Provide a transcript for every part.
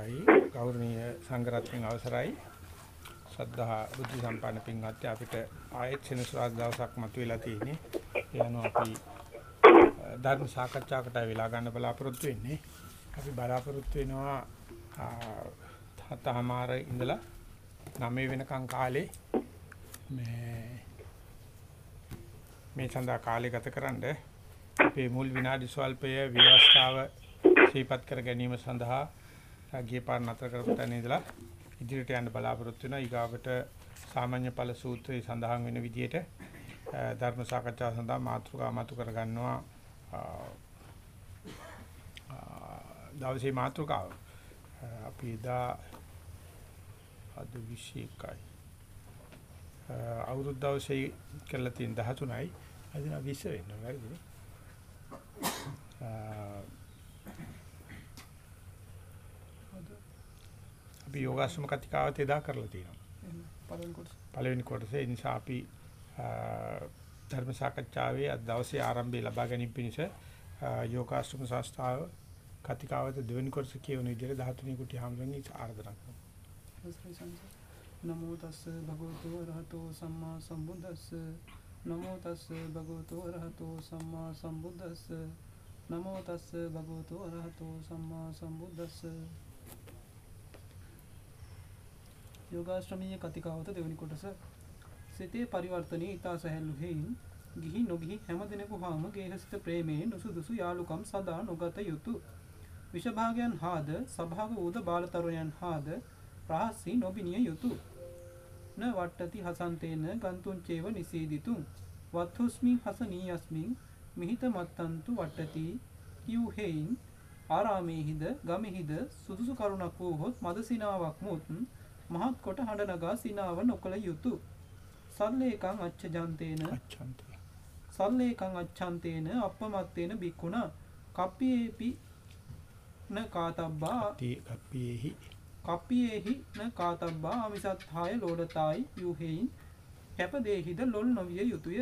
අවසරයි. ගෞරවනීය සංඝරත්නයන් අවසරයි. සද්ධා බුද්ධ සම්පන්න පින්වත්නි අපිට ආයෙත් සෙනසුරාදා දවසක් මතුවලා තියෙන්නේ. ඒ අනුව අපි ධර්ම සාකච්ඡාවකට වෙලා ගන්න බලාපොරොත්තු වෙන්නේ. අපි බලාපොරොත්තු වෙනවා හතමාර ඉඳලා 9 වෙනකන් කාලේ මේ මේ සඳහා කාලය ගතකරනද අපේ මුල් විනාඩි ස්වල්පය ව්‍යවස්ථාව ශීපත් කර ගැනීම සඳහා ගිය පාර නතර කරපු තැන ඉඳලා ඉදිරියට යන්න බලාපොරොත්තු වෙනවා. ඊගාවට සාමාන්‍ය ඵල සූත්‍රයේ සඳහන් වෙන විදිහට ධර්ම සාකච්ඡාව සඳහා මාතෘකා මතු කර ගන්නවා. දවසේ මාතෘකාව අපි එදා අද 21යි. අවුරුදු දවසේ කියලා තියෙන 13යි. අද 20 වෙනවා. වැරදිනේ. අපි යෝගාශ්‍රම කතිකාවත එදා කරලා තියෙනවා. පළවෙනි කොටස. පළවෙනි කොටසේ නිසා අපි ධර්ම සාකච්ඡාවේ අද දවසේ ආරම්භය ලබා ගැනීම පිණිස යෝගාශ්‍රම සංස්ථාව කතිකාවත දෙවෙනි කොටස කියවන විදිහට 13 කුටි හැමෝගෙන් ආරාධනා කරනවා. නමෝ තස්ස භගවතු රහතෝ සම්මා සම්බුද්දස්ස නමෝ තස්ස භගවතු රහතෝ සම්මා සම්බුද්දස්ස නමෝ තස්ස භගවතු රහතෝ සම්මා සම්බුද්දස්ස යෝගාශ්‍රමීය කතිකාවත දෙවනි කොටස සිතේ පරිවර්තනයේ ඊතා සැහැල්ලු හේයින් ගිහි නොගිහි හැම දිනෙක හාම ගේහසිත ප්‍රේමයේ නුසුදුසු යාලුකම් සදා නොගත යුතුය. විෂභාගයන් හාද සභාග වූද බාලතරුණයන් හාද රහස්සී නොබිනිය යුතුය. න වට්ටති හසන්තේන ගන්තුන් චේව නිසීදිතුන් වත්හුස්මින් හසනීයස්මින් මිහිත මත්තන්තු වට්ටති කියූ හේයින් ආරාමේහිද ගමෙහිද සුදුසු කරුණක් වූහොත් මදසිනාවක් මුත් මහත් කොට හඬ නගා සිනාව නොකළ යුතුය. සල්ලේකං අච්ඡජන්තේන අච්ඡන්තේ. සල්ලේකං අච්ඡන්තේන අපමත්තේන බික්කුණා කප්පියේපි න කාතබ්බා තී කප්පියේහි කප්පියේහි න කාතබ්බා අමිසත්හාය ලෝඩතායි යුහෙයින් කැපදේහිද ලොල් නොවිය යුතුය.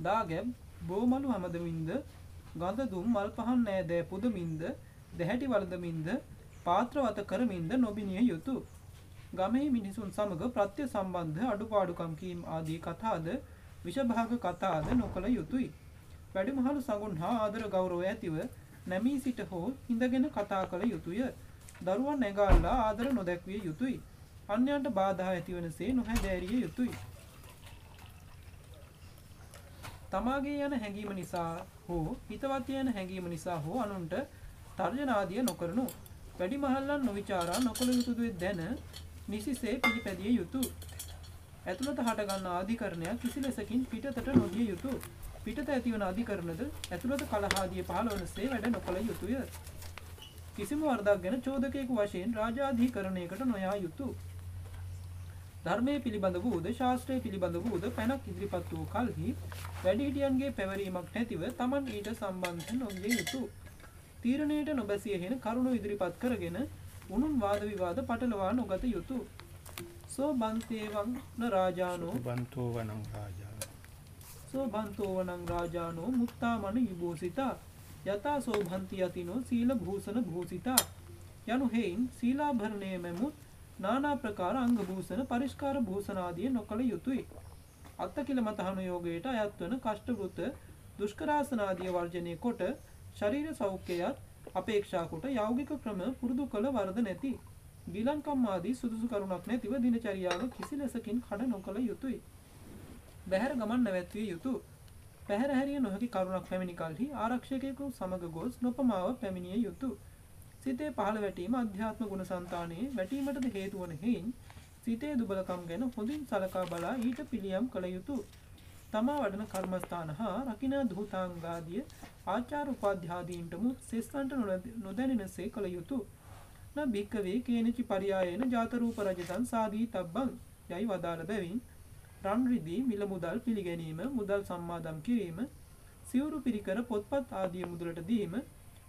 දාගැබ් බෝමලු හැමදමින්ද ගඳ දුම් මල් පහන් නෑදෑ පුදමින්ද දැහැටි වලදමින්ද පාත්‍රවත කරමින්ද නොබිනිය යුතුය. ගමෙහි මිනිසුන් සමග ප්‍රත්‍ය සම්බන්ධ අඩුපාඩුකම් කීම් ආදී කතාද විෂභාග කතාද නොකළ යුතුය. වැඩිමහලු සඟුන් හා ආදර ගෞරව ඇතිව නැමී සිට හෝ හිඳගෙන කතා කළ යුතුය. දරුවන් නැගාල්ලා ආදර නොදැක්විය යුතුය. අන්‍යයන්ට බාධා ඇතිවනසේ නොහැදෑරිය යුතුය. තමාගේ යන හැඟීම නිසා හෝ හිතවත් යන හැඟීම නිසා හෝ අනුන්ට තර්ජනාදිය නොකරනු. වැඩිමහල්ලන් නොවිචාරා නොකළ යුතුද දැන නිසිසේ පිළිපැදිය යුතු. ඇතුළත හටගන්න අධිකරණයක් කිසි ලෙසකින් පිටතට නොදිය යුතු. පිටත ඇතිවන අධිකරණද ඇතුළත කලහාදිය පහළවනසේ වැඩ නොකළ යුතුය. කිසිම වරදක් ගැන චෝදකයෙකු වශයෙන් රාජාධිකරණයකට නොයා යුතු. ධර්මය පිළිබඳ වූද ශාස්ත්‍රය පිළිබඳ වූද පැනක් ඉදිරිපත් වූ කල්හි වැඩිහිටියන්ගේ පැවරීමක් නැතිව තමන් ඊට සම්බන්ධ නොවිය යුතු. තීරණයට නොබැසිය හෙන කරුණු ඉදිරිපත් කරගෙන උනුන් වාද විවාද පටලවා නොගත යුතු. සෝ බන්තේවං න රාජානෝ බන්තෝ වනං රාජා. සෝ බන්තෝ වනං රාජානෝ මුත්තාමන යුබෝසිතා යතා සෝ භන්ති යතිනෝ සීල භූෂණ භූසිතා යනු හේයින් සීලාභරණය මෙමුත් නානා ප්‍රකාර අංග භූෂණ පරිස්කාර භූෂණ ආදිය නොකළ යුතුය. අත්තකිල මතහන යෝගයට අයත් වන කෂ්ඨවෘත දුෂ්කරාසන ආදිය වර්ජනය කොට ශරීර සෞඛ්‍යයත් අපේක්ෂා කොට යෞගික ක්‍රම පුරුදු කළ වරද නැති. ගිලන්කම් ආදී සුදුසු කරුණක් නැතිව දිනචරියාව කිසි ලෙසකින් කඩ නොකළ යුතුය. බැහැර ගමන් නැවැත්විය යුතු. පැහැර හැරිය නොහැකි කරුණක් පැමිණි කල්හි ආරක්ෂකයෙකු සමග ගොස් නොපමාව පැමිණිය යුතු. සිතේ පහළ වැටීම අධ්‍යාත්ම ගුණ සංතානයේ වැටීමටද හේතු වන හේයින් සිතේ දුබලකම් ගැන හොඳින් සලකා බලා ඊට පිළියම් කළ යුතුය. තමා වඩන කර්මස්ථාන හා රකින දූතාංගාදිය ආචාර උපාධ්‍යාදීන්ටම සෙස්සන්ට නොදැනෙනසේ කළ යුතු. න භික්කවේ කේනචි පරියායන ජාතරූප රජතන් සාදී තබ්බං යයි වදාළ බැවින් රන්රිදී මිල මුදල් පිළිගැනීම මුදල් සම්මාදම් කිරීම සිවුරු පිරිකර පොත්පත් ආදිය මුදලට දීම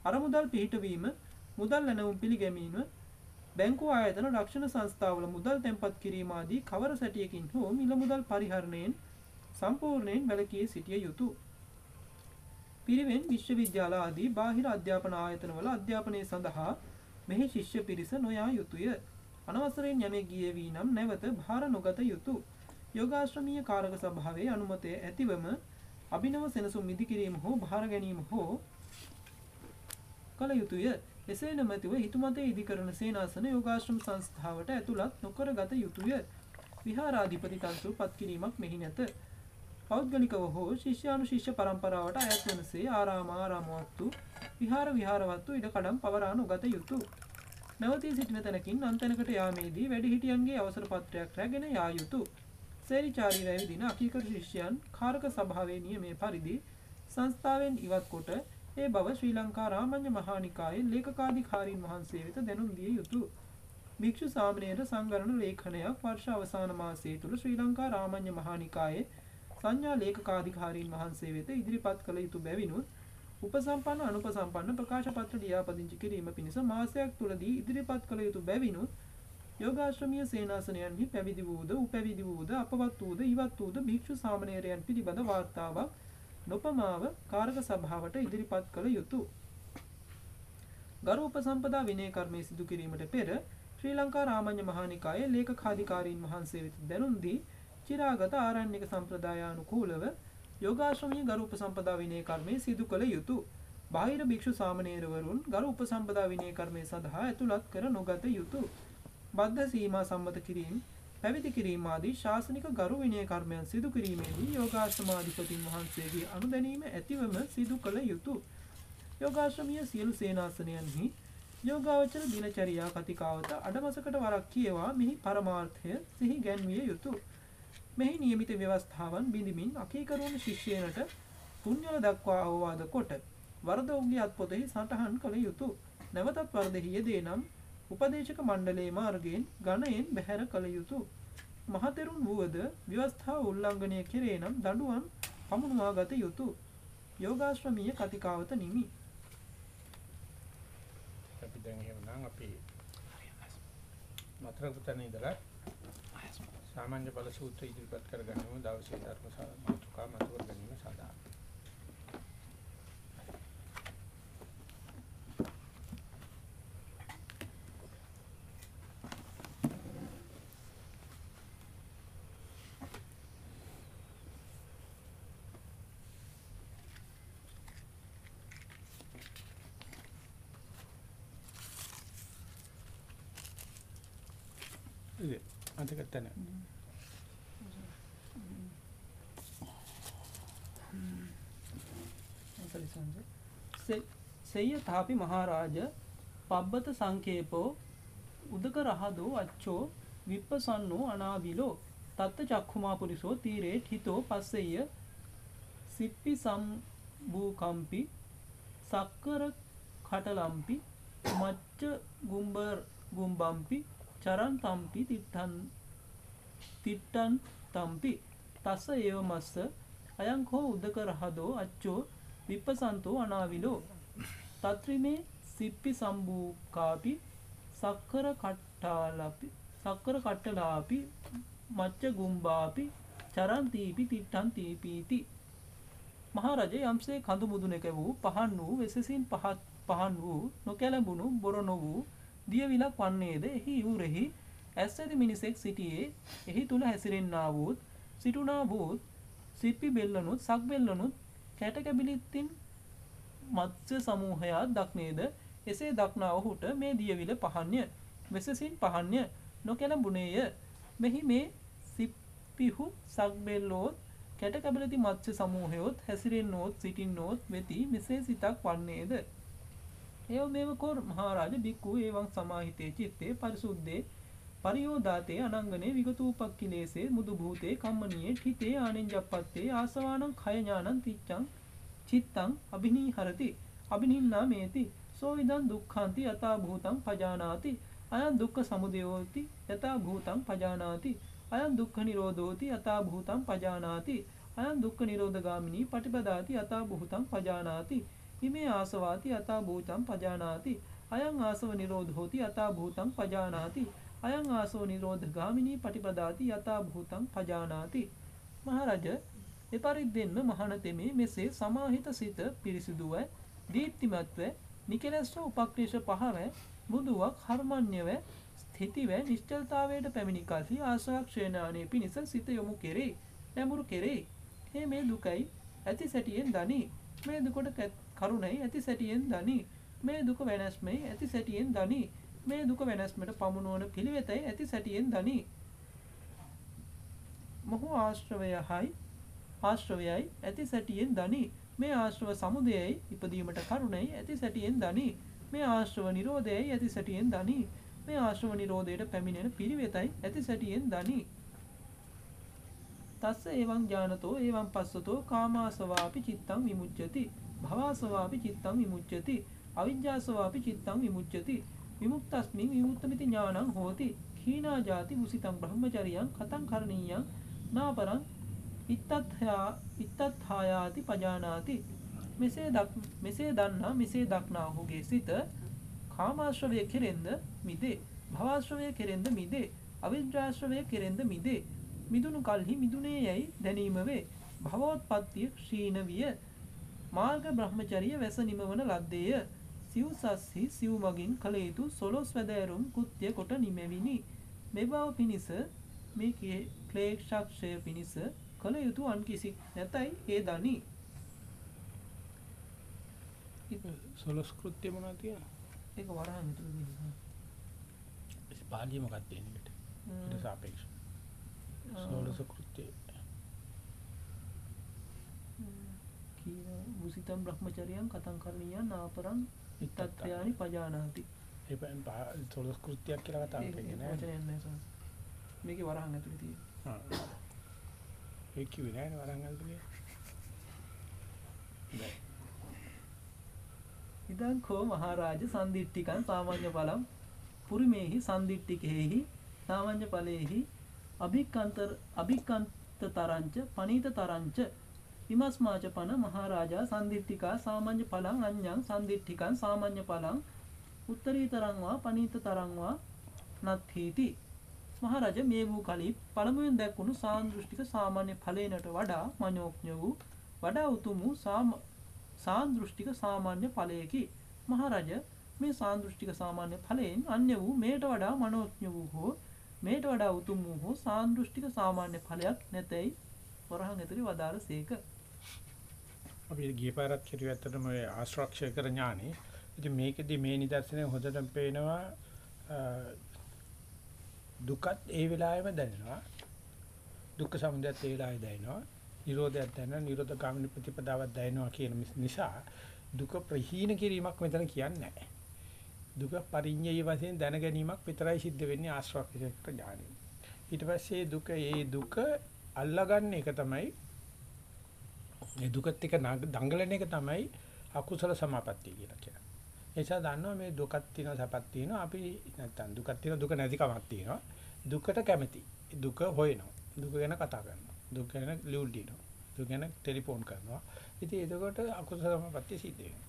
අරමුදල් පිහිටවීම මුදල් ලැනවුම් පිළිගැමීම බැංකු ආයතන රක්ෂණ සංස්ථාවල මුදල් තැන්පත් කිරීමාදී කවර සැටියකින් හෝ මිල මුදල් පරිහරණයෙන් සම්පූර්ණයෙන් වැළකී සිටිය යුතුය. පිරිවෙන් විශ්වවිද්‍යාල ආදී බාහිර අධ්‍යාපන ආයතනවල අධ්‍යාපනය සඳහා මෙහි ශිෂ්‍ය පිරිස නොයා යුතුය. අනවසරයෙන් යමෙක් ගිය වී නම් නැවත භාර නොගත යුතු. යෝගාශ්‍රමීය කාරක සභාවේ අනුමතය ඇතිවම අභිනව සෙනසුම් මිදිකිරීම හෝ භාර ගැනීම හෝ කළ යුතුය. එසේ නොමැතිව හිතුමතේ ඉදිකරන සේනාසන යෝගාශ්‍රම සංස්ථාවට ඇතුළත් නොකර ගත යුතුය. විහාරාධිපති තන්ත්‍රු පත් කිරීමක් මෙහි නැත. පෞද්ගලිකව හෝ ශිෂ්‍යානු ශිෂ්‍ය පරම්පරාවට අයත් වනසේ ආරාම ආරාමවත්තු විහාර විහාරවත්තු ඉඩකඩම් පවරා නොගත යුතු. නැවතී සිටින තැනකින් අන්තැනකට යාමේදී වැඩිහිටියන්ගේ අවසර පත්‍රයක් රැගෙන යා යුතු. සේරිචාරී රැවිදින අකීකර ශිෂ්‍යයන් කාරක සභාවේ නියමය පරිදි සංස්ථාවෙන් ඉවත් කොට ඒ බව ශ්‍රී ලංකා රාමඤ්ඤ මහානිකායේ ලේකකාධිකාරීන් වහන්සේ වෙත දැනුම් දිය යුතු. භික්ෂු සාමණේර සංගරණ ලේඛනයක් වර්ෂ අවසාන මාසයේ තුල ශ්‍රී ලංකා රාමඤ්ඤ මහානිකායේ සංඥා ලේකකාධිකාරීන් වහන්සේ වෙත ඉදිරිපත් කළ යුතු බැවිනුත් උපසම්පන්න අනුපසම්පන්න ප්‍රකාශ පත්‍ර ලියාපදිංචි කිරීම පිණිස මාසයක් තුලදී ඉදිරිපත් කළ යුතු බැවිනුත් යෝගාශ්‍රමීය සේනාසනයන්හි පැවිදි වූද උපැවිදි වූද අපවත් වූද ඉවත් වූද භික්ෂු සාමණේරයන් පිළිබඳ වාර්තාවක් නොපමාව කාරක සභාවට ඉදිරිපත් කළ යුතු. ගරු උපසම්පදා විනය කර්මය සිදු කිරීමට පෙර ශ්‍රී ලංකා රාමඤ්ඤ මහානිකායේ ලේකකාධිකාරීන් වහන්සේ වෙත දැනුම් දී චිරාගත ආරණ්‍යක සම්ප්‍රදායානුකූලව යෝගාශ්‍රමීය ගරු උපසම්පදා විනය කර්මය සිදු කළ යුතු. බාහිර භික්ෂු සාමණේරවරුන් ගරු උපසම්පදා විනය කර්මය සඳහා ඇතුළත් කර නොගත යුතු. බද්ධ සීමා සම්මත කිරීම පැවිදි කිරීම ආදී ශාසනික ගරු විනය කර්මයන් සිදු කිරීමේදී යෝගාශ්‍රමාධිපතින් වහන්සේගේ අනුදැනීම ඇතිවම සිදු කළ යුතු. යෝගාශ්‍රමීය සියලු සේනාසනයන්හි යෝගාවචර දිනචරියා කතිකාවත අඩමසකට වරක් කියවා මෙහි පරමාර්ථය සිහි ගැන්විය යුතු. මෙහි නියමිත ව්‍යවස්ථාවන් බිඳිමින් අකීකරුවන ශිෂ්‍යයනට පුණ්‍යල දක්වා අවවාද කොට වරද ඔවුන්ගේ අත්පොතෙහි සටහන් කළ යුතු. නැවතත් වරදෙහි යෙදේ නම් උපදේශක මණ්ඩලයේ මාර්ගයෙන් ගණයෙන් බැහැර කළ යුතු. මහතෙරුන් වුවද ව්‍යවස්ථාව උල්ලංඝනය කෙරේ නම් දඬුවම් පමුණුවා ගත යුතු. යෝගාශ්‍රමීය කතිකාවත නිමි. අපි දැන් එහෙමනම් අපි මතර පුතන ඉඳලා සාමාන්‍ය බල සූත්‍රය ඉදිරිපත් කරගන්නම දවසේ ධර්ම මාතෘකා මත කර ගැනීම සඳහා ඉතින් අන්තික තැන සෙය්‍ය තාපි මහාරාජ පබ්බත සංකේපෝ උදක රහදෝ අච්චෝ විප්පසන්නෝ අනාවිලෝ තත්ත චක්ඛුමා පුරිසෝ තීරේ හිතෝ පස්සෙය සිප්පි සම්බූකම්පි සක්කර කටලම්පි මච්ච ගුම්බර් ගුම්බම්පි චරන් තම්පි තිට්ටන් තිට්ටන් තම්පි. තස්ස ඒව මස්ස. අයං කෝ උදක රහදෝ අච්චෝ විප්පසන්තෝ අනාවිලෝ. තත්‍රිමේ සිප්පි සම්බූකාපි සක්කර කට්ටාලපි සක්කර කට්ටලාපි මච්ච ගුම්බාපි චරන්තීපි තිට්ටන් තීපීති. මහරජ යම්සේ කඳු මුදුනක වූ පහන් වූ වෙසසින් පහත් පහන් වූ නොකැලඹුණු බොර නොවූ දියවිලක් වන්නේද එහි ඉවුරෙහි ඇස් ඇති මිනිසෙක් සිටියේ. එහි තුල හැසිරෙන්නා වූත් සිටුනා වූත් සිප්පි බෙල්ලනුත් සක් බෙල්ලනුත් කැට කැබිලිත්තින් මත්ස්‍ය සමූහයක් දක්නේද? එසේ දක්නා ඔහුට මේ දියවිල පහන්ය වෙසසින් පහන්ය නොකැලඹුණේය මෙහි මේ සිප්පිහු සක්බෙල්ලෝත් කැට කැබලති මත්ස්‍ය සමූහයොත් හැසිරෙන්නෝත් සිටින්නෝත් වෙති. මෙසේ සිතක් වන්නේද? එය මේව කොර් මහරජ බික්කු ඒවන් සමාහිතේ චිත්තේ පරිසුද්දේ පරියෝදාතේ අනංගනේ විගතූපක්කිලේසේ මුදු භූතේ කම්මනියේ හිතේ ආනෙන්ජප්පත්තේ ආසවානං කය ඥානං තිච්ඡං චිත්තං අබිනී හරති අබිනින්නා මේති සෝ ඉදං දුක්ඛාන්ති යතා භූතං පජානාති අයං දුක්ඛ සමුදයෝති යතා භූතං පජානාති අයං දුක්ඛ නිරෝධෝති යතා භූතං පජානාති අයං දුක්ඛ නිරෝධගාමිනී පටිපදාති යතා භූතං පජානාති ඉමේ ආසවාති යතා භූතං පජානාති අයං ආසව නිරෝධෝති යතා භූතං පජානාති අයං ආසව නිරෝධ ගාමිනී පටිපදාති යතා භූතං පජානාති. මහරජ එපරිද්දෙන්ම මහණතෙමේ මෙසේ සමාහිත සිත පිරිසිදුව දීප්තිමත්ව නිකලස්ව උපක්‍රේෂ පහව බුදුවක් කර්මඤ්‍යව ස්ථಿತಿව නිශ්චලතාවයට පැමිණි කල්හි ආශ්‍රක්ෂේනානේ පිණිස සිත යොමු කෙරේ නැඹුරු කෙරේ. හේ මේ දුකයි ඇති සැටියෙන් දනි. මේ දුකට කැත්- කරුණයි ඇති සැටියෙන් දනි. මේ දුක වෙනස්මයි ඇති සැටියෙන් දනි. මේ දුක වෙනස්මට පමුණුවන පිළිවෙතයි ඇති සැටියෙන් දනි. මොහු ආශ්‍රවයහයි ආශ්‍රවයයි ඇති සැටියෙන් දනි. මේ ආශ්‍රව සමුදයයි ඉපදීමට කරුණයි ඇති සැටියෙන් දනි. මේ ආශ්‍රව නිරෝධයයි ඇති සැටියෙන් දනි. මේ ආශ්‍රව නිරෝධයට පැමිණෙන පිළිවෙතයි ඇති සැටියෙන් දනි. තස්ස එවං ඥානතෝ එවං පස්සතෝ කාමාසවාපි චිත්තං විමුච්ඡති. භවසවාපි චිත්තං විමුච්ඡති. අවිජ්ජාසවාපි චිත්තං විමුච්ඡති. විමුක්තස්මින් විමුක්තമിതി ඥානං හෝති. කීනා ජාති මුසිතං බ්‍රහ්මචරියං කතං කරණීයං නාපරං ඉත්තත්ථා ඉත්තත්ථායාති පජානාති. මෙසේ දක් මෙසේ දන්නා මෙසේ දක්නා ඔහුගේ සිත කාමාශ්‍රවය කෙරෙන්ද මිදේ. භවශ්‍රවය කෙරෙන්ද මිදේ. අවිද්‍යාශ්‍රවය කෙරෙන්ද මිදේ. මිදුණු කල්හි මිදුනේ යැයි දැනීම වේ භවෝත්පත්තිය ක්ෂීණ විය මාර්ග බ්‍රහ්මචරිය වැස නිමවන ලද්දේය. සිව් සස්සි සිව් මගින් කළ යුතු සොළොස් වැදෑරුම් කෘත්‍ය කොට නිමැවිනි මෙබව පිණිස මේ ක්ලේශක්ෂය පිණිස කළ යුතු අන් කිසි නැතයි ඒ දනි සොලොස් කෘත්‍ය මොනවද තියෙනවා? ඒක වරහන් විතර දෙන්න. පාලිය මොකක්ද තියෙන්නේ? ඊට සාපේක්ෂව. සොලොස් කෘත්‍ය. කීන මුසිතම් බ්‍රහ්මචරියං කතං කරණීයං නාපරං ඉත්තත්ත්‍යානි පජානාති ඒ සොලොස් කෘත්‍යයක් කියලා කතා කරන්නේ නෑ. මේකේ වරහන් ඇතුලේ තියෙන. ආ. ඒ කිව්වේ නෑනේ වරන් අල්ලන්නේ. ඉදං කෝ මහරජ සන්දිට්ඨිකං සාමාන්‍ය ඵලම් පුරිමේහි සන්දිට්ඨිකේහි සාමාන්‍ය ඵලේහි අභික්කන්තර අභික්කන්තතරංච පනීත තරංච ඉමස්මාච පන මහරජා සන්දිට්ඨිකා සාමාන්‍ය ඵලං අඤ්ඤං සන්දිට්ඨිකං සාමාන්‍ය ඵලං උත්තරීතරං වා පනීත තරං වා නත්ථීති මහරජ මේ වූ කලී පළමුවෙන් දැක්වුණු සාන්දෘෂ්ටික සාමාන්‍ය ඵලයනට වඩා මනෝඥ වූ වඩා උතුම් වූ සාම සාන්දෘෂ්ටික සාමාන්‍ය ඵලයකි. මහරජ මේ සාන්දෘෂ්ටික සාමාන්‍ය ඵලයෙන් අන්‍ය වූ මේට වඩා මනෝඥ වූ හෝ මේට වඩා උතුම් වූ හෝ සාන්දෘෂ්ටික සාමාන්‍ය ඵලයක් නැතැයි වරහන් ඇතුලේ වදාළ සේක. අපි ගිය පාරත් කිව්ව ඇත්තටම ඔය ආශ්‍රක්ෂය කර ඥානෙ. ඉතින් මේකෙදි මේ නිදර්ශනය හොඳටම පේනවා අ, දුකත් ඒ වෙලාවෙම දැනෙනවා. දුක්ඛ සමුදයත් ඒ වෙලාවේ දැනෙනවා. නිරෝධයත් දැනෙනවා. නිරෝධ ගාමිනී ප්‍රතිපදාවක් දැනෙනවා කියන මිස්- නිසා දුක ප්‍රහීන කිරීමක් මෙතන කියන්නේ නැහැ. දුක පරිඤ්ඤය වශයෙන් දැන ගැනීමක් විතරයි සිද්ධ වෙන්නේ ආශ්‍රක්ෂය කර ඥානෙ. ඊට පස්සේ දුක ඒ දුක අල්ලගන්න එක තමයි මේ දුකත් එක්ක නග- දඟලන එක තමයි අකුසල සමාපත්තිය කියලා කියන්නේ. ඒ නිසා දන්නවා මේ දුකක් තියෙනවා සැපක් තියෙනවා අපි නැත්තම් දුකක් තියෙනවා දුක නැතිකමක් තියෙනවා. දුකට කැමති. දුක හොයනවා. දුක ගැන කතා කරනවා. දුක ගැන ලියුල් දිනවා. දුක ගැන ටෙලිෆෝන් කරනවා. ඉතින් එතකොට අකුසල සමාපත්තිය සිද්ධ වෙනවා.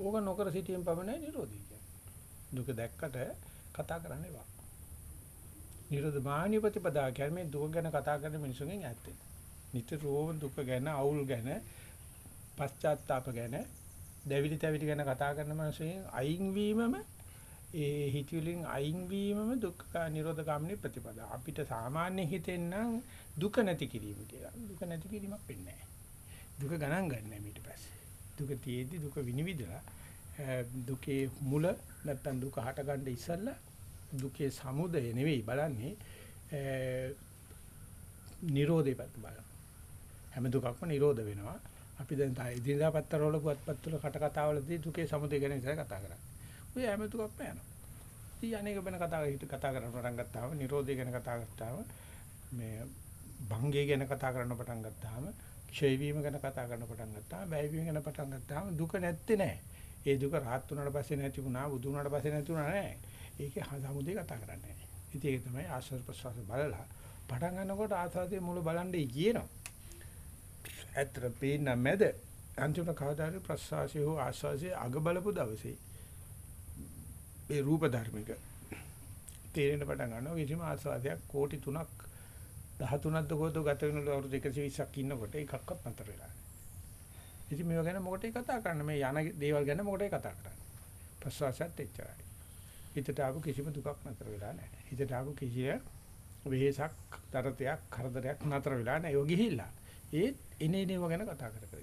ඕක නොකර සිටීම පමණයි නිරෝධය කියන්නේ. දුක දැක්කට කතා කරන්න එපා. නිරෝධ මානිය ප්‍රතිපදා කියන්නේ මේ දුක ගැන කතා කරන මිනිසුන්ගෙන් ඈත් වෙන්න. නිතරම දුක ගැන අවුල් ගැන පශ්චාත්තාප ගැන දැවිලි තැවිලි ගැන කතා කරන මිනිසුන් අයින් වීමම ඒ හිතවිලින් අයින් වීමම දුක්ඛ නිරෝධ ගාමිනී ප්‍රතිපදා. අපිට සාමාන්‍ය හිතෙන්නම් දුක නැති කිරීම කියලා. දුක නැති කිරීමක් වෙන්නේ නැහැ. දුක ගණන් ගන්න ඊට පස්සේ. දුක තියේදී දුක විනිවිදලා අ, දුකේ මුල නැත්තම් දුක හට ගන්න ඉස්සෙල්ලා දුකේ සමුදය නෙවෙයි බලන්නේ අ, නිරෝධය පැත්ත බලන්න. හැම දුකක්ම නිරෝධ වෙනවා. අපි දැන් තා ඉදිරියදා පත්තරවල පුවත්පත් වල කට කතාවලදී දුකේ සමුදය ගැන ඉතල කතා කරන්නේ. ඔය හැම දුකක්ම යනවා. ඉතින් අනේක වෙන කතා හිත කතා කරන පටන් ගත්තාම නිරෝධය ගැන කතා ගත්තාම මේ භංගය ගැන කතා කරන්න පටන් ගත්තාම ක්ෂය වීම ගැන කතා කරන්න පටන් ගත්තාම බය වීම ගැන පටන් ගත්තාම දුක නැත්තේ නෑ. ඒ දුක රහත් වුණාට පස්සේ නැති වුණා, බුදු වුණාට පස්සේ නැති වුණා නෑ. ඒකේ සමුදය කතා කරන්නේ නෑ. ඉතින් ඒක තමයි ආශ්‍රව ප්‍රසවාස බලලා පටන් ගන්නකොට ආස්වාදයේ මුල බලන්නේ කියනවා. ඇත්තට පේන මැද අන්තිම කවදාද ප්‍රසවාසය හෝ ආස්වාදයේ අග බලපු දවසේ මේ රූප ධර්මික තේරෙන්න පටන් ගන්නවා කිසිම ආස්වාදයක් කෝටි 3ක් 13ක් දකෝත ගත වෙන අවුරුදු 120ක් ඉන්නකොට එකක්වත් නැතර වෙලා නැහැ. ඉතින් මේව ගැන මොකටද කතා කරන්නේ මේ යන දේවල් ගැන මොකටද කතා කරන්නේ? ප්‍රසවාසයත් එච්චරයි. හිතට ආපු කිසිම දුකක් නතර වෙලා නැහැ. හිතට ආපු කිසිය වෙහසක්, තරතයක්, කරදරයක් නතර වෙලා නැහැ. ඒක ගිහිල්ලා. ඒත් එනේ එනේව ගැන කතා කර කර.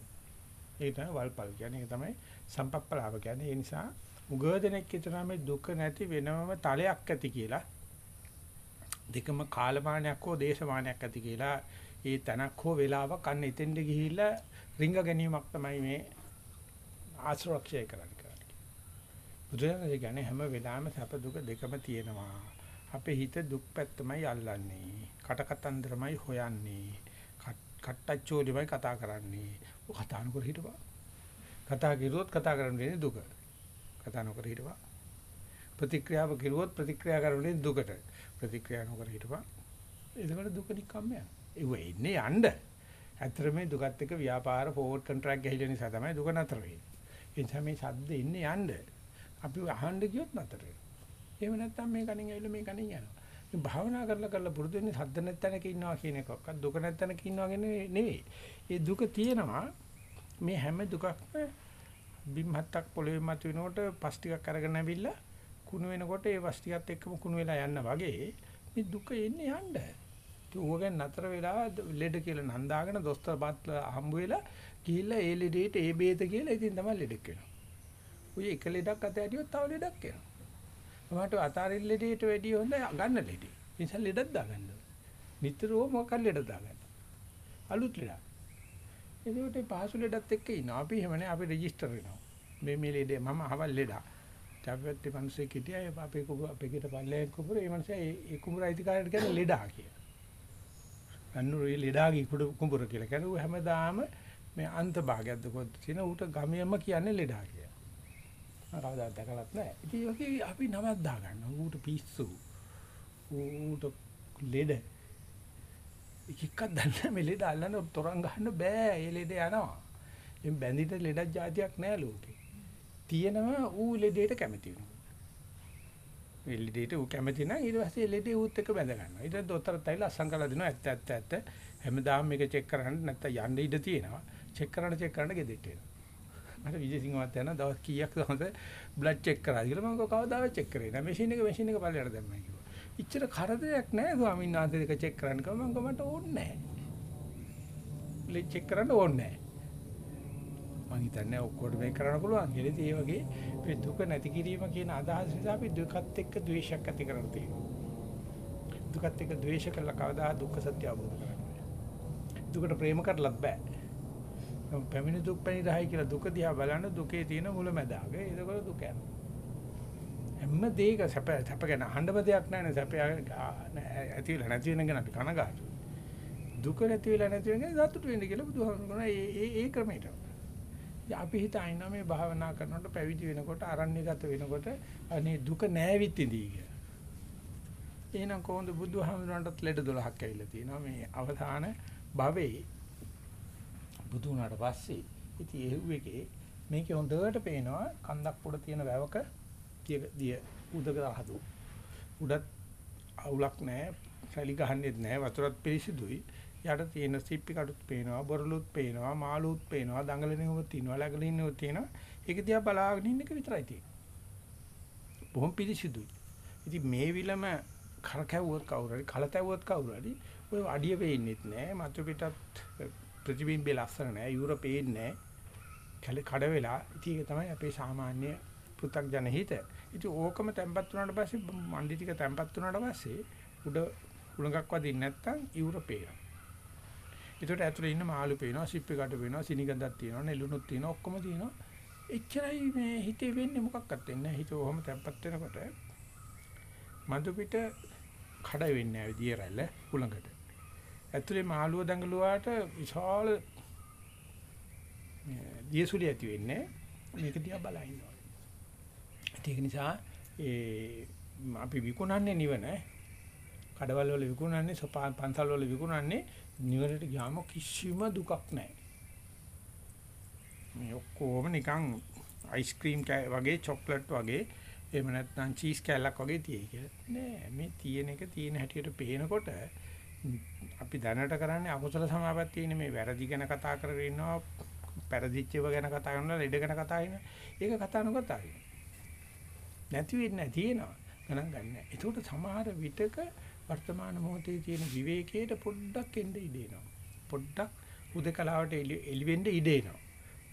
ඒ තමයි වල්පල් කියන්නේ. ඒක තමයි සම්පප්පලාව කියන්නේ. ඒ නිසා උගදෙනෙක් හිතනවා මේ දුක නැති වෙනමම තලයක් ඇති කියලා. දෙකම කාලමානයක් හෝ දේශමානයක් ඇති කියලා ඒ තනක් හෝ වෙලාවක් අන්න එතෙන්ද ගිහිල්ලා රිංග ගැනීමක් තමයි මේ ආශ්‍රක්ෂය කරන්නේ කරන්නේ. බුදුරජාණන් කියන්නේ හැම වෙලාවෙම සැප දුක දෙකම තියෙනවා. අපේ හිත දුක් පැත්තමයි අල්ලන්නේ. කටකතන්දරමයි හොයන්නේ. කට්ටච්චෝලිමයි කතා කරන්නේ. ඔය කතා නොකර හිටපන්. කතා කිරුවොත් කතා කරන්නේ දුක. කතා නොකර හිටපන්. ප්‍රතික්‍රියාව කිරුවොත් ප්‍රතික්‍රියා කරන්නේ දුකට. ප්‍රතික්‍රියා නොකර හිටපන්. එතකොට දුක නිකම්ම යනවා. ඒව එන්නේ යන්න. ඇත්තට මේ දුකත් එක්ක ව්‍යාපාර ෆෝවර්ඩ් කොන්ට්‍රැක්ට් ගහලා නිසා තමයි දුක නතර වෙන්නේ. ඒ නිසා මේ ශබ්ද ඉන්නේ යන්න. අපි අහන්න ගියොත් නතර වෙනවා. එහෙම නැත්නම් මේ කණින් ඇවිල්ලා මේ කණින් යනවා. මේ භාවනා කරලා කරලා පුරුදු වෙන්නේ ශබ්ද නැත්තනක ඉන්නවා කියන එකක්වත් දුක නැත්තනක ඉන්නවා කියන්නේ නෙවෙයි. ඒ දුක තියෙනවා මේ හැම දුකක්ම බිම් හත්තක් පොළවේ මත වෙනකොට පස් ටිකක් අරගෙන ඇවිල්ලා කුණු වෙනකොට ඒ වස් ටිකත් එක්කම කුණු වෙලා යන්න වගේ මේ දුක එන්නේ යන්න. ඌව ගැන නතර වෙලා ලෙඩ කියලා නන්දාගෙන දොස්තර බාත් හම්බ වෙලා ගිහිල්ලා ඒ ලෙඩේට ඒ බේත කියලා ඉතින් තමයි ලෙඩක් වෙනවා. ඔය එක ලෙඩක් අත ඇටියොත් තව ලෙඩක් එනවා. මමට අතාරින් ලෙඩේට වැඩිය හොඳ ගන්න ලෙඩේ. නිසා ලෙඩක් දාගන්න. නිතරම මොකක් ලෙඩ දාගන්න. අලුත් ලෙඩක්. ඒකට පහසු ලෙඩත් එක්ක ඉන්නවා. අපි එහෙම නැහැ අපි රෙජිස්ටර් වෙනවා. මේ මේ ලෙඩේ මම අහවල් ලෙඩා. අපිත් මිනිස්සේ කිටියා අපේ කුඹුර අපේ කිට පල්ලෙන් කුඹුර ඒ මිනිස්සා ඒ කුඹුර අයිතිකාරයට කියන්නේ ලෙඩා කියලා. අන්නු ඒ ලෙඩාගේ කුඹුර කියලා කියන්නේ හැමදාම මේ අන්ත භාගයක්ද කොත් තියෙන ඌට ගමියම කියන්නේ ලෙඩා කියලා. මම කවදාවත් දැකලත් නැහැ. ඉතින් ඔකේ අපි නමක් දාගන්නවා. ඌට පිස්සු. ඌට ලෙඩ. එකක් දන්නේ මේ ලෙඩ අල්ලන්න තරංග ගන්න බෑ. ඒ ලෙඩ යනවා. එම් බැඳිට ලෙඩක් જાතියක් නැහැ ලෝකේ. තියෙනවා ඌ ලෙඩේට කැමති වෙනවා. ඒ ලෙඩේට ඌ කැමති නම් ඊට පස්සේ ලෙඩේ ඌත් එක්ක බැඳ ගන්නවා. ඊට දොස්තරත් ඇවිල්ලා අස්සම් කරලා දෙනවා ඇත්ත ඇත්ත ඇත්ත. හැමදාම මේක චෙක් කරන්න නැත්නම් යන්න ඉඩ තියෙනවා. චෙක් කරන්න චෙක් කරන්න ගෙදෙට්ට එනවා. මට විජේසිංහ මහත්තයා යන දවස් කීයක් තමයි බ්ලඩ් චෙක් කරා කියලා මම කවදාවත් චෙක් කරේ නෑ. මැෂින් එක මැෂින් එක පල්ලයට දැම්මයි කිව්වා. ඉච්චර කරදරයක් නෑ ස්වාමීන් වහන්සේ දෙක චෙක් කරන්න කිව්වා මම මට ඕනේ නෑ. ලෙඩ් චෙක් කරන්න ඕනේ නෑ. මං හිතන්නේ ඔක්කොට මේක කරන්න පුළුවන් කියලා. ඉතින් ඒ වගේ මේ දුක නැති කිරීම කියන අදහස නිසා අපි දුකත් එක්ක ද්වේෂයක් ඇති කරලා තියෙනවා. දුකත් එක්ක ද්වේෂ කළා කවදා දුක්ඛ සත්‍ය අවබෝධ කරගන්න. දුකට ප්‍රේම කරලත් බෑ. පැමිණි දුක් පැණි කියලා දුක දිහා බලන දුකේ තියෙන මුලැමැදාග ඒකවල දුක යනවා. හැම දෙයක සැප සැප ගැන අහන්නම දෙයක් නැහැ නේ සැප ඇති වෙලා නැති වෙන ගැන අපි කනගාටුයි. දුක නැති වෙලා නැති වෙන ගැන සතුටු වෙන්න කියලා බුදුහාමුදුරුවෝ ඒ ඒ ක්‍රමයට. අපි හිතනවා මේ භාවනා කරනකොට පැවිදි වෙනකොට අරණ්‍යගත වෙනකොට අනේ දුක නැවිත් ඉඳී කියලා. එහෙනම් කොහොමද බුදුහාමුදුරන්ටත් ලෙඩ 12ක් ඇවිල්ලා තියෙනවා මේ අවධාන භවයේ බුදු වුණාට පස්සේ ඉතින් ඒහුව එකේ මේකේ හොඳට පේනවා කන්දක් උඩ තියෙන වැවක දිය උදක හදු. උඩත් අවුලක් නැහැ සැලි ගහන්නෙත් නැහැ වතුරත් පිරිසිදුයි. යට තියෙන සිප්පි කටුත් පේනවා බොරළුත් පේනවා මාළුත් පේනවා දඟලනෙකුත් තියෙනවා ලැගලින්නෙකුත් තියෙනවා. ඒක දිහා බලාගෙන ඉන්න එක විතරයි තියෙන්නේ. බොහොම පිරිසිදුයි. ඉතින් මේ විලම කරකැවුවොත් කවුරු හරි කලතැවුවොත් කවුරු හරි ඔය අඩිය වෙන්නේත් නැහැ මතු පිටත් ප්‍රතිබිම්බේ ලස්සන නැහැ යුරෝපේන්නේ නැහැ කඩ වෙලා ඉතින් ඒක තමයි අපේ සාමාන්‍ය පෘථග්ජන හිත. ඉතින් ඕකම තැම්පත් වුණාට පස්සේ මණ්ඩි ටික තැම්පත් වුණාට පස්සේ උඩ උණගක් වදින්න නැත්තම් යුරෝපේනවා. ඒකට ඇතුලේ ඉන්න මාළු පේනවා, සිප්පි කඩ පේනවා, සිනිගඳක් තියෙනවා, නෙළුණුත් තියෙනවා, ඔක්කොම තියෙනවා. එච්චරයි මේ හිතේ වෙන්නේ මොකක්වත් වෙන්නේ නැහැ. හිත ඔහොම තැම්පත් වෙනකොට මඳු පිට කඩ වෙන්නේ නැහැ දිය රැල්ල උලඟට. ඇතුලේ මාළුව දඟලුවාට විශාල දියසුලිය ඇති වෙන්නේ මේක දිහා බලා ඉන්නවා. ඒක නිසා ඒ අපි විකුණන්නේ නිවන කඩවල වල විකුණන්නේ පන්සල් වල විකුණන්නේ නිවනට ගියාම කිසිම දුකක් නැහැ. මේ ඔක්කොම නිකන් අයිස්ක්‍රීම් වගේ චොක්ලට් වගේ එහෙම නැත්නම් චීස් කෑල්ලක් වගේ තියෙයි කියලා. නෑ මේ තියෙන එක තියෙන හැටියට පේනකොට අපි දැනට කරන්නේ අකුසල සමාපත්තියනේ මේ වැරදි ගැන කතා කරගෙන ඉන්නවා පෙරදිච්චව ගැන කතා කරනවා ලෙඩ ගැන කතා කරනවා ඒක කතා නොකරයි නැති වෙන්නේ තියෙනවා ගණන් ගන්න. ඒකට සමහර විටක වර්තමාන මොහොතේ තියෙන විවේකයට පොඩ්ඩක් එන්න ඉඩ එනවා. පොඩ්ඩක් උදකලාවට එළි වෙන්න ඉඩ එනවා.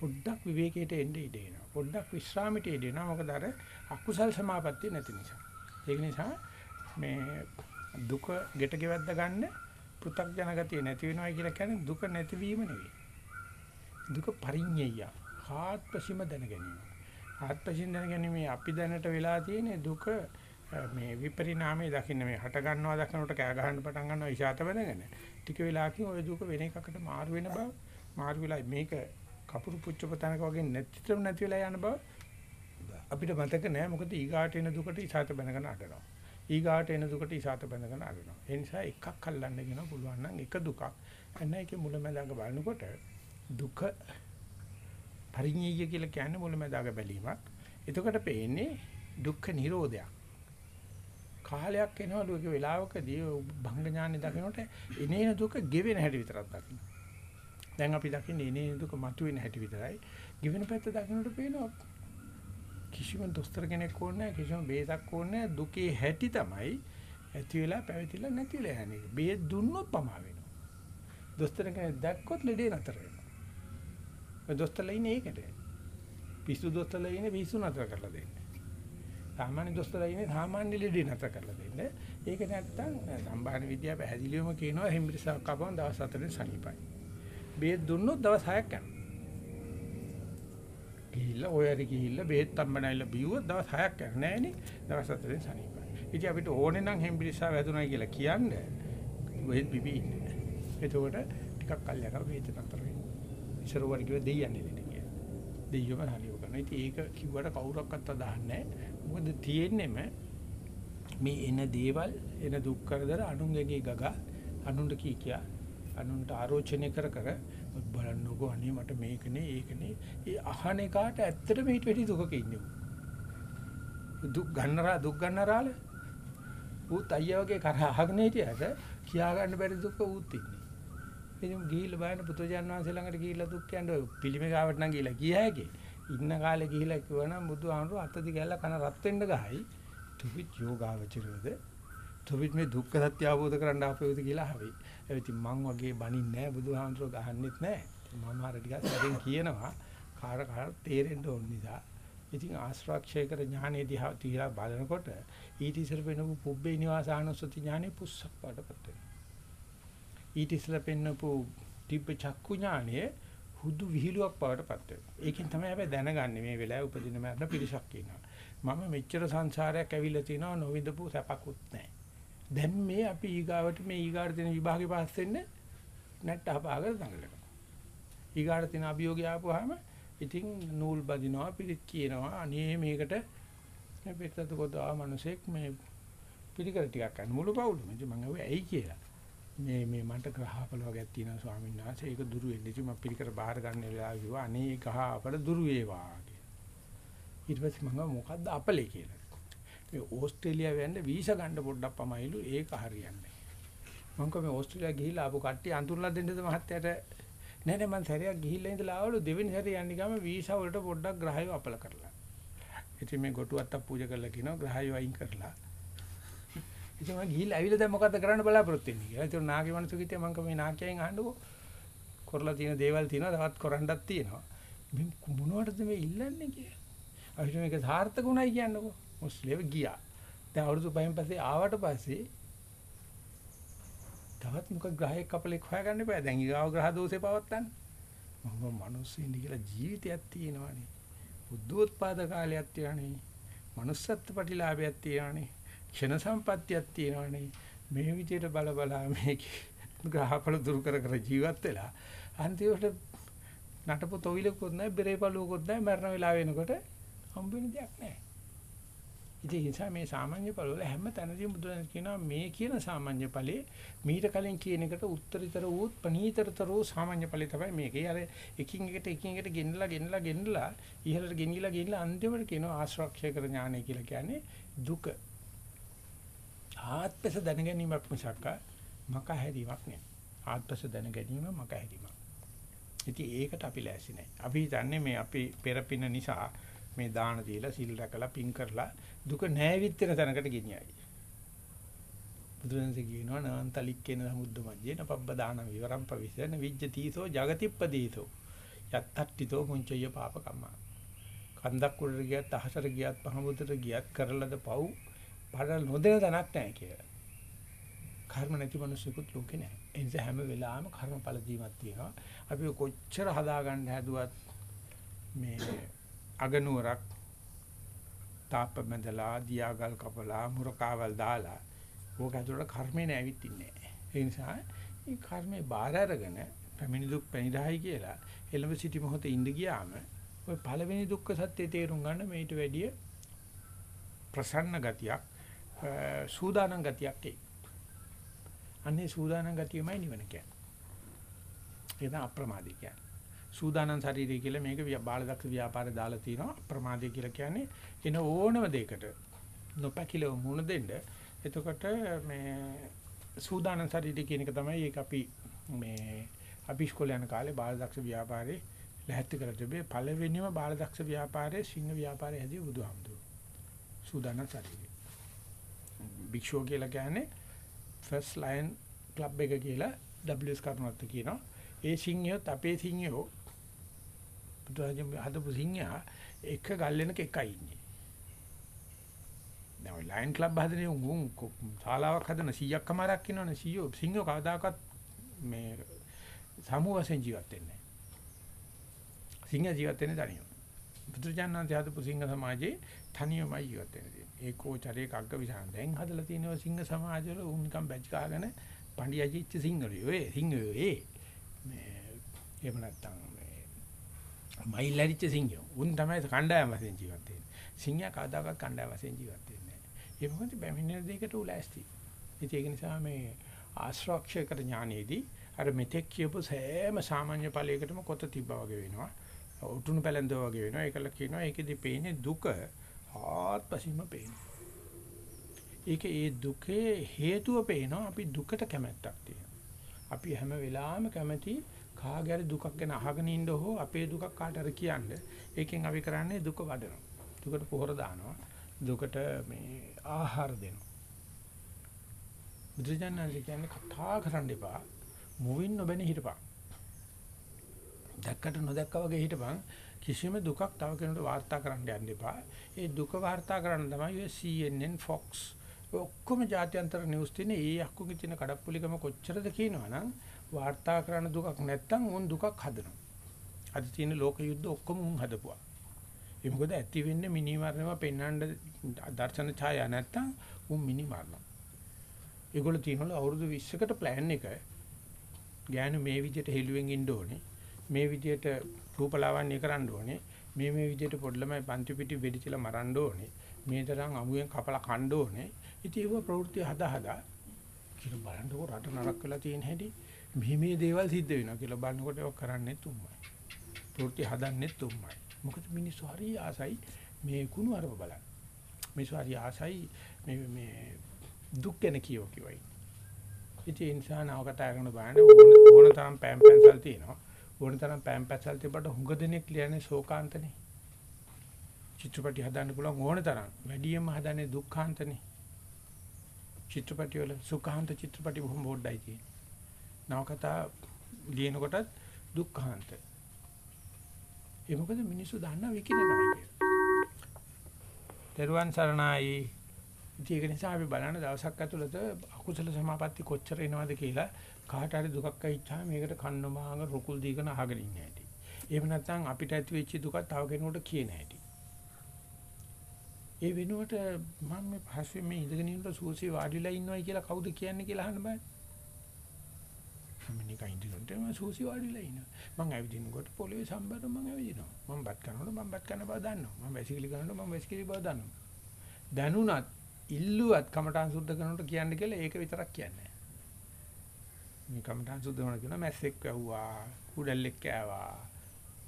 පොඩ්ඩක් විවේකයට එන්න ඉඩ එනවා. පොඩ්ඩක් විශ්‍රාමයට ඉඩ එනවා. මොකද අර අකුසල් සමාපත්තිය නැති නිසා. ඒක නිසා මේ දුක ගෙට ගෙවද්ද ගන්න පෘථග්ජන ගතිය නැති වෙනවා කියලා කියන්නේ දුක නැතිවීම නෙවෙයි. දුක පරිඤ්ඤය. ආත්පසීම දැන ගැනීම. ආත්පසීම දැන ගැනීම අපි දැනට වෙලා තියෙන දුක මේ විපරිණාමයේ දකින්න මේ හට ගන්නවා දකින්නට කෑ ගහන්න පටන් ගන්නවා ඉෂාත වෙනගෙන ටික වෙලාවකින් ওই දුක වෙන එකකට මාරු වෙන බව මාරු වෙලා මේක කපුරු පුච්චපතනක වගේ නැතිතරම නැති වෙලා යන බව අපිට මතක නෑ මොකද ඊගාට එන දුකට ඉෂාත බැනගෙන අඬනවා ඊගාට එන දුකට ඉෂාත බැනගෙන අඬනවා ඒ නිසා එකක් අල්ලන්න ගෙන පුළුවන් නම් එක දුකක් එන්න ඒකේ මුලැමැදාක බලනකොට දුක පරිඤ්ඤය කියලා කියන්නේ මුලැමැදාක බැලීමක් එතකොට පේන්නේ දුක්ඛ නිරෝධයක් කාලයක් එනවා ලෝක වෙලාවකදී භංග ඥානෙ දකිනකොට එනේන දුක ගෙවෙන හැටි විතරක් දකින්න. දැන් අපි දකින්නේ එනේන දුක මතුවෙන හැටි විතරයි. ගෙවෙන පැත්ත දකින්නට පේනවා කිසිම දොස්තර කෙනෙක් ඕනේ කිසිම බේසක් ඕනේ දුකේ හැටි තමයි ඇති වෙලා පැවතිලා නැති වෙලා යන්නේ. බේත් දුන්නොත් පමා වෙනවා. දොස්තර කෙනෙක් දැක්කොත් ලෙඩේ නතර වෙනවා. ඒ දොස්තරලා ඉන්නේ ඒකට. පිස්සු දොස්තරලා ඉන්නේ පිස්සු නතර කරලා දෙන්නේ. සාමාන්‍ය දොස්තරලා ඉන්නේ සාමාන්‍ය ලෙඩේ නැතර කරලා දෙන්න. ඒක නැත්තම් සම්භාහන විද්‍යාව පැහැදිලිවම කියනවා හෙම්බිරිසාවක් කපන දවස් 4 සනීපයි. බේත් දුන්නොත් දවස් 6ක් යනවා. ගිහිල්ලා ඔය හරි ගිහිල්ලා බේත් තම්බනයිල බිව්වොත් දවස් 6ක් යනවා නෑනේ. දවස් 4 සනීපයි. ඉතින් අපිට ඕනේ නම් හෙම්බිරිසාව වැදුනයි කියලා කියන්නේ බේත් බිබී ඉන්නේ. එතකොට ටිකක් කල් යනවා බේත් නතර වෙනවා. ඉස්සර වර කිව්ව දෙයියන්නේ නෙට කියලා. දෙයියම හරියව කරනවා. ඉතින් ඒක කිව්වට කවුරක්වත් අදහන්නේ නැහැ. මොකද තියෙන්නෙම මේ එන දේවල් එන දුක් කරදර අනුන්ගේ ගගා අනුන්ට කී කියා අනුන්ට ආරෝචනය කර කර බලන්නකෝ අනේ මට මේකනේ ඒකනේ. ඒ අහන එකාට ඇත්තටම හිත වෙටි දුකක ඉන්නේ. දුක් ගන්නරා දුක් ගන්නරාල? ඌත් අයියා වගේ කර අහගෙන හිටියට කියා ගන්න බැරි දුක ඌත් ඉන්නේ. ඉතින් ගිහිල්ලා බලන්න පුතෝජන් වහන්සේ ළඟට ගිහිල්ලා දුක් කියන්නේ පිළිමේ ගාවට නම් ගිහිල්ලා කිය හැකි ඉන්න කාලේ ගිහිලා කිව්වනම් බුදුහාමුදුරුවෝ අත දිගැල්ල කන රත් වෙන්න ගහයි. තුවිත් යෝගාවචරයද? තුවිත් මේ දුක්ඛ සත්‍ය අවබෝධ කරන්න ආපෙවද කියලා හරි. ඒ ඉතින් මං වගේ බනින්නේ නැහැ බුදුහාමුදුරුවෝ ගහන්නෙත් නැහැ. මම අර ටිකක් සැරෙන් කියනවා කාර කාර තේරෙන්න ඕන නිසා. ඉතින් ආශ්‍රාක්ෂය කර ඥානෙ දිහා තියලා බලනකොට ඊට ඉස්සර වෙනපු පුබ්බේ නිවාසානුස්සති ඥානෙ පුස්සක් පාඩපත් වෙනවා. ඊට ඉස්සර පෙන්නපු තිබ්බ චක්කු ඥානෙ හුදු විහිළුවක් බවට පත් වෙනවා. ඒකෙන් තමයි හැබැයි දැනගන්නේ මේ වෙලාවේ උපදින මරණ පිරිසක් ඉන්නවා. මම මෙච්චර සංසාරයක් ඇවිල්ලා තිනවා නොවිඳපු සැපකුත් නැහැ. දැන් මේ අපි ඊගාවට මේ ඊගාට දෙන විභාගේ පාස් වෙන්න නැට්ට අපාගල දඟලනවා. ඊගාට තියෙන අභියෝගය ආපුවාම ඉතින් නූල් බදිනවා පිළිත් කියනවා. අනේ මේකට මේ පිටත කොටා මිනිසෙක් මේ පිළිකර ටිකක් ගන්න මුළු පවුලම. ඉතින් මම ඇහුවේ ඇයි කියලා. මේ මේ මන්ට ග්‍රහපල වගේක් තියෙනවා ස්වාමීන් වහන්සේ. ඒක දුරු වෙන්නේ ඉතින් මම පිළිකර බාහිර ගන්න වෙලාව කිව්වා. අනේ ගහපල දුරු වේවා කියලා. ඊට පස්සේ මම මොකද්ද අපලේ කියලා. මේ ඕස්ට්‍රේලියාව යන්න වීසා ගන්න පොඩ්ඩක් පමයිලු ඒක හරියන්නේ මම කිව්වා මේ ඕස්ට්‍රේලියා ගිහිල්ලා ආපු කට්ටිය අඳුරලා දෙන්නද මහත්තයට නෑ නෑ මම සැරයක් ගිහිල්ලා ඉඳලා ආවලු දෙවෙනි සැරේ යන්නේ ගම වීසා වලට පොඩ්ඩක් ග්‍රහය අපල කරලා ඉතින් මේ ගොටුවත්ත පූජා කරලා කියනවා ග්‍රහය වයින් කරලා ඉතින් මම ගිහිල්ලා ඇවිල්ලා දැන් මොකද්ද කරන්න බලාපොරොත්තු වෙන්නේ කියලා. ඒතර නාගේ මනස කිව්වේ මම කම මේ නාකියෙන් අහන්නකෝ. කරලා තියෙන දේවල් තියෙනවා තවත් කරන්නක් තියෙනවා. මේ මොනවටද මේ ඉල්ලන්නේ කියලා. අපිට මේක සාර්ථක උනායි කියන්නකෝ. මුස්ලිම් ගියා. දැන් අවුරුදු පහෙන් පස්සේ ආවට පස්සේ තවත් මොකක් ග්‍රහයක් කපලෙක් හොයාගන්න බෑ. දැන් ඊගාව ග්‍රහ දෝෂේ පවත්තන්න. මම මිනිස්සුන් කියලා ජීවිතයක් තියෙනවානේ. බුද්ධෝත්පාද කාලයක් තියෙනවානේ. manussත්ත්ව ප්‍රතිලාභයක් තියෙනවානේ. ක්ෂණ සම්පත්තියක් තියෙනවානේ මේ විදිහට බල බලා මේ ග්‍රහපල දුරු කර කර ජීවත් වෙලා අන්තිමට නටපු තොවිලකුත් නැහැ බෙරේපලුවකුත් නැහැ මරණ වෙලාව වෙනකොට හම්බ වෙන දෙයක් නැහැ. ඉතින් ඒ නිසා මේ සාමාන්‍ය ඵල වල හැම තැනදීම බුදුන් කියනවා මේ කියන සාමාන්‍ය ඵලේ මීට කලින් කියන එකට උත්තරීතර වූ පනීතරතර වූ සාමාන්‍ය ඵලේ තමයි මේකේ. අර එකින් එකට එකින් එකට ගෙන්නලා ගෙන්නලා ගෙන්නලා ඉහළට ගෙනිලා ගෙනිලා අන්තිමට කියනවා ආශ්‍රක්ෂය කර ඥානය කියලා කියන්නේ දුක ආත්පස දැන ගැනීමක් මිසක් මක හැරීමක් නෙවෙයි. ආත්පස දැන ගැනීම මක හැරීමක්. ඉතින් ඒකට අපි ලෑසි නැහැ. අපි හිතන්නේ මේ අපි පෙරපින නිසා මේ දාන දීලා සිල් රැකලා පින් කරලා දුක නැවිත් වෙන තැනකට ගෙනියයි. බුදුරජාණන්සේ කියනවා නාන්තලික්කේන සමුද්ද මජ්ජේන පබ්බ දාන විවරම් පවිසන විජ්ජතිසෝ జగතිප්පදීසෝ යත්තට්ටිතෝ මුංචය පාප කම්මා. කන්දක් උඩට ගියත් අහසට ගියත් පහමුදට ගියත් කරලද පව් පඩ නොදෙන තැනක් නැහැ කියලා. කර්ම නැති මිනිස්සුකුත් ලෝකේ නැහැ. ඒ නිසා හැම වෙලාවෙම කර්මඵල දීමක් තියෙනවා. අපි කොච්චර හදාගන්න හැදුවත් මේ අගනුවරක් තාප්ප මැදලා දියාගල් කපලා මුරකාවල් දාලා ඕක ඇතුළට කර්මේ නැවිත් ඉන්නේ නැහැ. ඒ නිසා මේ කර්මේ බාර අරගෙන පැමිණි දුක් පැනිරහයි කියලා එළඹ සිටි මොහොතේ ඉඳ ගියාම ඔය පළවෙනි දුක්ඛ සත්‍ය තේරුම් ගන්න මේට වැඩිය ප්‍රසන්න ගතියක් සූදානම් ගතියක් එයි. අන්නේ සූදානම් ගතියමයි නිවන කියන්නේ. ඒක තමයි අප්‍රමාදී කියන්නේ. සූදානම් ශරීරය කියලා මේක බාලදක්ෂ ව්‍යාපාරේ දාලා තිනවා අප්‍රමාදී කියලා කියන්නේ එන ඕනම දෙයකට නොපැකිලව මුණ දෙන්න. එතකොට මේ සූදානම් ශරීරය කියන එක තමයි ඒක අපි මේ අපි ඉස්කෝලේ යන කාලේ බාලදක්ෂ ව්‍යාපාරේ ලැහැත්ති කර තිබේ පළවෙනිම බාලදක්ෂ ව්‍යාපාරයේ සිංහ ව්‍යාපාරය හැදී බුදුහාමුදුරුවෝ. සූදානම් ශරීරය. භික්ෂුව කියලා කියන්නේ ෆස්ට් ලයන් ක්ලබ් එක කියලා WS කරුණාත් කියනවා. ඒ සිංහයොත් අපේ සිංහයෝ බුදුරජාණන් හදපු සිංහයා එක ගල්ලෙනක එකයි ඉන්නේ. දැන් ලයන් ක්ලබ් හදනේ උන් ශාලාවක් හදන 100ක් කමාරක් ඉන්නවනේ 100 සිංහයෝ කවදාකවත් මේ සමූහ වශයෙන් ජීවත් වෙන්නේ නැහැ. සිංහ ජීවත් වෙන්නේ තනියම. බුදුරජාණන් හදපු සිංහ සමාජයේ තනියමයි ජීවත් වෙන්නේ. ඒකෝචරේ කග්ග විසාන දැන් හදලා තියෙනවා සිංහ සමාජවල උන් නිකන් බැච් ගහගෙන පණ්ඩියජිච්ච සිංහලයෝ ඒ සිංහයෝ ඒ මේ එහෙම නැත්තම් මේ මයිලරිච්ච සිංහයෝ. උන් තමයි කණ්ඩායම වශයෙන් ජීවත් වෙන්නේ. සිංහයා කවදාකවත් කණ්ඩායම වශයෙන් ජීවත් වෙන්නේ නැහැ. ඒ මොකද බැමිණෙන දෙයකට උලැස්ති ඒක නිසා මේ ආශ්‍රක්ෂයකට ඥානෙදී අර මෙතෙක් කියපු සෑම සාමාන්‍ය ඵලයකටම කොත තිබ්බා වගේ වෙනවා. උතුණු පැලඳෝ වගේ වෙනවා. ඒකල කියනවා ඒකෙදි පේන්නේ දුක ආත්පසීම පේනවා. ඒක ඒ දුකේ හේතුව පේනවා. අපි දුකට කැමැත්තක් තියෙනවා. අපි හැම වෙලාවෙම කැමැති කාගෑරි දුකක් ගැන අහගෙන ඉන්න හෝ අපේ දුකක් කාට හරි කියන්න. ඒකෙන් අපි කරන්නේ දුක වඩනවා. දුකට පොහොර දානවා. දුකට මේ ආහාර දෙනවා. බුදුජානනාංශ කියන්නේ කතා කරන්න එපා. මුවින් නොබැන හිටපන්. දැක්කට නොදැක්කා වගේ හිටපන්. කිසිම දුකක් තව කෙනෙකුට වාර්තා කරන්න යන්න එපා. ඒ දුක වාර්තා කරන්න තමයි ඔය CNN Fox ඔක්කොම ජාත්‍යන්තර නිවුස් තියෙන ඒ අක්කුගේ තියෙන කඩප්පුලිකම කොච්චරද කියනවනම් වාර්තා කරන දුකක් නැත්තම් උන් දුකක් හදනවා. අද තියෙන ලෝක යුද්ධ ඔක්කොම උන් හදපුවා. ඒ මොකද ඇති වෙන්නේ මිනි මරණයම පෙන්වන්න දර්ශන ඡායා නැත්තම් උන් මිනි මරනවා. ඒගොල්ලෝ තියෙනවලු අවුරුදු 20කට plan එක ගෑනු මේ විදිහට හෙළුවෙන් ඉන්න ඕනේ. මේ විදිහට රූපලාවන්‍ය කරන්න ඕනේ. මේ මේ විදිහට පොඩි ළමයි පන්ති පිටි වෙඩි තියලා මරන්න ඕනේ. මේ තරම් අමුයෙන් කපලා කන්න ඕනේ. ඉතින් ඒව ප්‍රවෘත්ති හදා හදා කියලා බලන්නකො රට නරක වෙලා තියෙන හැටි මෙහි මේ දේවල් සිද්ධ වෙනවා කියලා බලනකොට ඒක කරන්නේ තුම්මයි. ප්‍රවෘත්ති හදන්නේ තුම්මයි. මොකද මිනිස්සු හරි ආසයි මේ කුණු අරව බලන්න. මිනිස්සු හරි ආසයි මේ මේ දුක් ගැන කියව කිවයි. ඉතින් ඒ නිසා නව කතා කරන බාන ඕන ඕන තරම් පෑම් පැන්සල් තියෙනවා. ඕන තරම් පෑම් පැන්සල් තිබ්බට හුඟ දෙනෙක් ලියන්නේ ශෝකාන්තනේ. චිත්‍රපටි හදන්න පුළුවන් ඕන තරම්. වැඩියෙන්ම හදන්නේ දුක්ඛාන්තනේ. චිත්‍රපටි වල සුඛාන්ත චිත්‍රපටි බොහොම පොඩ්ඩයි තියෙන්නේ. නවකතා ලියන කොටත් දුක්ඛාන්ත. ඒ මොකද මිනිස්සු දන්නා විකිනෙනයි කියලා. දරුවන් සරණයි. ඒක නිසා අපි බලන දවසක් ඇතුළත අකුසල සමාපatti කොච්චර එනවද කියලා කාට හරි දුකක් ඇවිච්චාම මේකට කන්න මාංග රුකුල් දීගෙන අහගෙන ඉන්නේ ඇති. එහෙම නැත්නම් අපිට ඇති වෙච්ච දුක තව කෙනෙකුට කියන හැටි. ඒ වෙනුවට මම මේ පස්සේ මේ ඉඳගෙන ඉන්න සූසි වාඩිලා ඉන්නවයි කියලා කවුද කියන්නේ කියලා අහන්න බෑ. මම නිකන් ඉඳගෙනට මම සූසි වාඩිලා ඉන්නවා. මම ඇවිදිනකොට පොළවේ සම්බර මම ඇවිදිනවා. මම බත් කනකොට මම බත් කන බව දන්නවා. මම වැසිකිලි කරනකොට මම වැසිකිලි බව දන්නවා. දැනුණත් ඉල්ලුවත් කමඨාන් සුද්ධ කරනකොට කියන්න කියලා ඒක විතරක් කියන්නේ මේ කමඨාන් සුද්ධ කරන කියන මැස්සෙක් වැව්වා කුඩල්ලෙක් කෑවා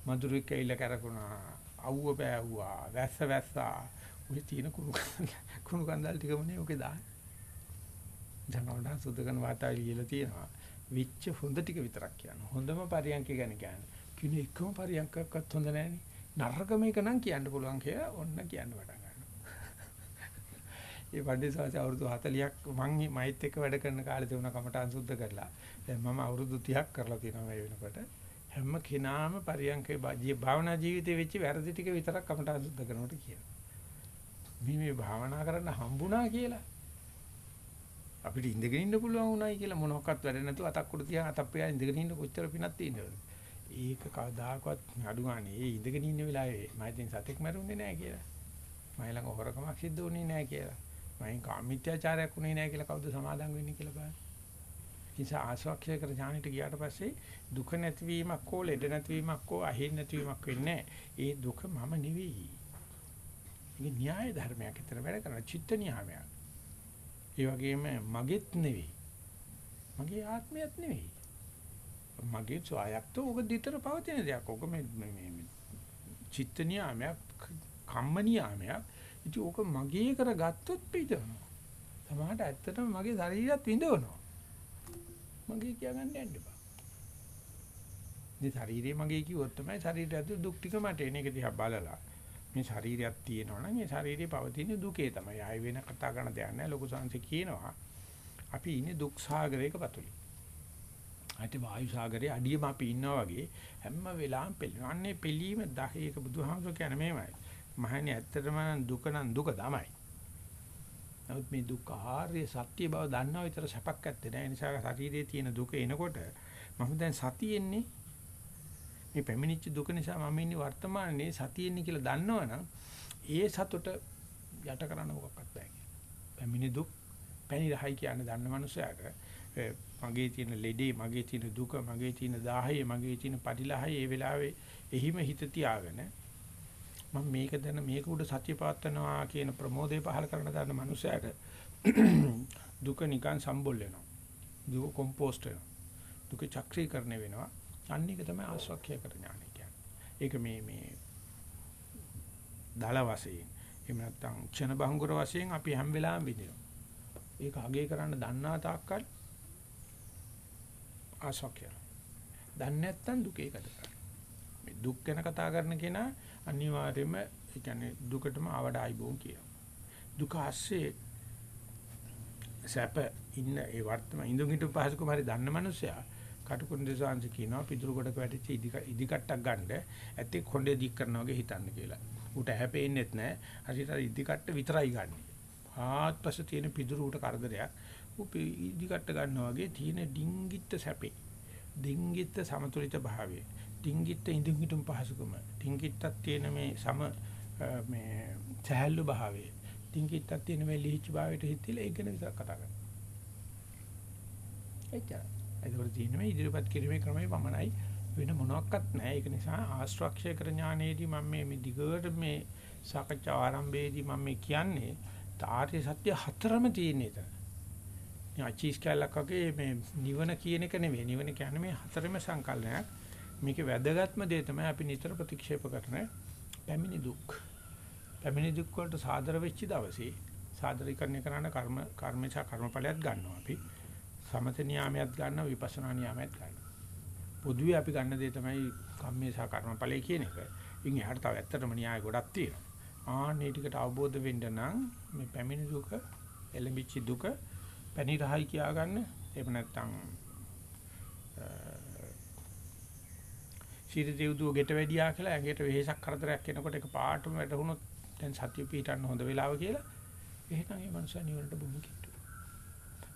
මధుරෙක් ඇවිල්ලා කරකුණා අවුව පෑවුවා වැස්ස වැස්සා ඔය තියෙන කුණු කුණු කන්දල් ටිකමනේ ඔකේ දාන්නේ දැන් කමඨාන් සුද්ධ කරන වාතාවරණය කියලා තියෙනවා විච්ච හොඳ ටික විතරක් කියනවා හොඳම පරියන්ක ගැන කියන්නේ කිනු එකම පරියන්කක්වත් හොඳ නැහැනේ නරකම එක නම් කියන්න පුළුවන් කියලා ඔන්න කියන්න පටන් ගන්නවා. ඒ පඬිස්සාච අවුරුදු 40ක් මං මයිත් එක්ක වැඩ කරන කාලේ තිබුණා කමටහන් සුද්ධ කරලා. දැන් මම අවුරුදු 30ක් කරලා තියෙනවා මේ වෙනකොට. හැම කෙනාම පරියන්කේ භාවනා ජීවිතේ වෙච්ච වැරදි ටික විතරක් කමටහන් සුද්ධ කරනකොට කියනවා. මේ මේ භාවනා කරන්න හම්බුණා කියලා. අපිට ඉඳගෙන ඉන්න පුළුවන් වුණයි කියලා මොනවත් වැඩ නැතුව අතක් උඩ තියන් අතක් පියා ඉඳගෙන ඉන්න කොච්චර පිනක් තියෙනවද? ඒක කවදාකවත් අඩු ගානේ ඒ ඉඳගෙන ඉන්න වෙලාවේ මම ඉතින් සතෙක් මැරුන්නේ නැහැ කියලා. මම ළඟ හොරකමක් සිද්ධ වුණේ නැහැ කියලා. මම කාමීත්‍යාචාරයක් වුණේ නැහැ කියලා කවුද සමාදම් වෙන්නේ කියලා බලන්න. නිසා ආස්වාක්ෂය කර ඥානෙට ගියාට පස්සේ දුක නැතිවීමක් හෝ ලෙඩ නැතිවීමක් හෝ අහින් නැතිවීමක් වෙන්නේ ඒ දුක මම නෙවෙයි. මේ න්‍යාය ධර්මයක් විතර වැඩ කරන චිත්ත න්‍යායයක්. ඒ වගේම මගෙත් නෙවෙයි. මගේ ආත්මයත් නෙවෙයි. මගේ ස්වයක්ත ඕක දිතර පවතින දෙයක්. ඕක මේ මේ චිත්ත නියාමයක්, කම්ම නියාමයක්. ඉතින් ඕක මගේ කරගත්තොත් පිටවෙනවා. සමහරට ඇත්තටම මගේ ශරීරයත් විඳවනවා. මගේ කියගන්න යන්න එපා. මේ ශරීරය මගේ කිව්වොත් තමයි ශරීරය ඇතුළේ දුක් ටික මට එන එක දිහා බලලා මේ ශරීරයක් තියෙනවා නම් මේ ශරීරේ පවතින දුකේ තමයි. ආය වෙන කතා කරන දෙයක් නෑ. ලොකු සංසි කියනවා. අපි ඉන්නේ දුක් සාගරයක පතුලේ. අයිති වායු සාගරයේ අඩියම අපි ඉන්නවා වගේ හැම වෙලාවෙම පෙළෙනවා. අන්නේ පෙළීම දහයක බුදුහාමුදුර කියන්නේ මේමයි. මහණනි ඇත්තටම දුක නම් දුක තමයි. නමුත් මේ දුක් ආර්ය සත්‍ය බව දන්නා විතර සැපක් ඇත්තේ නැහැ. ඒ නිසා ශරීරයේ තියෙන දුක එනකොට මම දැන් සතියෙන්නේ මේ පැමිණිච්ච දුක නිසා මම ඉන්නේ වර්තමානයේ සතියෙන්නේ කියලා දන්නවනම් ඒ සතුට යට කරන්න මොකක්වත් බෑ කියලා. පැමිණි දුක් පැනිරහයි කියන දන්න මනුස්සයාට මගේ තියෙන ලෙඩේ, මගේ තියෙන දුක, මගේ තියෙන දාහය, මගේ තියෙන පරිලහය ඒ වෙලාවේ එහිම හිත තියාගෙන මම මේක දැන මේක උඩ සත්‍ය පාත්තනවා කියන ප්‍රමෝදය පහල කරන දාන මනුස්සයාට දුක නිකන් සම්බොල් වෙනවා. දුක කොම්පෝස්ට් වෙනවා. දුක චක්‍රීකරණය වෙනවා. අන්න එක තමයි ආස්වාක්‍ය කර ඥානය කියන්නේ. ඒක මේ මේ දල වශයෙන් එහෙම නැත්නම් ක්ෂණ බහුංගර වශයෙන් අපි හැම වෙලාවෙම විඳිනවා. ඒක අගේ කරන්න දන්නා තාක්කල් ආස්වාක්‍ය. දන්නේ නැත්නම් දුකේ ගත කරනවා. මේ දුක් ගැන කතා කරන කෙනා අනිවාර්යයෙන්ම ඒ කියන්නේ දුකටම අවඩායි බොන් කියනවා. දුක ASCII සැප ඉන්න ඒ වර්තම ඉඳුන් හිටු පහසුකම හරි දන්න මනුස්සයා කටුකුරුන් දෙසාංශ කියනවා පිටුරු කොටක වැටිච්ච ඉදි කට්ටක් ගන්න ඇත්තේ කොණ්ඩේ දික් කරනවා වගේ හිතන්න කියලා. ඌට හැපෙන්නේත් නැහැ. හරියට ඉදි කට්ට විතරයි ගන්න. ආත්පස තියෙන පිටුරු ඌට කරදරයක්. ඌ ඉදි කට්ට ගන්නවා වගේ තියෙන ඩිංගිත්ත සැපේ. ඩිංගිත්ත සමතුලිත භාවය. ඩිංගිත්ත ඉඳුන් හිටුම් පහසුකම. ඩිංගිත්තක් තියෙන මේ සම මේ සහැල්ලු භාවය. ඩිංගිත්තක් තියෙන මේ ලිහිච්ච භාවයට හිතිලා ඒක ගැන විතර කතා කරනවා. එච්චරයි. ඒකවල තියෙන මේ ඉදිරිපත් කිරීමේ ක්‍රමය පමණයි වෙන මොනවත් නැහැ. ඒක නිසා ආශ්‍රක්ෂය කර ඥානයේදී මම මේ දිගට මේ සාකච්ඡා ආරම්භයේදී මම මේ කියන්නේ තාර්ය සත්‍ය හතරම තියෙන එක. යාචීස් කැලක් වගේ මේ නිවන කියන එක නෙවෙයි. නිවන කියන්නේ මේ හතරම සංකල්පයක්. මේකේ වැදගත්ම දේ තමයි අපි නිතර ප්‍රතික්ෂේප කරන පැමිණි දුක්. පැමිණි දුක් වලට සාදර වෙච්ච දවසේ සාදරීකරණය කරන කර්ම කර්මචා කර්මඵලයක් ගන්නවා අපි. සමත නියාමයක් ගන්න විපස්සනා නියාමයක් ගන්න. පොදුවේ අපි ගන්න දේ තමයි කම්මේ සහ කර්මඵලයේ කියන එක. ඉන් එහාට තව ඇත්තටම න්‍යාය ගොඩක් තියෙනවා. ආන්නේ ටිකට අවබෝධ වෙන්න නම් මේ පැමිණි දුක, එළඹිච්ච දුක පැණි රහයි කියා ගන්න. එහෙම නැත්නම් සීරි දෙව්දුව ගෙට වැඩියා කියලා ඇඟට වෙහෙසක් කරදරයක් එනකොට ඒක පාටම වැටුණොත් දැන් සතිය පිටන්න හොඳ වෙලාව කියලා එහෙනම් ඒ මනුස්සයා නිවනට බොමු කිට්ටු.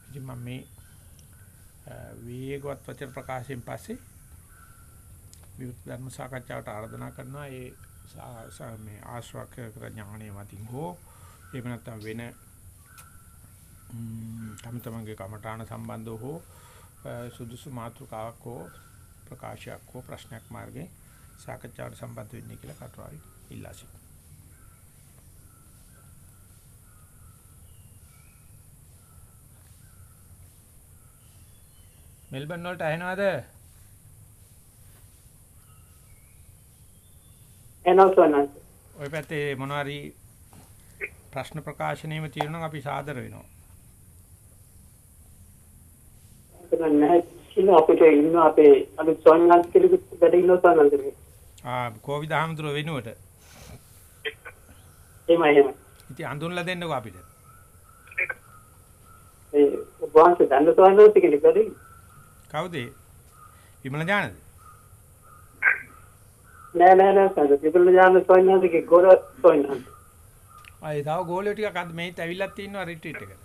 ඉතින් මම මේ වේගවත් වචන ප්‍රකාශයෙන් පස්සේ විවෘත ධර්ම සාකච්ඡාවට ආරාධනා කරනවා. ඒ මේ ආශ්‍රාක කර ඥාණය මතින් හෝ එහෙම නැත්නම් වෙන තම තමන්ගේ කමඨාන සම්බන්ධව හෝ සුදුසු මාතෘකාවක් හෝ ප්‍රකාශයක් හෝ ප්‍රශ්නයක් මාර්ගේ සාකච්ඡාවට සම්බන්ධ වෙන්නේ කියලා කටුවාරි ඉල්ලා සිටිනවා මෙල්බන් වලට ඇහෙනවද? එනවසනස්. ওই පැත්තේ මොනවාරි ප්‍රශ්න ප්‍රකාශනෙම තියෙනවා අපි සාදර වෙනවා. ඉන්න අපිට ඉන්න අපේ අලුත් සෝන්නාස් කෙනෙකුට වැඩ ඉන්න සෝන්නාන්දේ. ආ කෝවිද හාමුදුරුව වෙනුවට. එහෙමයි එහෙමයි. ඉතින් අඳුන්ලා දෙන්නකෝ අපිට. ඒ වහන්සේ දන්න සෝනෝත් කෙනෙක් වැඩි. කවුද? විමල ඥානද? නෑ නෑ නෑ සඳ පිපුල් ඥාන සෝනෝත්ගේ ගොඩ සෝනෝත්. ආයේ තව ගෝලියෝ ටිකක් අද මේත් ඇවිල්ලත් ඉන්නවා රිට්‍රීට් එකට.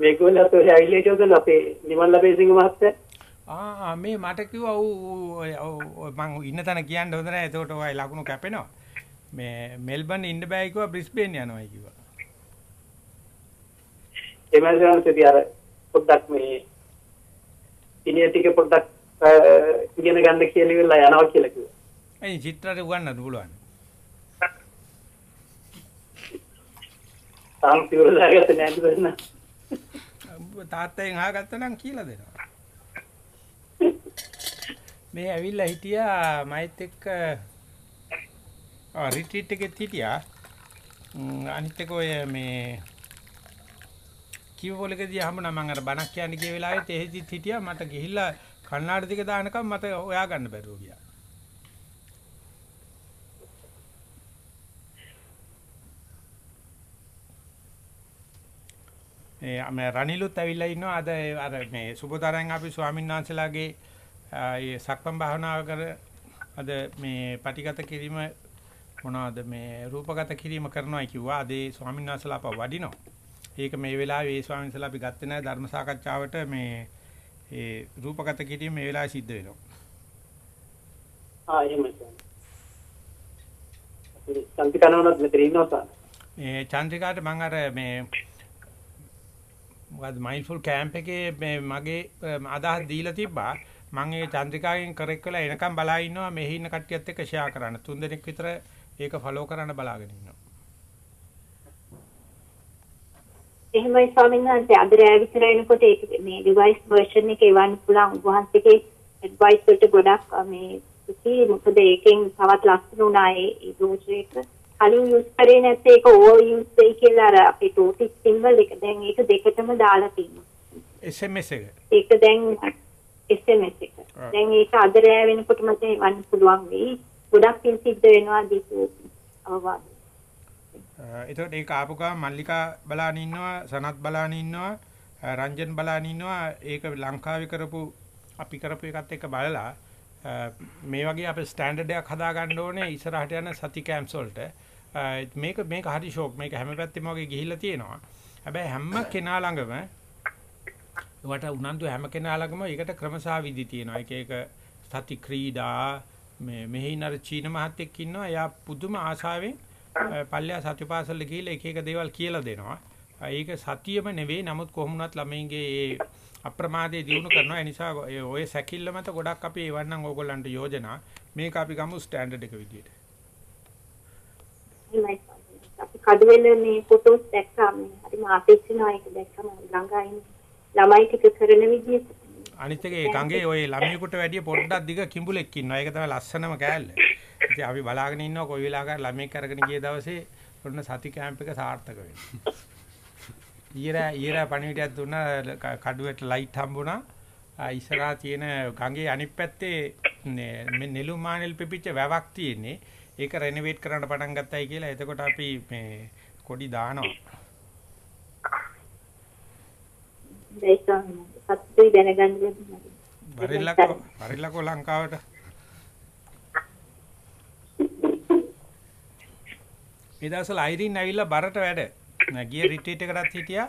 මේගොල්ලෝ તો ඇවිල්ලා හිටියොත් අපේ නිමල් ලබේසිංහ මහත්තයා ආ මේ මට කිව්වා ඌ මං ඉන්න තැන කියන්න හොඳ නැහැ. එතකොට ඔය ලකුණු කැපෙනවා. මේ මෙල්බන් ඉන්න බෑ කිව්වා බ්‍රිස්බේන් යනවායි කිව්වා. එමන්සන්සදී අර පොඩ්ඩක් මේ ඉනිය ටික පොඩ්ඩක් ඉගෙන ගන්න කියලා ඉවරලා යනවා කියලා කිව්වා. එයි චිත්‍රයට උගන්නන්න පුළුවන්. තාම පියවර දාගත්තේ නෑ නේද? උඹ තාත්තෙන් අහගත්තා නම් කියලා දෙනවා. මේ ඇවිල්ලා හිටියා මයිත් එක්ක ආ රිට්‍රීට් එකෙත් හිටියා. අනිත් එක ඔය මේ කිව්වලකදී හම්බුණා මම අර බණක් කියන්න ගිය වෙලාවෙත් එහෙදිත් හිටියා මට ගිහිල්ලා කන්නාඩි දෙක දානකම් මට හොයා ගන්න බැරුව ගියා. ඒ මේ රනිලුත් ඇවිල්ලා ඉන්නවා අද ඒ අර මේ සුබතරෙන් අපි ස්වාමීන් වහන්සේලාගේ ආ, ඒ සක්මන් භාවනාව කර අද මේ පටිගත කිරීම මොනවද මේ රූපගත කිරීම කරනවායි කිව්වා අද ඒ ස්වාමීන් වහන්සේලා අප වඩිනවා. ඒක මේ වෙලාවේ ඒ ස්වාමීන් වහන්සේලා අපි ගත්තේ නැහැ ධර්ම සාකච්ඡාවට මේ ඒ රූපගත කිරීම මේ වෙලාවේ සිද්ධ වෙනවා. ආ එහෙමයි. සම්පිකනවනත් මෙතන ඉන්නවා සාර. මේ චන්ද්‍රිකාට මම අර මේ මොකද්ද මයින්ඩ්ෆුල් කැම්ප් එකේ මේ මගේ අදහස් දීලා තිබ්බා මම ඒ චන්ද්‍රිකාවෙන් කරෙක් වෙලා එනකම් බලා ඉන්නවා මෙහි ඉන්න කට්ටියත් එක්ක ෂෙයා කරන්න තුන් දෙනෙක් විතර ඒක ෆලෝ කරන්න බලාගෙන ඉන්නවා එහෙමයි ස්වාමීන් වහන්සේ. අද රෑ විතර එනකොට ඒක මේ ඩිවයිස් version එක එවන්න පුළුවන්. වහන්සේගේ advice වලට ගොඩක් මේ කිසි මොකද ඒකෙන් තවත් ලස්සන වුණා ඒ එක. කලින් use කරේ නැත්නම් ඒක over use වෙයි කියලා අර අපේ totic symbol එක. දැන් ඒක දෙකටම දාලා තියෙනවා. SMS එක. ඒක දැන් SMS එක. දැන් ඒක අද රෑ වෙනකොට මට එවන්න පුළුවන් වෙයි. ගොඩක් පින් සිද්ධ වෙනවා දීපු අවවාද එතකොට ඒක ආපු ගමන් මල්ලිකා බලාන ඉන්නවා සනත් බලාන ඉන්නවා අ, රංජන් බලාන ඉන්නවා. ඒක ලංකාවේ කරපු අපි කරපු එකත් එක්ක බලලා අ, මේ වගේ අපේ ස්ටෑන්ඩඩ් එකක් හදා ගන්න ඕනේ ඉස්සරහට යන සති කැම්ප්ස් වලට. අ, මේක මේක හරි ෂෝක් මේක හැම පැත්තෙම වගේ ගිහිල්ලා තියෙනවා. හැබැයි හැම කෙනා ළඟම ඒවට උනන්දු හැම කෙනා ළඟම ඒකට ක්‍රමසා විදි තියෙනවා. එක එක සති ක්‍රීඩා මේ මෙහි නර චීන මහත්තයෙක් ඉන්නවා. එයා පුදුම ආශාවෙන් පල්ලිය සත්‍යපාසල ගිහිල්ලා එක එක දේවල් කියලා දෙනවා. ඒක සතියම නෙවෙයි නමුත් කොහොමුණත් ළමයින්ගේ ඒ අප්‍රමාදයේ දිනු කරනවා. ඒ නිසා ඔය- සැකිල්ල මත ගොඩක් අපි එවන්නම් ඕගොල්ලන්ට යෝජනා. මේක අපි ගමු ස්ටෑන්ඩඩ් එක විදියට. අපි කඩුවෙල මේ ෆොටෝස් දැක්කා මේ හරිම ආපෙක්ෂනවා ඒක දැක්කම ළඟා ඉන්න ළමයි ටික කරන විදිහට අනිත් එක ඒ ගඟේ ඔය ළමයෙකුට වැඩිය පොඩ්ඩක් දිග කිඹුලෙක් ඉන්නවා. ඒක තමයි ලස්සනම කෑල්ල. ඉතින් අපි බලාගෙන ඉන්නවා කොයි වෙලාවක ළමයෙක් අරගෙන ගිය දවසේ ඔන්න සති කැම්ප් එක සාර්ථක වෙනවා. ඊරා ඊරා පණිවිඩයක් දුන්නා කඩුවට ලයිට් හම්බුණා. ඉස්සරහා තියෙන ගඟේ අනිත් පැත්තේ මේ නෙළුම් මානෙල් පිපිච්ච වැවක් තියෙන්නේ. ඒක රෙනොවේට් කරන්න පටන් ගත්තයි කියලා. එතකොට අපි මේ කොඩි දානවා. ඒක සත්‍යය දැනගන්න වෙනවා. වරිල්ලකෝ වරිල්ලකෝ ලංකාවට මේ දවස්වල අයිරින් ඇවිල්ලා බරට වැඩ. ගිය රිට්‍රීට් එකකටත් හිටියා.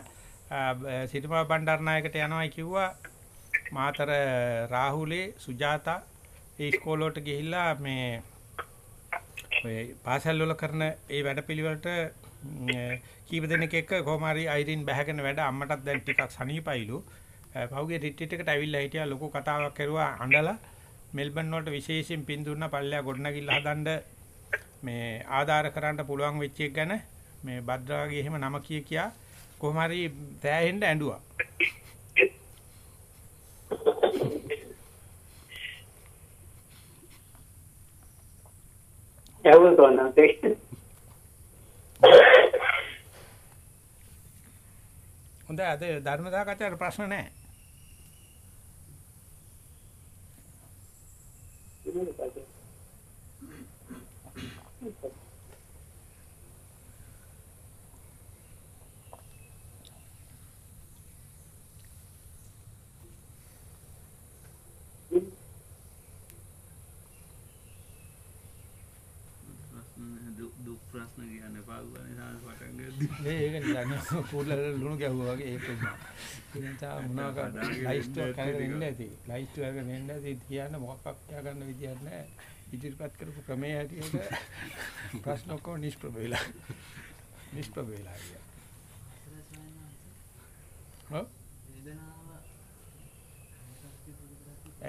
සිටුමා බණ්ඩාරනායකට යනවායි කිව්වා. මාතර රාහුලේ සුජාතා ඒ ඉස්කෝලේට ගිහිල්ලා මේ ඔය පාසල් වල කරන ඒ වැඩපිළිවෙලට ම්, කීප දෙනෙක් එක්ක කොහොම හරි අයිරින් බැහැගෙන වැඩ අම්මටත් දැන් ටිකක් සනීපයිලු. අ, පහුගිය රිට්‍රීට් එකට ඇවිල්ලා හිටියා ලොකු කතාවක් කරුවා අඬලා මෙල්බන් වලට විශේෂයෙන් පින් දුන්නා පල්ලෙයා ගොඩනගිල්ල හදන්න මේ ආධාර කරන්න පුළුවන් වෙච්ච එක ගැන මේ භද්‍රාගේ එහෙම නම කිය කියා කොහොම හරි තෑහෙන්න ඇඬුවා. ඇහුවා සෝනන්සේ. හොඳයි අද ධර්ම සාකච්ඡාවට ප්‍රශ්න නැහැ. ප්‍රශ්න දුක් දුක් ප්‍රශ්න කියන්න එපා ගුවනේ සාමාන්‍ය පටන් ගද්දි. මේ ඒක නිකන් කුරුල්ලට ලුණු ගැහුවා වගේ ඒක උනා. ඉතින් තා මොනවා කරන්නේ ලයිස්ට් එක කරගෙන ඉන්න ඇති. ලයිස්ට් එක කරගෙන ඉන්න ඇති කියන්න මොකක්වත් කියා ගන්න විදියක් නැහැ. ඉදිරිපත් කරපු ක්‍රමයේ හැටියට ප්‍රශ්න ඔක්කොම නිෂ්ප්‍රභ වෙලා. නිෂ්ප්‍රභ වෙලා ගියා. ඔව්.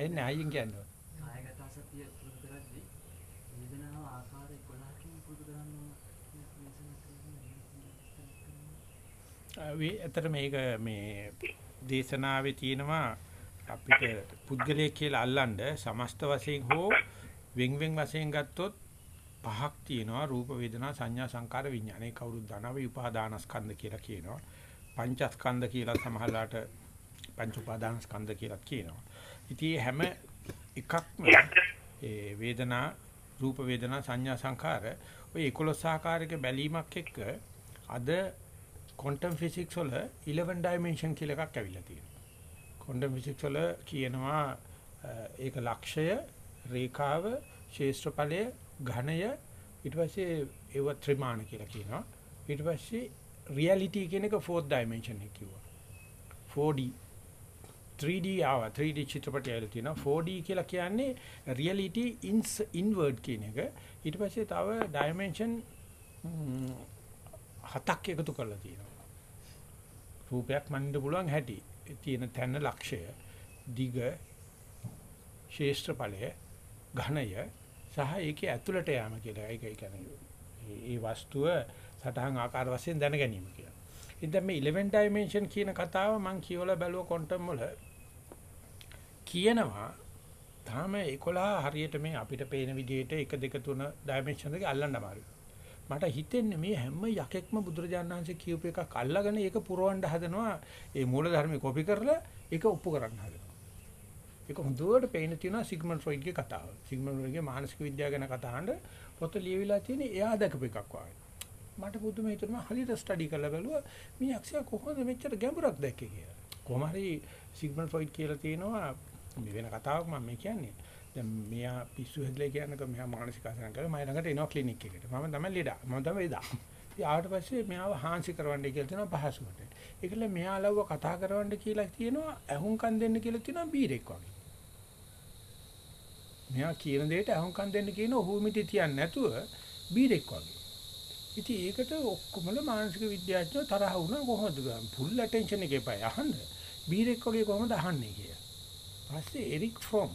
එන්නේ අයියෙන් කියන්නේ. කායගත සතිය පුරුදු කරද්දී වේදනාව ආකාර 11කින් පුරුදු කරන්න ඕන වේ ඇතර මේක මේ දේශනාවේ තියෙනවා අපිට පුද්ගලයෙක් කියලා අල්ලන්න සමස්ත වශයෙන් හෝ වෙන් වෙන් වශයෙන් ගත්තොත් පහක් තියෙනවා රූප වේදනා සංඥා සංකාර විඥාන ඒ කවුරුත් දන්නවා විපාදානස්කන්ධ කියලා කියනවා. පංචස්කන්ධ කියලා සමහරලාට පංච උපාදානස්කන්ධ කියලා කියනවා. ඉතින් හැම එකක්ම ඒ වේදනා රූප වේදනා සංඥා සංකාර ඔය 11 ආකාරයක බැලීමක් එක්ක අද ක්වොන්ටම් ෆිසික්ස් වල 11 ඩයිමන්ෂන් කියලා එකක් ඇවිල්ලා තියෙනවා. ක්වොන්ටම් ෆිසික්ස් වල කියනවා අ, ඒක ලක්ෂය, රේඛාව, ශේෂ්ත්‍රඵලය, ඝනය ඊට පස්සේ ඒව ත්‍රිමාණ කියලා කියනවා. ඊට පස්සේ රියැලිටි කියන එක fourth dimension එක කිව්වා. 4D 3D ආව 3D චිත්‍රපටය ඇවිල්ලා තියෙනවා 4D කියලා කියන්නේ reality ins inward කියන එක ඊට පස්සේ තව dimension ම්, හතක් එකතු කරලා තියෙනවා රූපයක් මනින්න පුළුවන් හැටි තියෙන තැන ලක්ෂය දිග ශේෂ්ත්‍රඵලය ඝනය සහ ඒකේ ඇතුළට යාම කියලා ඒක ඒ කියන්නේ ඒ- ඒ වස්තුව සටහන් ආකාර වශයෙන් දැන ගැනීම කියලා. ඉතින් මේ 11 dimension කියන කතාව මම කියවලා බැලුවා ක්වොන්ටම් වල කියනවා තාම 11 හරියට මේ අපිට පේන විදිහට 1 2 3 dimension එක අල්ලන්න අමාරුයි. මට හිතෙන්නේ මේ හැම යකෙක්ම බුදුරජාණන් වහන්සේ කියූප එකක් අල්ලගෙන ඒක පුරවන්න හදනවා ඒ මූල ධර්මේ කොපි කරලා ඒක ඔප්පු කරන්න හදනවා. ඒක හොඳට පේන තියෙනවා සිග්මන්ඩ් ෆ්‍රොයිඩ්ගේ කතාව. සිග්මන්ඩ් ෆ්‍රොයිඩ්ගේ මානසික විද්‍යාව ගැන කතාහඬ පොත ලියවිලා තියෙන එයා දැකපු එකක් වගේ. මට පුදුම හිතුණා හරියට ස්ටඩි කරලා බැලුවා මේ යක්ෂයා කොහොමද මෙච්චර ගැඹුරක් දැක්කේ කියලා. කොහොම හරි සිග්මන්ඩ් ෆ්‍රොයිඩ් කියලා තියෙනවා මේ වෙන කතාවක් මම මේ කියන්නේ. දැන් මෙයා පිස්සු හැදලා කියනක මෙයා මානසික ආසන කරලා මම ළඟට එනවා ක්ලිනික් එකට. මම තමයි ලෙඩා. මම තමයි එදා. ඉතින් ආවට පස්සේ මෙයාව හාන්සි කරවන්න කියලා තියෙනවා පහසුවට. ඒකල මෙයා ලව්ව කතා කරවන්න කියලා තියෙනවා ඇහුම්කන් දෙන්න කියලා තියෙනවා බීරෙක් වගේ. මෙයා කියන දෙයට අහුම්කම් දෙන්න කියන ඔහුමිටි තියන්නේ නැතුව බීරෙක් වගේ. ඉතින් ඒකට ඔක්කොමල මානසික විද්‍යාඥයෝ තරහ වුණා කොහොමද ෆුල් ඇටෙන්ෂන් එකේ පය අහන්න. බීරෙක් වගේ කොහොමද අහන්නේ කියලා. පස්සේ එරික් ෆ්‍රොම්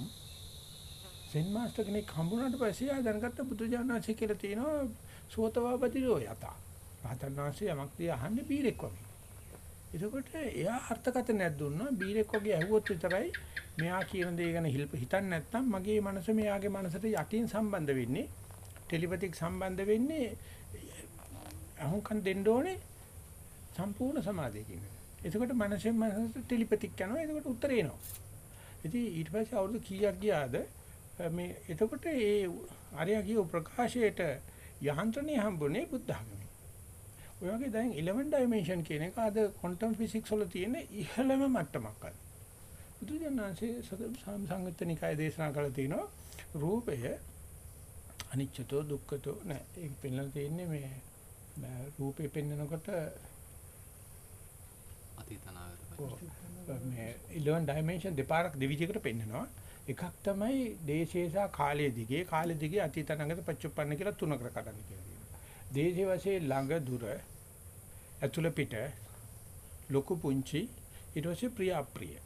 සෙන් මාස්ටර් කෙනෙක් හම්බුනාට පස්සේ ආ දැනගත්ත බුදුජානනාංශය කියලා තියෙනවා සෝතවාපතිරෝ යත. රහතන් වහන්සේ යමක් දිහා අහන්නේ බීරෙක් වගේ. එතකොට එයා අර්ථකථනයක් දුන්නා බීරෙක් වගේ ඇහුවොත් විතරයි මෙයා කියන දේ ගැන හිල්ප හිතන්නේ නැත්නම් මගේ මනස මෙයාගේ මනසට යටින් සම්බන්ධ වෙන්නේ ටෙලිපැතික් සම්බන්ධ වෙන්නේ අහුම්කන් දෙන්න ඕනේ සම්පූර්ණ සමාධියකින්. එතකොට මනසෙන් මනසට ටෙලිපැතික් යනවා එතකොට උත්තරේ එනවා. ඉතින් ඊට පස්සේ අවුරුදු කීයක් ගියාද මේ එතකොට ඒ ආර්ය කියු ප්‍රකාශයට යහන්ත්‍රණේ හම්බුනේ බුද්ධ ධර්මයේ. ඔය වගේ දැන් 11 dimension කියන එක අද quantum physics වල තියෙන ඉහළම මට්ටමක් අද. බුදුජානන්සේ සංගතනිකය දේශනා කළ තිනවා රූපය අනිච්චතෝ දුක්ඛතෝ නෑ ඒක පෙන්වලා තියෙන්නේ මේ රූපේ පෙන්නකොට අතීත අනාගත ඔව්, මේ 11 dimension දෙපාරක් දෙවිදිහකට පෙන්නනවා එකක් තමයි දේශේ සහ කාලයේ දිගේ කාලයේ දිගේ අතීත අනාගත පච්චුප්පන්න කියලා තුනකට කඩන්න කියලා කියනවා. දේශේ වශයෙන් ළඟ දුර ඇතුළ පිට ලොකු පුංචි ඊට පස්සේ ප්‍රිය අප්‍රිය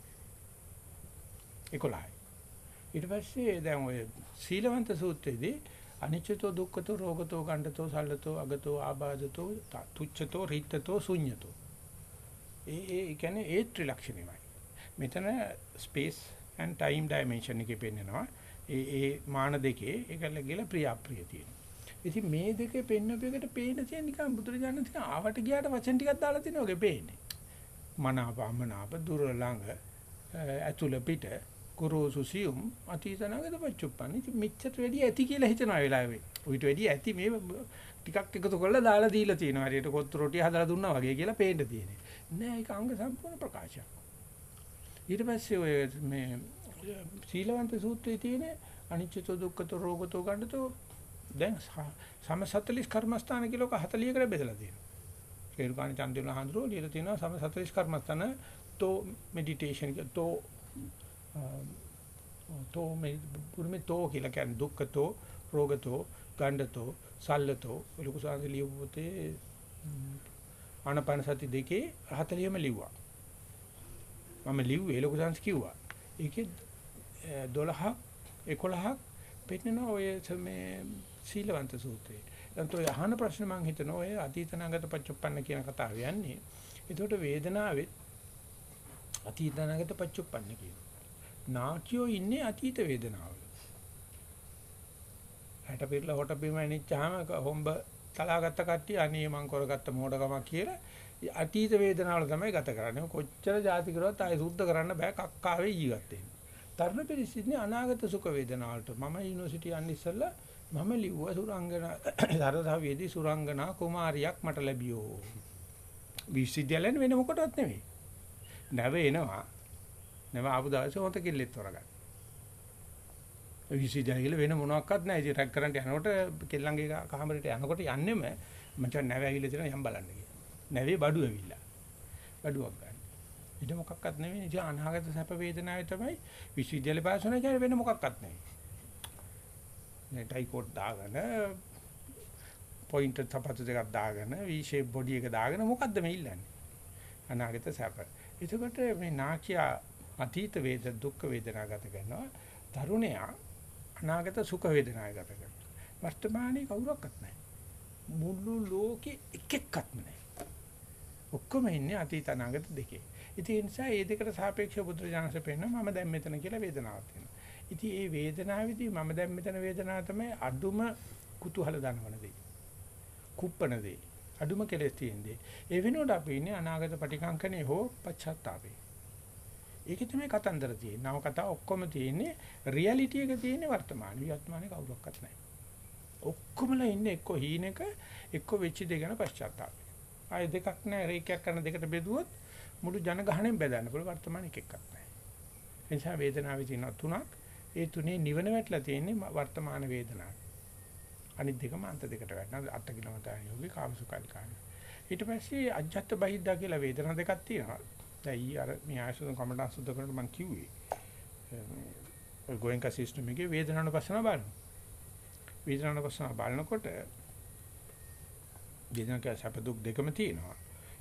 11යි. ඊට පස්සේ දැන් ඔය සීලවන්ත සූත්‍රයේදී අනිච්චතෝ දුක්ඛතෝ රෝගතෝ ගණ්ඨතෝ සල්ලතෝ අගතෝ ආබාධතෝ ත- තුච්ඡතෝ රිත්තතෝ ශුඤ්ඤතෝ ඒ ඒ කියන්නේ ඒ ත්‍රිලක්ෂණයමයි. මෙතන ස්පේස් and time dimension එකේ පෙන්නනවා. ඒ ඒ මාන දෙකේ ඒකල ගිල ප්‍රිය අප්‍රිය තියෙනවා. ඉතින් මේ දෙකේ පෙන්නපෙකට පේන තියෙන නිකන් බුදුරජාණන් තියන ආවට ගියාට වචන ටිකක් දාලා තිනවා වගේ පේන්නේ. මනාප අමනාප දුර ළඟ ඈ, ඇතුළ පිට කුරුසු සියුම් අතීතනාගත පච්චුප්පන්න. ඉතින් මෙච්චර වැඩි ඇති කියලා හිතනවා වෙලාවේ. උවිත වැඩි ඇති මේ ටිකක් එකතු කරලා දාලා දීලා තියෙනවා. හරියට කොත්තු රොටිය හදලා දුන්නා වගේ කියලා පේන්න තියෙන්නේ. නෑ ඒක අංග සම්පූර්ණ ප්‍රකාශයක්. ඊට පස්සේ ඔය මේ සීලවන්ත සූත්‍රයේ තියෙන අනිච්චතෝ දුක්ඛතෝ රෝගතෝ ගණ්ඩතෝ දැන් සම 40 කර්මස්ථාන කියලා 40කට බෙදලා තියෙනවා. ඒරුකාණ චන්දිල හඳුරෝ ලියලා තියෙනවා සම 40 කර්මස්ථාන තෝ මෙඩිටේෂන් තෝ තෝ මේ පුරුමේ තෝ කියලා කියන්නේ දුක්ඛතෝ රෝගතෝ ගණ්ඩතෝ සල්ලතෝ ලොකු සාන්ති ලියපු පොතේ ආනපන සති දෙකේ 40ම ලිව්වා. මම ලිව්වේ ලොකු සංස් කිව්වා. ඒකේ 12ක් 11ක් පෙන්නන ඔය මේ සීලවන්ත සූත්‍රයේ. එතකොට ඔය අහන ප්‍රශ්න මම හිතනවා ඔය අතීතනාගත පච්චුප්පන්න කියන කතාව යන්නේ. ඒකට වේදනාවෙත් අතීතනාගත පච්චුප්පන්න කියනවා. නාකියෝ ඉන්නේ අතීත වේදනාවල. හැට පිරලා හොට බිම එනිච්චාම හොම්බ තලාගත්ත කට්ටිය අනේ මං කරගත්ත මෝඩකමක් කියලා අතීත වේදනාවල තමයි ගත කරන්නේ. කොච්චර જાති කරුවත් ආයෙ සුද්ධ කරන්න බෑ කක්කාවේ ජීවත් වෙන්න. තරුණ පිරිසින්නේ අනාගත සුඛ වේදනාවලට. මම යුනිවර්සිටි යන්න ඉස්සෙල්ලා මම ලිව්වා සුරංගනා සරසාවේදී සුරංගනා කුමාරියක් මට ලැබියෝ. විශ්වවිද්‍යාලයෙන් වෙන මොකටවත් නෙවෙයි. නැව එනවා. නැව ආපු දවසේ හොත කිල්ලෙත් තොරගන්න. විශ්වවිද්‍යාලය වෙන මොනවත් නැහැ. ඉතින් රැක් කරන්ට යනකොට කෙල්ලන්ගේ කාමරේට යනකොට යන්නෙම මචං නැව ඇවිල්ලා තියෙනවා යම් බලන්න කියලා. නැවේ බඩු ඇවිල්ලා. බඩුවක් ගන්න. ඊට මොකක්වත් නෙවෙයි. ඉතින් අනාගත සැප වේදනාවේ තමයි විශ්වවිද්‍යාලේ පාස් වෙන කියන්නේ වෙන මොකක්වත් නෙවෙයි. මේ ටයිකෝට් දාගෙන පොයින්ටර් තපතු දෙකක් දාගෙන V shape body එක දාගෙන මොකද්ද මේ ඉල්ලන්නේ? අනාගත සැප. එතකොට මේ නාකියා අතීත වේද දුක් වේදනා ගත කරනවා. තරුණයා අනාගත සුඛ වේදනා ගත කරනවා. වර්තමානයේ කවුරක්වත් නැහැ. මුළු ලෝකෙ එකෙක්වත් නැහැ. ඔක්කොම ඉන්නේ අතීත අනාගත දෙකේ. ඉතින් ඒ නිසා මේ දෙකට සාපේක්ෂව බුදුරජාණන්සේ පෙන්නනවා මම දැන් මෙතන කියලා වේදනාවක් තියෙනවා. ඉතින් මේ වේදනාවේදී මම දැන් මෙතන වේදනාව තමයි අඩුම කුතුහල දනවන දේ. කුප්පන දේ. අඩුම කෙලෙස් තියෙන්නේ. ඒ වෙනුවට අපි ඉන්නේ අනාගත පටිකංකනේ හෝ පශ්චාත්තාපේ. ඒකේ තමයි කතන්දර තියෙන්නේ. නව කතා ඔක්කොම තියෙන්නේ රියැලිටි එක තියෙන්නේ වර්තමානයේ. වර්තමානයේ කවුරක්වත් නැහැ. ඔක්කොමලා ඉන්නේ එක්ක හීනෙක එක්ක වෙච්ච දෙ ගැන පශ්චාත්තාපේ. ආය දෙකක් නැහැ රේඛයක් කරන දෙකට බෙදුවොත් මුළු ජනගහණයෙන් බෙදන්න පුළුවන් වර්තමානයේ එකක්වත් නැහැ. ඒ නිසා වේදනාවේ තියෙන තුනක් ඒ තුනේ නිවන වැටලා තියෙන්නේ වර්තමාන වේදනාව. අනිත් දෙකම අන්ත දෙකට වැටෙනවා අට කිලෝමීටර යෝගී කාමසුකල්කාන. ඊට පස්සේ අජ්ජත් බහිද්දා කියලා වේදනා දෙකක් තියෙනවා. දැන් ඊ අර මේ ආයසුන් කමඩන් සුද්ධ කරනකොට මම කිව්වේ. ඔය ගෝයන්කා සිස්ටම් එකේ වේදනාවන පස්සන බලන්න. වේදනාවන පස්සන බලනකොට වේදනාවක සැප දුක් දෙකම තියෙනවා.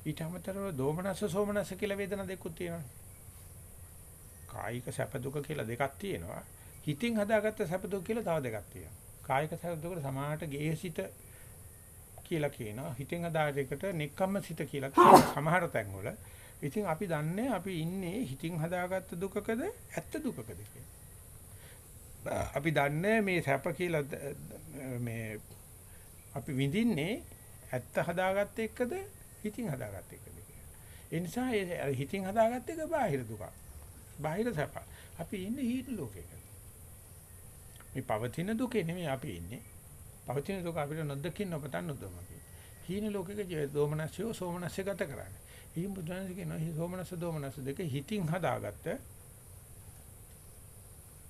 ඊට අමතරව දෝමනස සෝමනස කියලා වේදනා දෙකක් තියෙනවා. කායික සැප දුක කියලා දෙකක් තියෙනවා. හිතින් හදාගත්ත සැප දුක කියලා තව දෙකක් තියෙනවා. කායික සැප දුකට සමානට ගේහසිත කියලා කියනවා. හිතෙන් හදාගත්ත එකට නෙක්කම්ම සිත කියලා කියනවා. සමහර තැන්වල. ඉතින් අපි දන්නේ අපි ඉන්නේ හිතින් හදාගත්ත දුකකද ඇත්ත දුකකද අපි දන්නේ මේ සැප කියලා මේ අපි විඳින්නේ ඇත්ත හදාගත්ත එකද හිතින් හදාගත්ත එකද කියලා. ඒ නිසා ඒ හිතින් හදාගත්ත එක බාහිර දුකක්. බාහිර සැප. අපි ඉන්නේ හීන ලෝකයක. මේ පවතින දුකේ නෙමෙයි අපි ඉන්නේ. පවතින දුක අපිට නොදකින් නොපතන් නොදොමකි. හීන ලෝකයක දෝමනස්යෝ සෝමනස්ය ගත කරන්නේ. ඊම් බුදුන්සේ කියනවා මේ සෝමනස්ස දෝමනස්ස දෙක හිතින් හදාගත්ත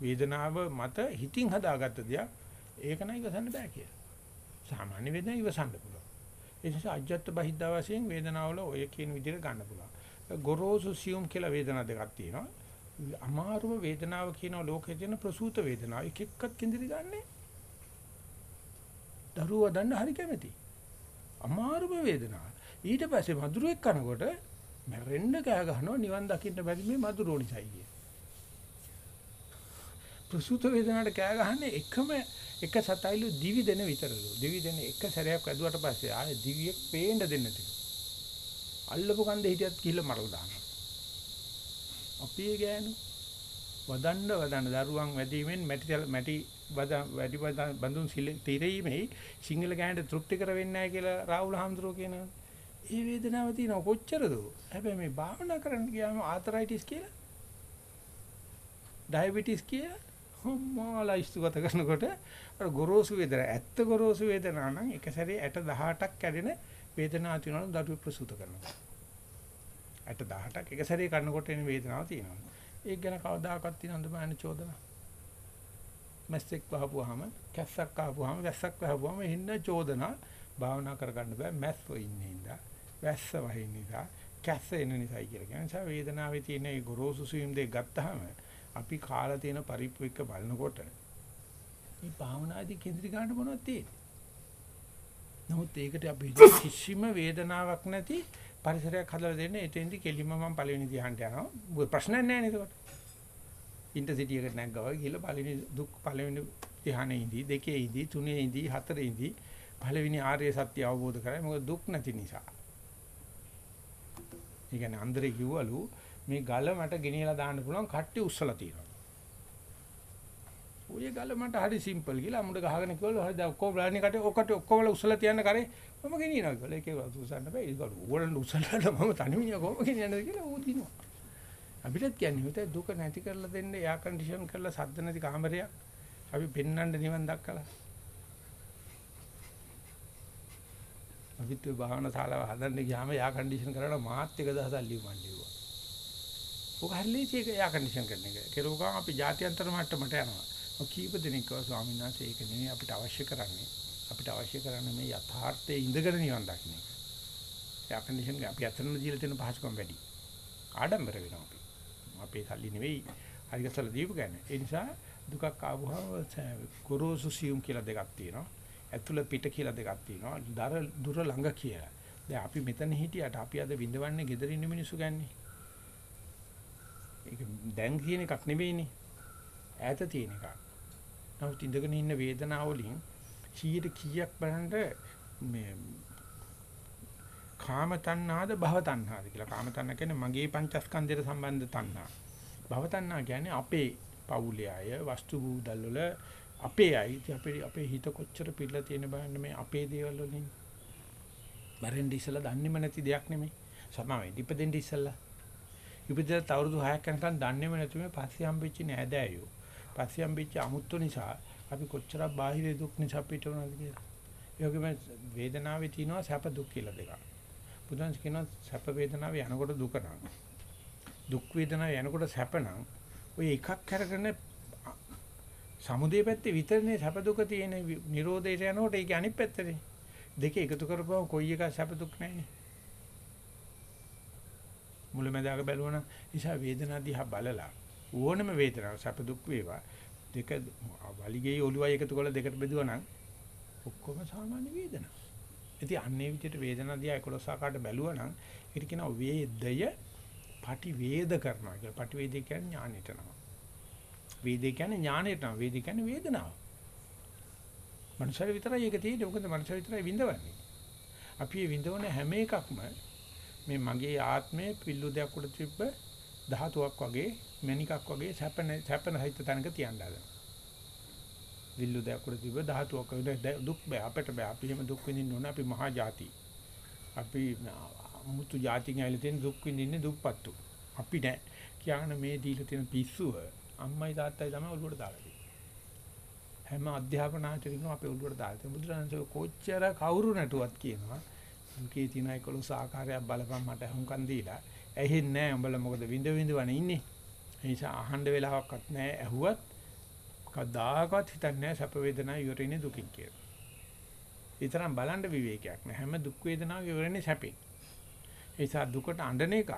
වේදනාව මත හිතින් හදාගත්ත දෙයක් ඒක නයි ඉවසන්න බෑ කියලා. සාමාන්‍ය වේදනාව ඉවසන්න පුළුවන්. ඒ නිසා අජ්ජත් බහිද්දා වශයෙන් වේදනාවල ඔය කියන විදිහට ගන්න පුළුවන්. ගොරෝසු සියුම් කියලා වේදනා දෙකක් තියෙනවා. අමාරුම වේදනාව කියන ලෝකයේ තියෙන ප්‍රසූත වේදනාව එක එක්කත් කිඳිරි ගන්නෑ. දරුවා දන්න හරි කැමති. අමාරුම වේදනාව. ඊට පස්සේ මధుරෙක් කනකොට මැරෙන්න කෑ ගහනවා නිවන් දකින්න බැරි මේ මధుරෝ නිසායි කිය. ප්‍රසූත වේදනාවට කෑ ගහන්නේ එකම එක සතයිලු දිවි දෙන විතරලු. දිවි දෙන එක සැරයක් ඇදුවට පස්සේ ආයේ දිවියෙක් පේන්න දෙන්න තියෙනවා. අල්ලපු කන්දේ හිටියත් කිල්ල මරලා දානවා. අපි ඒ ගෑනු වදන්න වදන්න දරුවන් වැඩිමෙන් මැටි මැටි වැඩි බඳුන් තිරීමේ සිංහල ගෑනට තෘප්ති කර වෙන්නේ නැහැ කියලා රාහුල හාමුදුරුවෝ කියනවා. ඒ වේදනාව තියෙන කොච්චරද? හැබැයි මේ භාවනා කරන්න ගියාම ආතරයිටිස් කියලා ඩයබටිස් කිය හම්මාලා ඉස්තුගත කරනකොට අර ගොරෝසු වේදනා ඇත්ත ගොරෝසු වේදනා නම් එක සැරේ 60 18ක් කැඩෙන වේදනාවක් තියෙනවා දරුවෙක් ප්‍රසූත කරනවා. 60 18ක් එක සැරේ කනකොට එන වේදනාවක් තියෙනවා. ඒක ගැන කවදාකවත් තියෙනවද බලන්න චෝදනා. මැස්සෙක් වහපුවාම කැස්සක් වහපුවාම වැස්සක් වහපුවාම එන්න චෝදනා භාවනා කරගන්න බෑ මැස්සෝ ඉන්නේ ඉඳා වැස්ස වහින්න නිසා කැස්ස එන නිසායි කියලා. ඒ නිසා වේදනාවේ තියෙන ඒ ගොරෝසු සුවීම් දෙක ගත්තාම අපි කාලා තියෙන පරිප්පු එක බලනකොට මේ භාවනාදී කේන්ද්‍රී ගන්න මොනවද තියෙන්නේ? නමුත් ඒකට අපි කිසිම වේදනාවක් නැති පරිසරයක් හදලා දෙන්න එතෙන්දි කෙලින්ම මම පළවෙනි ධ්‍යානට යනවා. මොකද ප්‍රශ්නයක් නැහැ නේද ඒකට. ඉන්ටර්සිටි එකට නැග්ගවා ගිහලා පළවෙනි දුක් පළවෙනි ධ්‍යානයේ ඉඳි දෙකේ ඉඳි තුනේ ඉඳි හතරේ ඉඳි පළවෙනි ආර්ය සත්‍ය අවබෝධ කරගන්න. මොකද දුක් නැති නිසා. ඒ කියන්නේ අන්දරේ කිව්වලු මේ ගල මට ගෙනියලා දාන්න පුළුවන් කට්ටි උස්සලා තියෙනවා. ඔය ගල මට හරි සිම්පල් කියලා අමුඩ ගහගෙන කිව්වලු හරි දැන් ඔක්කොම බ්‍රෑන්ඩ් එකට ඔකට ඔක්කොම උස්සලා තියන්න කරේ මම ගෙනියනවා කියලා. ඒකේ උස්සන්න බෑ. ඒක ඕගොල්ලෝ උස්සලා මම තනිමිනිය කොහොම ගෙනියන්නද කියලා ඌ දිනවා. අපිටත් කියන්නේ හිතේ දුක නැති කරලා දෙන්න එයා කන්ඩිෂන් කරලා සද්ද නැති කාමරයක් අපි පෙන්වන්න නිවන් දක්කලා. අපිත් ඔය භාවනා ශාලාව හදන්න ගියාම එයා කන්ඩිෂන් කරලා මාත් එක දහසක් ලියුමක් ලිව්වා. ඔක හරියට ඒක එයා කන්ඩිෂන් කරන එක. කෙරුවා අපි ජාත්‍යන්තර මට්ටමට යනවා. ඔය කීප දෙනෙක් කිව්වා ස්වාමීන් වහන්සේ ඒක නෙමෙයි අපිට අවශ්‍ය කරන්නේ. අපිට අවශ්‍ය කරන්නේ මේ යථාර්ථයේ ඉඳගෙන නිවන් දකින්න එක. එයා කන්ඩිෂන් අපි අතන දීලා තියෙන පහසුකම් වැඩි. ආඩම්බර වෙනවා අපි. අපේ සල්ලි නෙවෙයි හරිගස්සලා දීපු ගන්නේ. ඒ නිසා දුකක් ආවම ගොරෝසු සියුම් කියලා දෙකක් තියෙනවා. ඇතුළ පිට කියලා දෙකක් තියෙනවා. දර දුර ළඟ කියලා. දැන් අපි මෙතන හිටියට අපි අද විඳවන්නේ gedara ඉන්න මිනිස්සු ගන්නේ. ඒක දැන් කියන එකක් නෙවෙයිනේ. ඈත තියෙන එකක්. නමුත් ඉඳගෙන ඉන්න වේදනාව වලින් 100ට කීයක් බලන්න මේ කාම තණ්හාද භව තණ්හාද කියලා. කාම තණ්හා කියන්නේ මගේ පංචස්කන්ධයට සම්බන්ධ තණ්හා. භව තණ්හා කියන්නේ අපේ පවුලේ අය වස්තු බුදල් වල අපේ අය අපේ අපේ හිත කොච්චර පිළලා තියෙන බලන්න මේ අපේ දේවල් වලින්. බරෙන්ඩි ඉස්සලා දන්නේම නැති දෙයක් නෙමෙයි. සමාවෙ ඉපදෙන්න ඉස්සලා. ඉපදෙලා අවුරුදු 6ක් යනකම් දන්නේම නැතුව පස්සේ හම්බෙච්ච නෑදෑයෝ. පස්සේ හම්බෙච්ච අමුත්තු නිසා අපි කොච්චරක් බාහිර දුක් නිසා පිටවනවද කියලා. ඒ වගේම වේදනාවේ තියෙනවා සැප දුක් කියලා දෙකක්. බුදුන් කියනවා සැප වේදනාව යනකොට දුක නම් දුක් වේදනාව යනකොට සැප නම් ඔය එකක් අරගෙන සමුදේ පැත්තේ විතරනේ සැප දුක තියෙන නිරෝධයට යනකොට ඒක අනිත් පැත්තනේ දෙක එකතු කරපුවම කොයි එක සැප දුක් නැහැ මුලමෙදාක බැලුවනම් නිසා වේදනාව දිහා බලලා ඕනම වේදනාවක් සැප දුක් වේවා දෙක වලිගේ ඔළුවයි එකතු කරලා දෙකට බෙදුවා නම් ඔක්කොම සාමාන්‍ය වේදනා. ඉතින් අන්නේ විදිහට වේදනාව දිහා 11 ආකාරයට බැලුවා නම් ඒක කියනවා වේදය පටි වේද කරනවා කියලා. පටි වේදේ කියන්නේ ඥානෙට නම. වේදේ කියන්නේ ඥානෙට නම. වේදේ කියන්නේ වේදනාව. මනුෂ්‍යර විතරයි ඒක තියෙන්නේ. මොකද මනුෂ්‍යර විතරයි විඳවන්නේ. අපි මේ විඳවන හැම එකක්ම මේ මගේ ආත්මයේ පිල්ලු දෙයක් උඩ තිබ්බ ධාතුවක් වගේ මණිකක් වගේ සැපන සැපන හිත තැනක තියන්න හදනවා. විල්ලු දෙයක් උඩ තිබ්බ ධාතුවක් වගේ දුක් බෑ අපිට බෑ. අපි එහෙම දුක් විඳින්න ඕන අපි මහා ಜಾති. අපි මුතු જાතින් ඇවිල්ලා තියෙන දුක් විඳින්නේ දුප්පත්තු. අපි නෑ. කියන මේ දීලා තියෙන පිස්සුව අම්මයි තාත්තයි තමයි ඔළුවට දාලා තියෙන්නේ. හැම අධ්‍යාපන ආචාර්යකම අපේ ඔළුවට දාලා තියෙන බුදුරජාණන්සේ කොච්චර කවුරු නැටුවත් කියනවා. දුකේ තියෙන 11 ආකාරයක් බලපන් මට හුම්කන් දීලා. ඇහෙන්නේ නෑ උඹලා මොකද විඳ විඳවන ඉන්නේ. ඒ නිසා අහන්න වෙලාවක්වත් නෑ ඇහුවත් කවදාකවත් හිතන්නේ නෑ සැප වේදනා ඉවරිනේ දුකින් කියලා. ඊතරම් බලන්න විවේකයක් නෑ හැම දුක් වේදනාවක් ඉවරන්නේ සැපේ. ඒ නිසා දුකට අඬන එක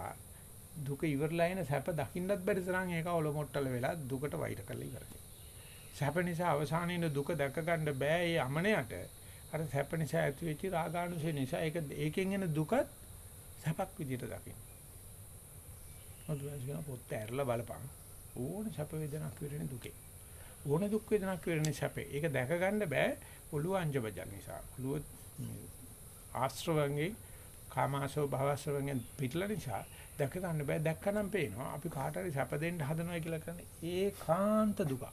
දුක ඉවරලා එන සැප දකින්නත් බැරි තරම් ඒක ඔලොමොට්ටල වෙලා දුකට වෛර කරලා ඉවරයි. සැප නිසා අවසානයේ දුක දැක ගන්න බෑ ඒ අමනයට. අර සැප නිසා ඇති වෙච්ච රාගානුසය නිසා ඒක ඒකෙන් එන දුකත් සැපක් විදිහට දකින්න. මොකද පොත් ඇරලා බලපන්. ඕන සැප වේදනාවක් විරෙන දුකේ. ඕන දුක් වේදනාවක් විරෙන සැපේ. ඒක දැක ගන්න බෑ ඔළුව අංජබජන් නිසා. ඔළුව ආශ්‍රවංගේ කාමාශෝ භවශ්‍රවංගෙන් පිටලා නිසා දැක ගන්න බෑ දැක්කනම් පේනවා අපි කාට හරි සැප දෙන්න හදනවා කියලා කියන්නේ ඒකාන්ත දුක.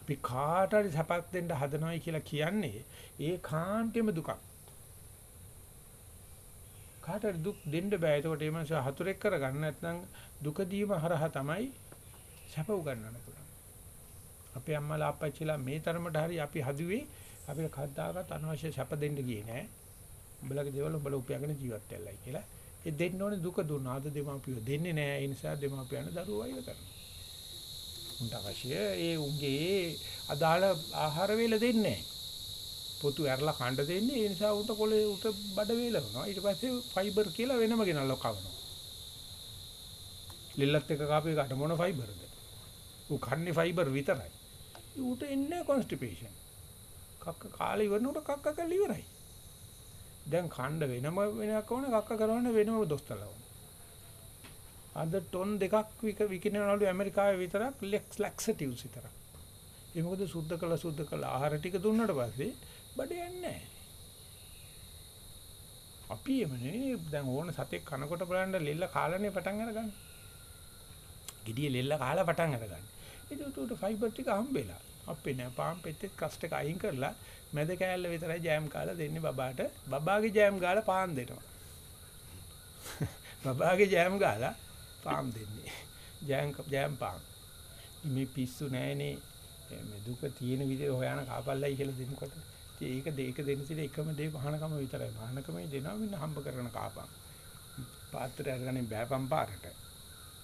අපි කාට හරි සැපක් දෙන්න හදනවයි කියලා කියන්නේ ඒකාන්තෙම දුකක්. කාට හරි දුක් දෙන්න බෑ. ඒකට ඒ මනුස්සයා හතුරෙක් කරගන්න නැත්නම් දුක දීම හරහා තමයි සැප උගන්වන්න පුළුවන්. අපේ අම්මලා අප්පච්චිලා මේ තරමට හරි අපි හදුවේ අපිට කද්දාකත් අනවශ්‍ය සැප දෙන්න ගියේ නෑ. උඹලගේ දේවල් උඹලා උපයාගෙන ජීවත් වෙන්නයි කියලා. ඒ දෙන්න ඕනේ දුක දුන්නා. අද දෙමාපියෝ දෙන්නේ නෑ. ඒ නිසා දෙමාපියන් දරුවෝ අයිව කරනවා. උන්ට අවශ්‍ය ඒ උන්ගේ අදාළ ආහාර වේල දෙන්නේ නෑ. පොතු ඇරලා කණ්ඩ දෙන්නේ ඒ නිසා උන්ට කොලේ උට බඩ වේලනවා. ඊට පස්සේ ෆයිබර් කියලා වෙනම ගෙනල්ලා කවනවා. ලෙල්ලත් එක කාපේ කාට මොන ෆයිබර්ද? ඌ කන්නේ ෆයිබර් විතරයි. ඌට එන්නේ කොන්ස්ටිපේෂන්. කක්ක කාලේ ඉවරනකොට කක්ක කරලා ඉවරයි. දැන් ඛණ්ඩ වෙනම වෙනක් ඕන කක්ක කරවන්න වෙනම දොස්තරලා ඕන. අද ටොන් දෙකක් වික විකිනවලු ඇමරිකාවේ විතරක් ලෙක්ස් ලැක්සටිව්ස් විතරක්. ඒ මොකද සුද්ධ කළ සුද්ධ කළ ආහාර ටික දුන්නට පස්සේ බඩ යන්නේ නැහැ. අපි එමනේ දැන් ඕන සතෙක් කනකොට බලන්න ලෙල්ල කාලනේ පටන් අරගන්න. gediye ලෙල්ල කාලා පටන් අරගන්න. ඒක උට ෆයිබර් ටික හම්බෙලා. අපේ නෑ පාම් පෙත්තේ කස්ට් එක අයින් කරලා මැද කෑල්ල විතරයි ජෑම් කාලා දෙන්නේ බබාට. බබාගේ ජෑම් ගාලා පාන් දෙනවා. බබාගේ ජෑම් ගාලා පාම් දෙන්නේ. ජෑම් ජෑම් පාම්. මේ පිස්සු නෑනේ මේ දුක තියෙන විදිහ හොයන කාපල්ලයි කියලා දෙනකොට. ඒක දෙක දෙන්න තියෙන එකම දේ වහනකම විතරයි. වහනකමේ දෙනවා මෙන්න හම්බ කරන කාපම්. පාත්‍රය අරගෙන බෑපම් පාරට.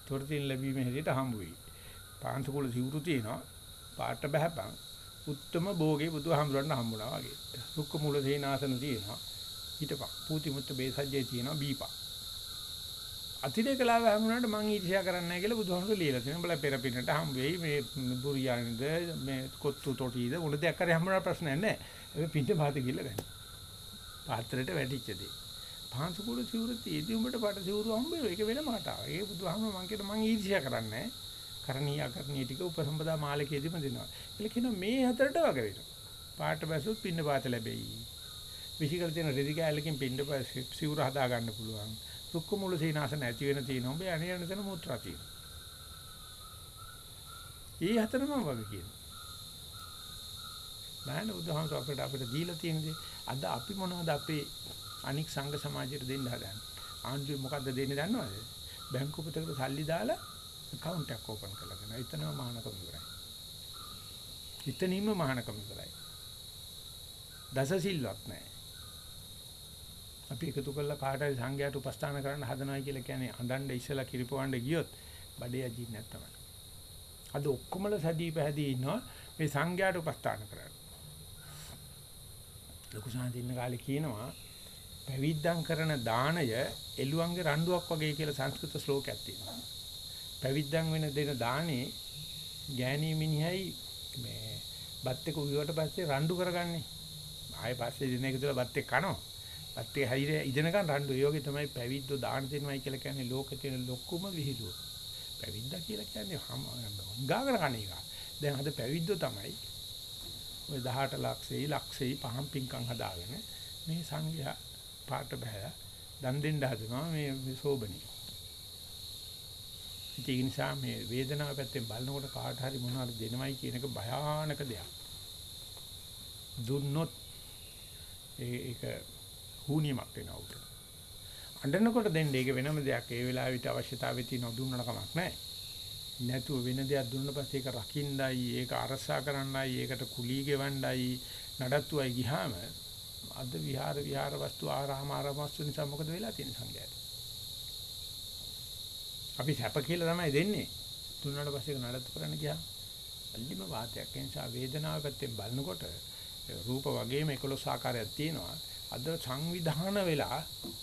තොරතින් ලැබීමේ හැටියට හම්බ වෙයි. පාන්සකුල සිවුරු තියෙනවා. පාට බහැපන්. උත්තම භෝගේ බුදුහාමුදුරන් හම්බුණා වගේ. දුක්ඛ මූල සේනාසන තියෙනවා. හිටපන්. පූති මුත්ත බේසජ්ජේ තියෙනවා බීපන්. අතිරේකලාව හම්බුනාට මං ඊර්ෂ්‍යා කරන්නේ නැහැ කියලා බුදුහාමුදුරු ලියලා තියෙනවා. බලලා පෙර පින්නට හම්බ වෙයි මේ බුරියානින්ද මේ කොත්තු තොටිද උන දෙයක් කරේ හම්බුනා ප්‍රශ්නයක් නැහැ. ඒක පින්න පාත ගිල්ල ගන්න. පාත්‍රයට වැටිච්ච දේ. පාංශකුල සිවුර තියදී උඹට පාට සිවුරු හම්බ වෙයි. ඒක වෙනම කතාවක්. ඒ බුදුහාමුදුරු මං කියන මං ඊර්ෂ්‍යා කරන්නේ නැහැ. කරණීය අකරණීය ටික උපසම්පදා මාලකයේදීම දෙනවා. ඒක කියනවා මේ හතරට වග වෙනවා. පාට බැසුත් පින්න පාත ලැබෙයි. විශේෂකල තියෙන රෙදි කැලලකින් පින්න පාත සිවුර හදා ගන්න පුළුවන්. දුක්ඛ මූල සීනාසන ඇති වෙන තියෙන ඔබ අනේ යන තැන මුත්‍රා තියෙනවා. ඊ හතරම වගේ කියනවා. බෑන උදාහරණ අපිට අපිට දීලා තියෙන දේ අද අපි මොනවද අපේ අනික් සංඝ සමාජයට දෙන්න හදන්නේ? ආණ්ඩුවේ මොකද්ද දෙන්නේ දන්නවද? බැංකු පොතකට සල්ලි දාලා account එකක් open කරලාගෙන එතනම මහානකම ඉවරයි. එතනින්ම මහානකම ඉවරයි. දසසිල්වත් නැහැ. අපි එකතු කරලා කාට හරි සංඝයාට උපස්ථාන කරන්න හදනවා කියලා කියන්නේ අඬන්න ඉස්සලා කිරිපොවන්න ගියොත් බඩේ අජින් නැත්තමයි. අද ඔක්කොමල සැදී පැහැදී ඉන්නවා මේ සංඝයාට උපස්ථාන කරන්න. ලොකු සාන්තින්න කාලේ කියනවා පැවිද්දම් කරන දාණය එළුවන්ගේ රණ්ඩුවක් වගේ කියලා සංස්කෘත ශ්ලෝකයක් තියෙනවා. පැවිද්දම් වෙන දෙන දානේ ගෑණී මිනිහයි මේ බත් එක උයවට පස්සේ රණ්ඩු කරගන්නේ. ආයෙ පස්සේ දින එක තුළ බත් එක කනවා. බත් එක හැයිර ඉදෙනකන් රණ්ඩු යෝගේ තමයි පැවිද්දෝ දාන දෙනවයි කියලා කියන්නේ ලෝකේ තියෙන ලොකුම විහිළුව. පැවිද්දා කියලා කියන්නේ ගාගෙන කණ එක. දැන් අද පැවිද්දෝ තමයි ඔය 18 ලක්ෂේ ලක්ෂේ පහම් පිංකම් හදාගෙන මේ සංඝයා පාට බහැලා දන් දෙන්න හදනවා මේ සෝබනේ. ඒ නිසා මේ වේදනාව පැත්තෙන් බලනකොට කාට හරි මොනවද දෙනවයි කියන එක භයානක දෙයක්. දුන්නොත් ඒක හුනියමක් වෙනවා උට. අඬනකොට දෙන්න ඒක වෙනම දෙයක්. ඒ වෙලාවට අවශ්‍යතාවය තියෙන දුන්නන කමක් නැහැ. නැතුව වෙන දෙයක් දුන්න පස්සේ ඒක රකින්නයි, ඒක අරසා කරන්නයි, ඒකට කුලී ගෙවන්නයි, නඩත්තුවයි ගියාම අද විහාර විහාර වස්තු ආරාම ආරාම වස්තු නිසා මොකද වෙලා තියෙන්නේ සංඝයාට? අපි සැප කියලා තමයි දෙන්නේ. දුන්නාට පස්සේ ඒක නඩත්තු කරන්න ගියාම අල්ලිම වාතයක්. ඒ නිසා වේදනාව පැත්තෙන් බලනකොට රූප වගේම 11 ආකාරයක් තියෙනවා. අද සංවිධාන වෙලා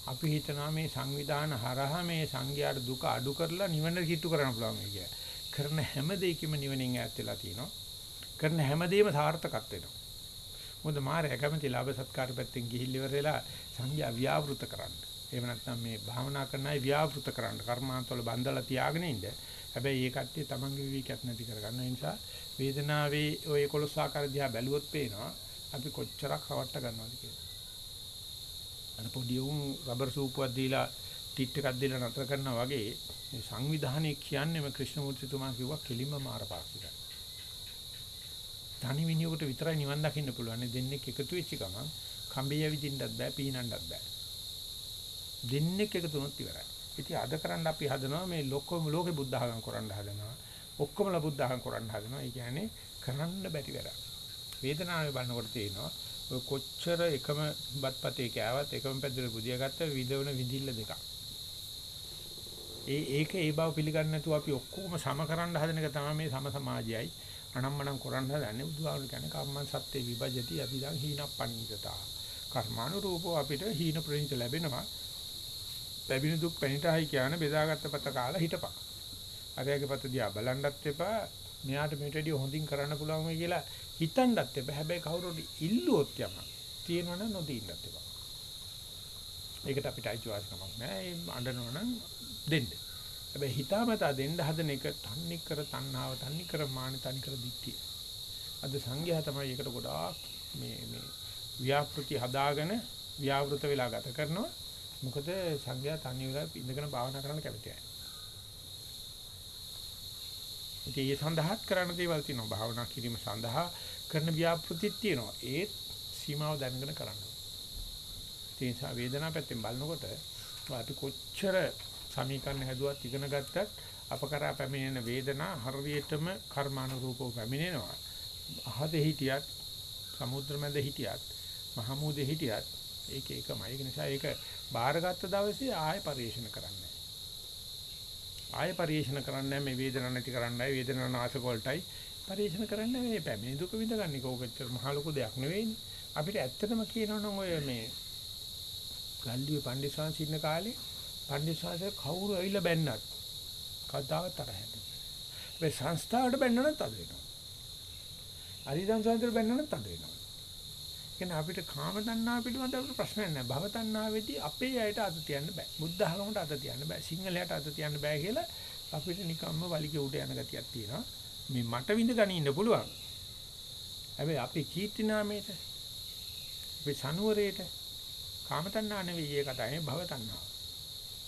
අපි හිතනවා මේ සංවිධාන හරහා මේ සංඝයාට දුක අඩු කරලා නිවන කිට්ටු කරන්න පුළුවන් මේ කිය. කරන හැම දෙයකම නිවනින් ඈත් වෙලා තියෙනවා. කරන හැම දෙයක්ම සාර්ථකත් වෙනවා. මොකද මාරය කැමති ලාභ සත්කාර පැත්තෙන් ගිහිල්ල ඉවර වෙලා සංඝයා ව්‍යාවෘත කරන්න. එහෙම නැත්නම් මේ භාවනා කරන අය ව්‍යාවෘත කරන්න කර්මාන්තවල බන්දලා තියාගෙන ඉන්න. හැබැයි ඒ කට්ටිය තමන්ගේ විවේකයක් නැති කරගන්න නිසා වේදනාවේ ওই 11 ආකාර දිහා බැලුවොත් පේනවා අපි කොච්චරක් රවට්ට ගන්නවද කියලා. අර පොඩි උන් රබර් සූපුවක් දීලා ටිට් එකක් දීලා නතර කරනවා වගේ මේ සංවිධානයේ කියන්නේම ක්‍රිෂ්ණමූර්තිතුමා කිව්වා කෙලින්ම මාරපාක්ෂිකයි. තනි මිනිහෙකුට විතරයි නිවන් දකින්න පුළුවන්. දෙන්නෙක් එකතු වෙච්ච ගමන් කම්බේ යවිදින්නත් බෑ, පීනන්නත් බෑ. දෙන්නෙක් එකතු වුණොත් ඉවරයි. ඉතින් අද කරන්න අපි හදනවා මේ ලෝකෙ ලෝකෙ බුද්ධ ආගම කරන්න හදනවා. ඔක්කොම ලබුද්ධහන් කරන්න හදනවා. ඒ කියන්නේ කරන්න බැරි වැඩක්. වේදනාවේ බලනකොට තේනවා ඔය කොච්චර එකම බත්පතේ කෑවත් එකම පැදුරේ බුදියා ගත්ත විදවන විදිල්ල දෙකක්. ඒ ඒක ඒ බව පිළිගන්නේ නැතුව අපි ඔක්කොම සම කරන්න හදන එක තමයි මේ සම සමාජයයි අනම්මනම් කරන්න හදන්නේ බුදුහාමුදුරු කියන්නේ කම්මං සත්‍යේ විභජති අභිදං හීනප්පණීතතා. කර්මානුරූපව අපිට හීන ප්‍රණීත ලැබෙනවා. ලැබෙන දුක් පැනිටයි කියන බෙදාගත්ත පත කාලා හිටපන්. අරයාගේ පත දිහා බලන්නත් එපා. මෙයාට මේට වැඩිය හොඳින් කරන්න පුළුවන් වෙයි කියලා හිතන්නත් එපා. හැබැයි කවුරුරි ඉල්ලුවොත් යම තියෙනවනම් නොදීන්නත් එපා. ඒකට අපිට අයිතිවාසිකමක් නැහැ. ඒ අඬනවනම් දෙන්න. හැබැයි හිතාමතා දෙන්න හදන එක තන්නේ කර තණ්හාව, තන්නේ කර මාන, තන්නේ කර දික්තිය. අද සංඝයා තමයි ඒකට ගොඩාක් මේ මේ ව්‍යාපෘති හදාගෙන ව්‍යාවෘත වෙලා ගත කරනවා. මොකද සංඝයා තනිය වෙලා ඉඳගෙන භාවනා කරන්න කැමති නැහැ. ඉතින් ඒ සඳහාත් කරන්න දේවල් තියෙනවා. භාවනා කිරීම සඳහා කරන ව්‍යාපෘතිත් තියෙනවා. ඒත් සීමාව දැනගෙන කරන්න ඕනේ. ඒ නිසා වේදනාව පැත්තෙන් බලනකොට අපි කොච්චර සමීකරණ හැදුවත් ඉගෙන ගත්තත් අප කරා පැමිණෙන වේදනා හරියටම කර්මානුරූපව පැමිණෙනවා. අහදේ හිටියත් සමුද්‍ර මැද හිටියත් මහමූදේ හිටියත් ඒක එකමයි. ඒක නිසා ඒක බාරගත්ත දවසේ ආයෙ පරිේෂණ කරන්නේ ආයෙ පරිේෂණ කරන්නේ මේ වේදනාව නැති කරන්නයි වේදනාව නාශක වලටයි පරිේෂණ කරන්නේ මේ පැමිණි දුක විඳගන්නේ කෝකච්චර මහ ලොකු දෙයක් නෙවෙයිනේ. අපිට ඇත්තටම කියනවනම් ඔය මේ ගල්ඩියේ පණ්ඩිත ඉන්න කාලේ පණ්ඩිත කවුරු ඇවිල්ලා බැන්නත් කවදාවත් තරහ හැදෙන්නේ. මේ සංස්ථාවට බැන්නනත් අද වෙනවා. අරිදන් සංස්ථාවට බැන්නනත් අද වෙනවා. කියන්නේ අපිට කාම තණ්හා පිළිබඳ අපිට ප්‍රශ්නයක් නැහැ. භව තණ්හාවේදී අපේ අයට අත තියන්න බෑ. බුද්ධ ආගමට අත තියන්න බෑ. සිංහලයට අත තියන්න බෑ කියලා අපිට නිකම්ම වලිගේ උඩ යන ගතියක් තියෙනවා. මේ මට විඳ ගන්න ඉන්න පුළුවන්. හැබැයි අපේ කීර්ති නාමයට අපේ සනුවරේට කාම තණ්හා නෙවෙයි ඒ කතාවේ භව තණ්හා.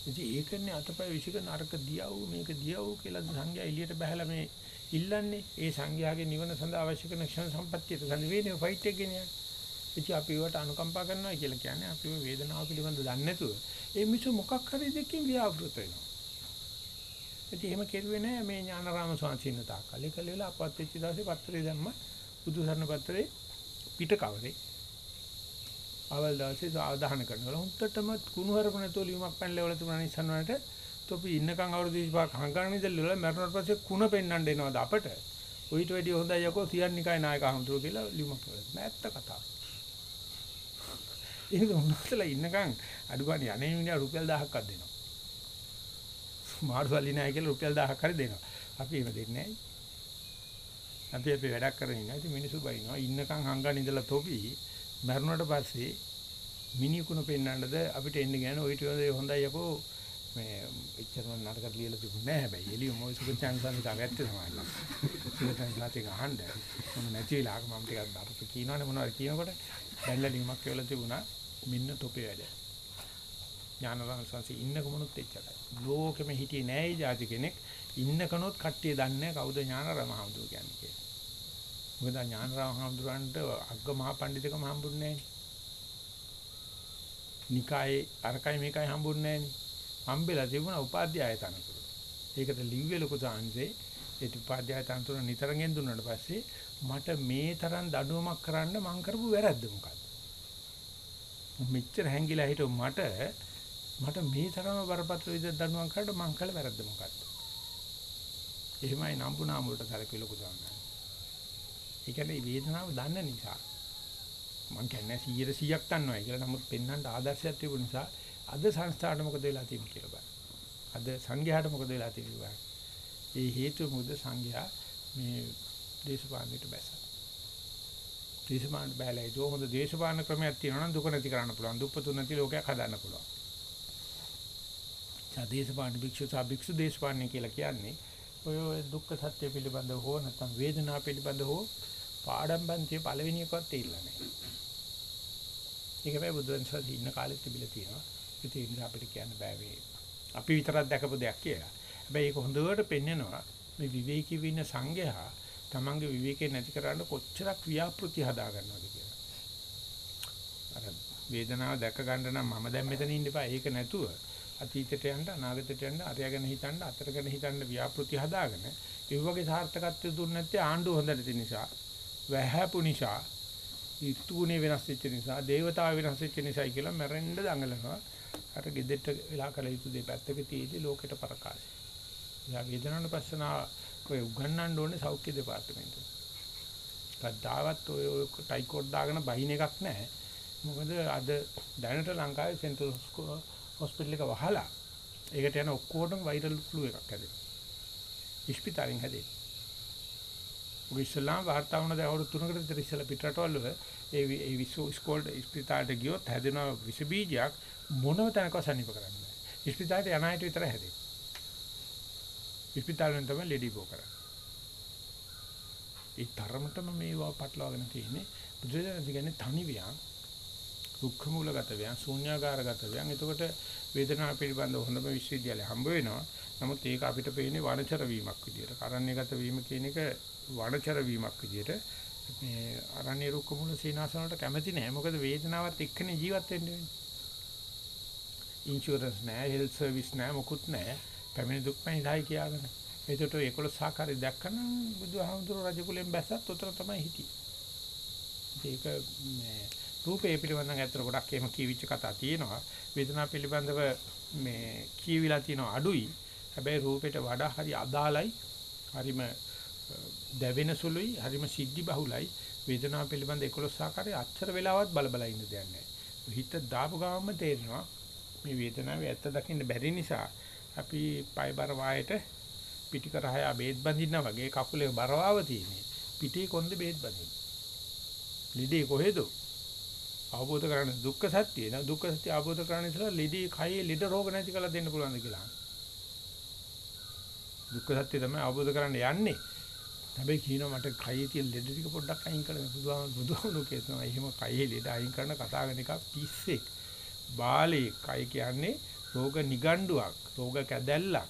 ඉතින් ඒකනේ අතපය විසිකන අරක දියව් මේක දියව් කියලා සංඝයා එළියට බහැලා මේ ඉල්ලන්නේ ඒ සංඝයාගේ නිවන සඳහා අවශ්‍ය කරන ක්ෂණ සම්පත්තියට සංවේදනය ෆයිට් එක ගෙනියන්නේ. ඉතින් අපි ඒවට අනුකම්පා කරනවා කියලා කියන්නේ අපි මේ වේදනාව පිළිබඳ දන්නේ නැතුව ඒ මිසු මොකක් හරි දෙකකින් ව්‍යාවෘත වෙනවා. ඉතින් එහෙම කෙරුවේ නෑ මේ ඥානාරාම ස්වාමීන් තාක්කල්. ඒක ලෙවලා අපවත් වෙච්ච දවසේ පත්‍රය දැම්ම බුදුසරණ පත්‍රේ පිට කවරේ. අවල් දවසේ සාධාන කරනවා. හුත්තටම කුණුහරුප නැතුව ලියුමක් පැනලා තිබුණා නිසන් වලට තොපි ඉන්නකම් අවුරුදු 25ක් හංගාගෙන ඉඳලා මරණයට පස්සේ කුණ පෙන්වන්න එනවාද අපට? ඔయిత වැඩි හොඳයි යකෝ සියන්නිකයි නායක හඳුරු කියලා ලියුමක් කරලා. නැත්ත කතාව. ඒක උන්වහන්සේලා ඉන්නකම් අඩුගානේ අනේ මිනිහා රුපියල් 1000ක්වත් දෙනවා. මාර්සලි නැහැ කියලා රුපියල් 1000ක් හරි දෙනවා. අපි එහෙම දෙන්නේ නැහැ. අපි අපි වැඩක් කරගෙන ඉන්නවා. ඉතින් මිනිස්සු බයිනවා. ඉන්නකම් හංගාන ඉඳලා තොපි මරුණට පස්සේ මිනිකුණ පෙන්නන්නද අපිට එන්න ගෑන ඔය ටික හොඳයි යකෝ මේ එච්චරම නරකට ලියලා තිබුණේ නැහැ හැබැයි එළිය මොයි සුබ chance එක ගත්තේ තමයි. සුබ chance එක අහන්න. මොන නැති වෙලාවක මම ටිකක් අපිට කියනවනේ මොනවද කියනකොට බැලලා ලියුමක් කියලා තිබුණා මින්න තොපේ වැඩ. ඥානරම සංසී ඉන්න කොමනොත් එච්චරයි. ලෝකෙම හිටියේ නෑ ඒ જાති කෙනෙක් ඉන්න කනොත් කට්ටිය දන්නේ කවුද ඥානරම හඳුර කියන්නේ කියලා. මොකද ඥානරම හඳුරන්ට අග්ග මහ පඬිතුකම හම්බුන්නේ නෑනේ. නිකායේ අරකයි මේකයි හම්බුන්නේ නෑනේ. හම්බෙලා තිබුණා උපාධ්‍යාය තනතුර. ඒකට ලිව්වේ ලොකු සාංශේ ඒ උපාධ්‍යාය තනතුර නිතරගෙන් දුන්නාට පස්සේ මට මේ තරම් දඩුවමක් කරන්න මං කරපු වැරද්ද මොකද්ද? මෙච්චර හැංගිලා හිටු මට මට මේ තරම බරපතල විදිහට දඩුවම් කරන්න මං කළ වැරද්ද මොකද්ද? එහෙමයි නම්බු නාම වලට කරකෙ ලොකු සාංශය. ඒ කියන්නේ වේදනාව දන්න නිසා මං කියන්නේ 100%ක් දන්නවයි කියලා නමුත් පෙන්වන්න ආදර්ශයක් තිබුණ නිසා අද සංස්ථාවට මොකද වෙලා තියෙන්නේ කියලා බලන්න. අද සංඝයාට මොකද වෙලා තියෙන්නේ බලන්න. ඒ හේතුව මොකද සංඝයා මේ දේශපාලනයට බැස්සා. දේශපාලන බැලයි දෝ හොඳ දේශපාලන ක්‍රමයක් තියෙනවා නම් දුක නැති කරන්න පුළුවන්. දුප්පතු නැති ලෝකයක් හදන්න පුළුවන්. ඡා දේශපාලන භික්ෂු සා භික්ෂු දේශපාලනය කියලා කියන්නේ ඔය දුක්ඛ සත්‍ය පිළිබඳව හෝ නැත්නම් වේදනාව පිළිබඳව හෝ පාඩම් බන්තිය පළවෙනි එකවත් තේරිලා නැහැ. ඒක මේ බුදුන්සල් ඉන්න කාලෙත් තිබිලා තියෙනවා. ඒ නිසා අපිට කියන්න බෑ වේ. අපි විතරක් දැකපු දෙයක් කියලා. හැබැයි ඒක හොඳට පෙන්නනවා මේ විවේකී වින සංඝයා තමන්ගේ විවේකේ නැති කරන්න කොච්චරක් ව්‍යාපෘති හදා ගන්නවද කියලා. අර වේදනාව දැක ගන්න නම් මම දැන් මෙතන ඉන්න එපා. ඒක නැතුව අතීතයට යන්න අනාගතයට යන්න අරයගෙන හිතන්න අතරගෙන හිතන්න ව්‍යාපෘති හදාගෙන ඒ වගේ සාර්ථකත්වය දුන්නේ නැත්තේ ආණ්ඩුව හොඳ නැති නිසා වැහැපු නිසා ඍතුුනේ වෙනස් වෙච්ච නිසා දේවතාව වෙනස් වෙච්ච නිසායි කියලා මැරෙන්න දඟලනවා අර gedetta වෙලා කල යුතු දේ පැත්තක තියදී ලෝකෙට ප්‍රකාශය. යා වේදනාන පස්සනා ඔය උගන්වන්න ඕනේ සෞඛ්‍ය දෙපාර්තමේන්තුව. කද්දාවත් ඔය ඔය ටයිකෝඩ් දාගෙන බහින එකක් නැහැ. මොකද අද දැනට ලංකාවේ සෙන්ට්‍රල් හොස්පිටල් එක වහලා ඒකට යන ඔක්කොටම වෛරල් ෆ්ලූ එකක් හැදෙනවා. ඉස්පිතාලෙන් හැදෙන්නේ. ඔය ඉස්ලාම් වාර්තා වුණ දැන් අවුරුදු 3කට විතර ඉස්සෙල්ලා පිටරටවල ඒ ඒ විශ්ව ඉස්කෝල්ඩ් ඉස්පිතාලට ගියොත් හැදෙන විස බීජයක් මොනම තැනක සනීප කරන්නේ නැහැ. ඉස්පිතාලට යන අයට විතර හැදෙන්නේ. ඉස්පිතාලෙන් තමයි ලෙඩි බෝ කරන්නේ. ඒ තරමටම මේවා පටලවාගෙන තියෙන්නේ බුදුරජාණන් කියන්නේ තනි වියන් දුක්ඛ මූලගත වියන් ශූන්‍යාකාරගත වියන් එතකොට වේදනාව පිළිබඳව හොඳම විශ්වවිද්‍යාලය හම්බ වෙනවා. නමුත් ඒක අපිට පේන්නේ වනචර වීමක් විදියට. කරන්නේගත වීම කියන එක වනචර වීමක් විදියට මේ අරණ්‍ය රුක්ක මුල සීනාසන වලට කැමති නෑ මොකද වේදනාවත් එක්කනේ ජීවත් වෙන්න වෙන්නේ. ඉන්ෂුරන්ස් නෑ හෙල්ත් සර්විස් නෑ මොකුත් නෑ පැමිණි දුක් මහිදායි කියාගෙන. ඒකට 11 සාකාරය දැක්කම බුදුහාමුදුරුවෝ රජකුලෙන් බැස්සත් උතර තමයි හිටියේ. ඒක මේ රූපේ පිළිබඳව ඇත්තට ගොඩක් එහෙම කියවිච්ච කතා තියෙනවා. වේදනාව පිළිබඳව මේ කියවිලා තියෙනවා අඩුයි. හැබැයි රූපයට වඩා හරි අදාළයි. හරිම දැවෙන සුළුයි. හරිම සිද්ධි බහුලයි. වේදනාව පිළිබඳ 11 ආකාරයේ අච්චර වෙලාවක් බල බල ඉන්න දෙයක් නැහැ හිත දාපු ගමන්ම තේරෙනවා මේ වේදනාවේ ඇත්ත දකින්න බැරි නිසා අපි පය බර වායට පිටිකරහය බේත් බඳිනා වගේ කකුලේ බරවාව තියෙන්නේ. පිටේ කොන්ද බේත් බඳින්න. ලිඩේ කොහෙද? අවබෝධ කරගන්න දුක්ඛ සත්‍යය. න දුක්ඛ සත්‍ය අවබෝධ කරගන්න ඉතලා ලිඩේ කයේ ලිඩ රෝග නැති කරලා දෙන්න පුළුවන්ද කියලා. දුක්ඛ සත්‍ය තමයි අවබෝධ කරන්න යන්නේ. හැබැයි කියනවා මට කයේ තියෙන ලෙඩ ටික පොඩ්ඩක් අයින් කරන්න බුදුහාම බුදුහාමුදුරු කියනවා එහෙම කයේ ලෙඩ අයින් කරන කතා කරන එක පිස්සෙක්. බාලේ කය කියන්නේ රෝග නිගණ්ඩුවක් රෝග කැදැල්ලක්